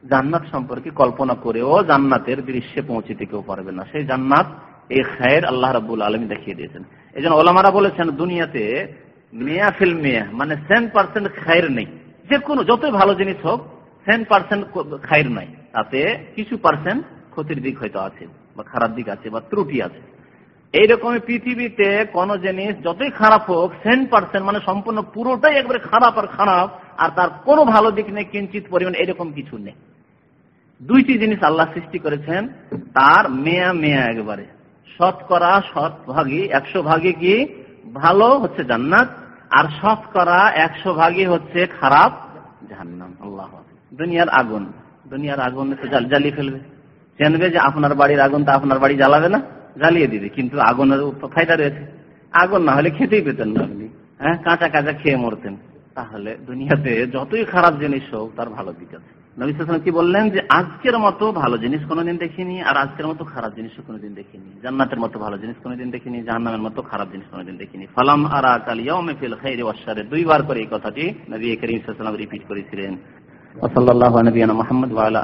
জান্নাত সম্পর্কে কল্পনা করেও জান্নাতের দৃশ্যে পৌঁছিতে কেউ পারবে না। সেই জান্নাত এই খায়ের আল্লাহ রাবুল আলমী দেখিয়ে দিয়েছেন। এই জন্য ওলামারা বলেছেন, দুনিয়াতে মেয়া ফিল মেয়া মানে সেন পার্সেন্ট খায়ের নেই। যে কোনো, যতই ভালো জিনিস হোক সেন পার্সেন্ট খায়ের নাই। তাতে কিছু পার্সেন্ট ক্ষতির দিক হয়তো আছে, বা খারাপ দিক আছে, বা ত্রুটি আছে। এইরকম পৃথিবীতে কোন জিনিস যতই খারাপ হোক সেন পার্সেন্ট মানে সম্পূর্ণ পুরোটাই একবারে খারাপ আর খারাপ, আর তার কোনো ভালো দিক নেই, কিঞ্চিত পরিমাণ এরকম কিছু নেই। দুইটি জিনিস আল্লাহ সৃষ্টি করেছেন, তার মেয়া মেয়া একবারে। শতকরা শত ভাগই একশো ভাগে কি ভালো হচ্ছে জান্নাত, আর শতকরা একশো ভাগই হচ্ছে খারাপ জাহান্নাম। আল্লাহ দুনিয়ার আগুন। দুনিয়ার আগুন জ্বালিয়ে ফেলবে। জানবে যে আপনার বাড়ির আগুন তা আপনার বাড়ি জ্বালাবে না, জ্বালিয়ে দিবে। কিন্তু আগুনের ফায়দা রয়েছে। আগুন না হলে খেতেই পেতেন না আপনি। হ্যাঁ কাঁচা কাঁচা খেয়ে মরতেন। তাহলে দুনিয়াতে যতই খারাপ জিনিস হোক, তার ভালো দিক আছে। নবী সাল্লাম কি বললেন যে, আজকের মতো ভালো জিনিস কোনোদিন দেখিনি, আর আজকের মতো খারাপ জিনিস কোনোদিন দেখিনি। জান্নাতের মতো ভালো জিনিস কোনোদিন দেখিনি, জাহান্নামের মতো খারাপ জিনিস কোনোদিন দেখিনি। ফালাম আরা কাল ইয়াউমে ফিল খাইরি ওয়াশারে দুইবার করে এই কথাটি নবী করিম সাল্লাল্লাহু রিপিট করেছিলেন। ওয়া সাল্লাল্লাহু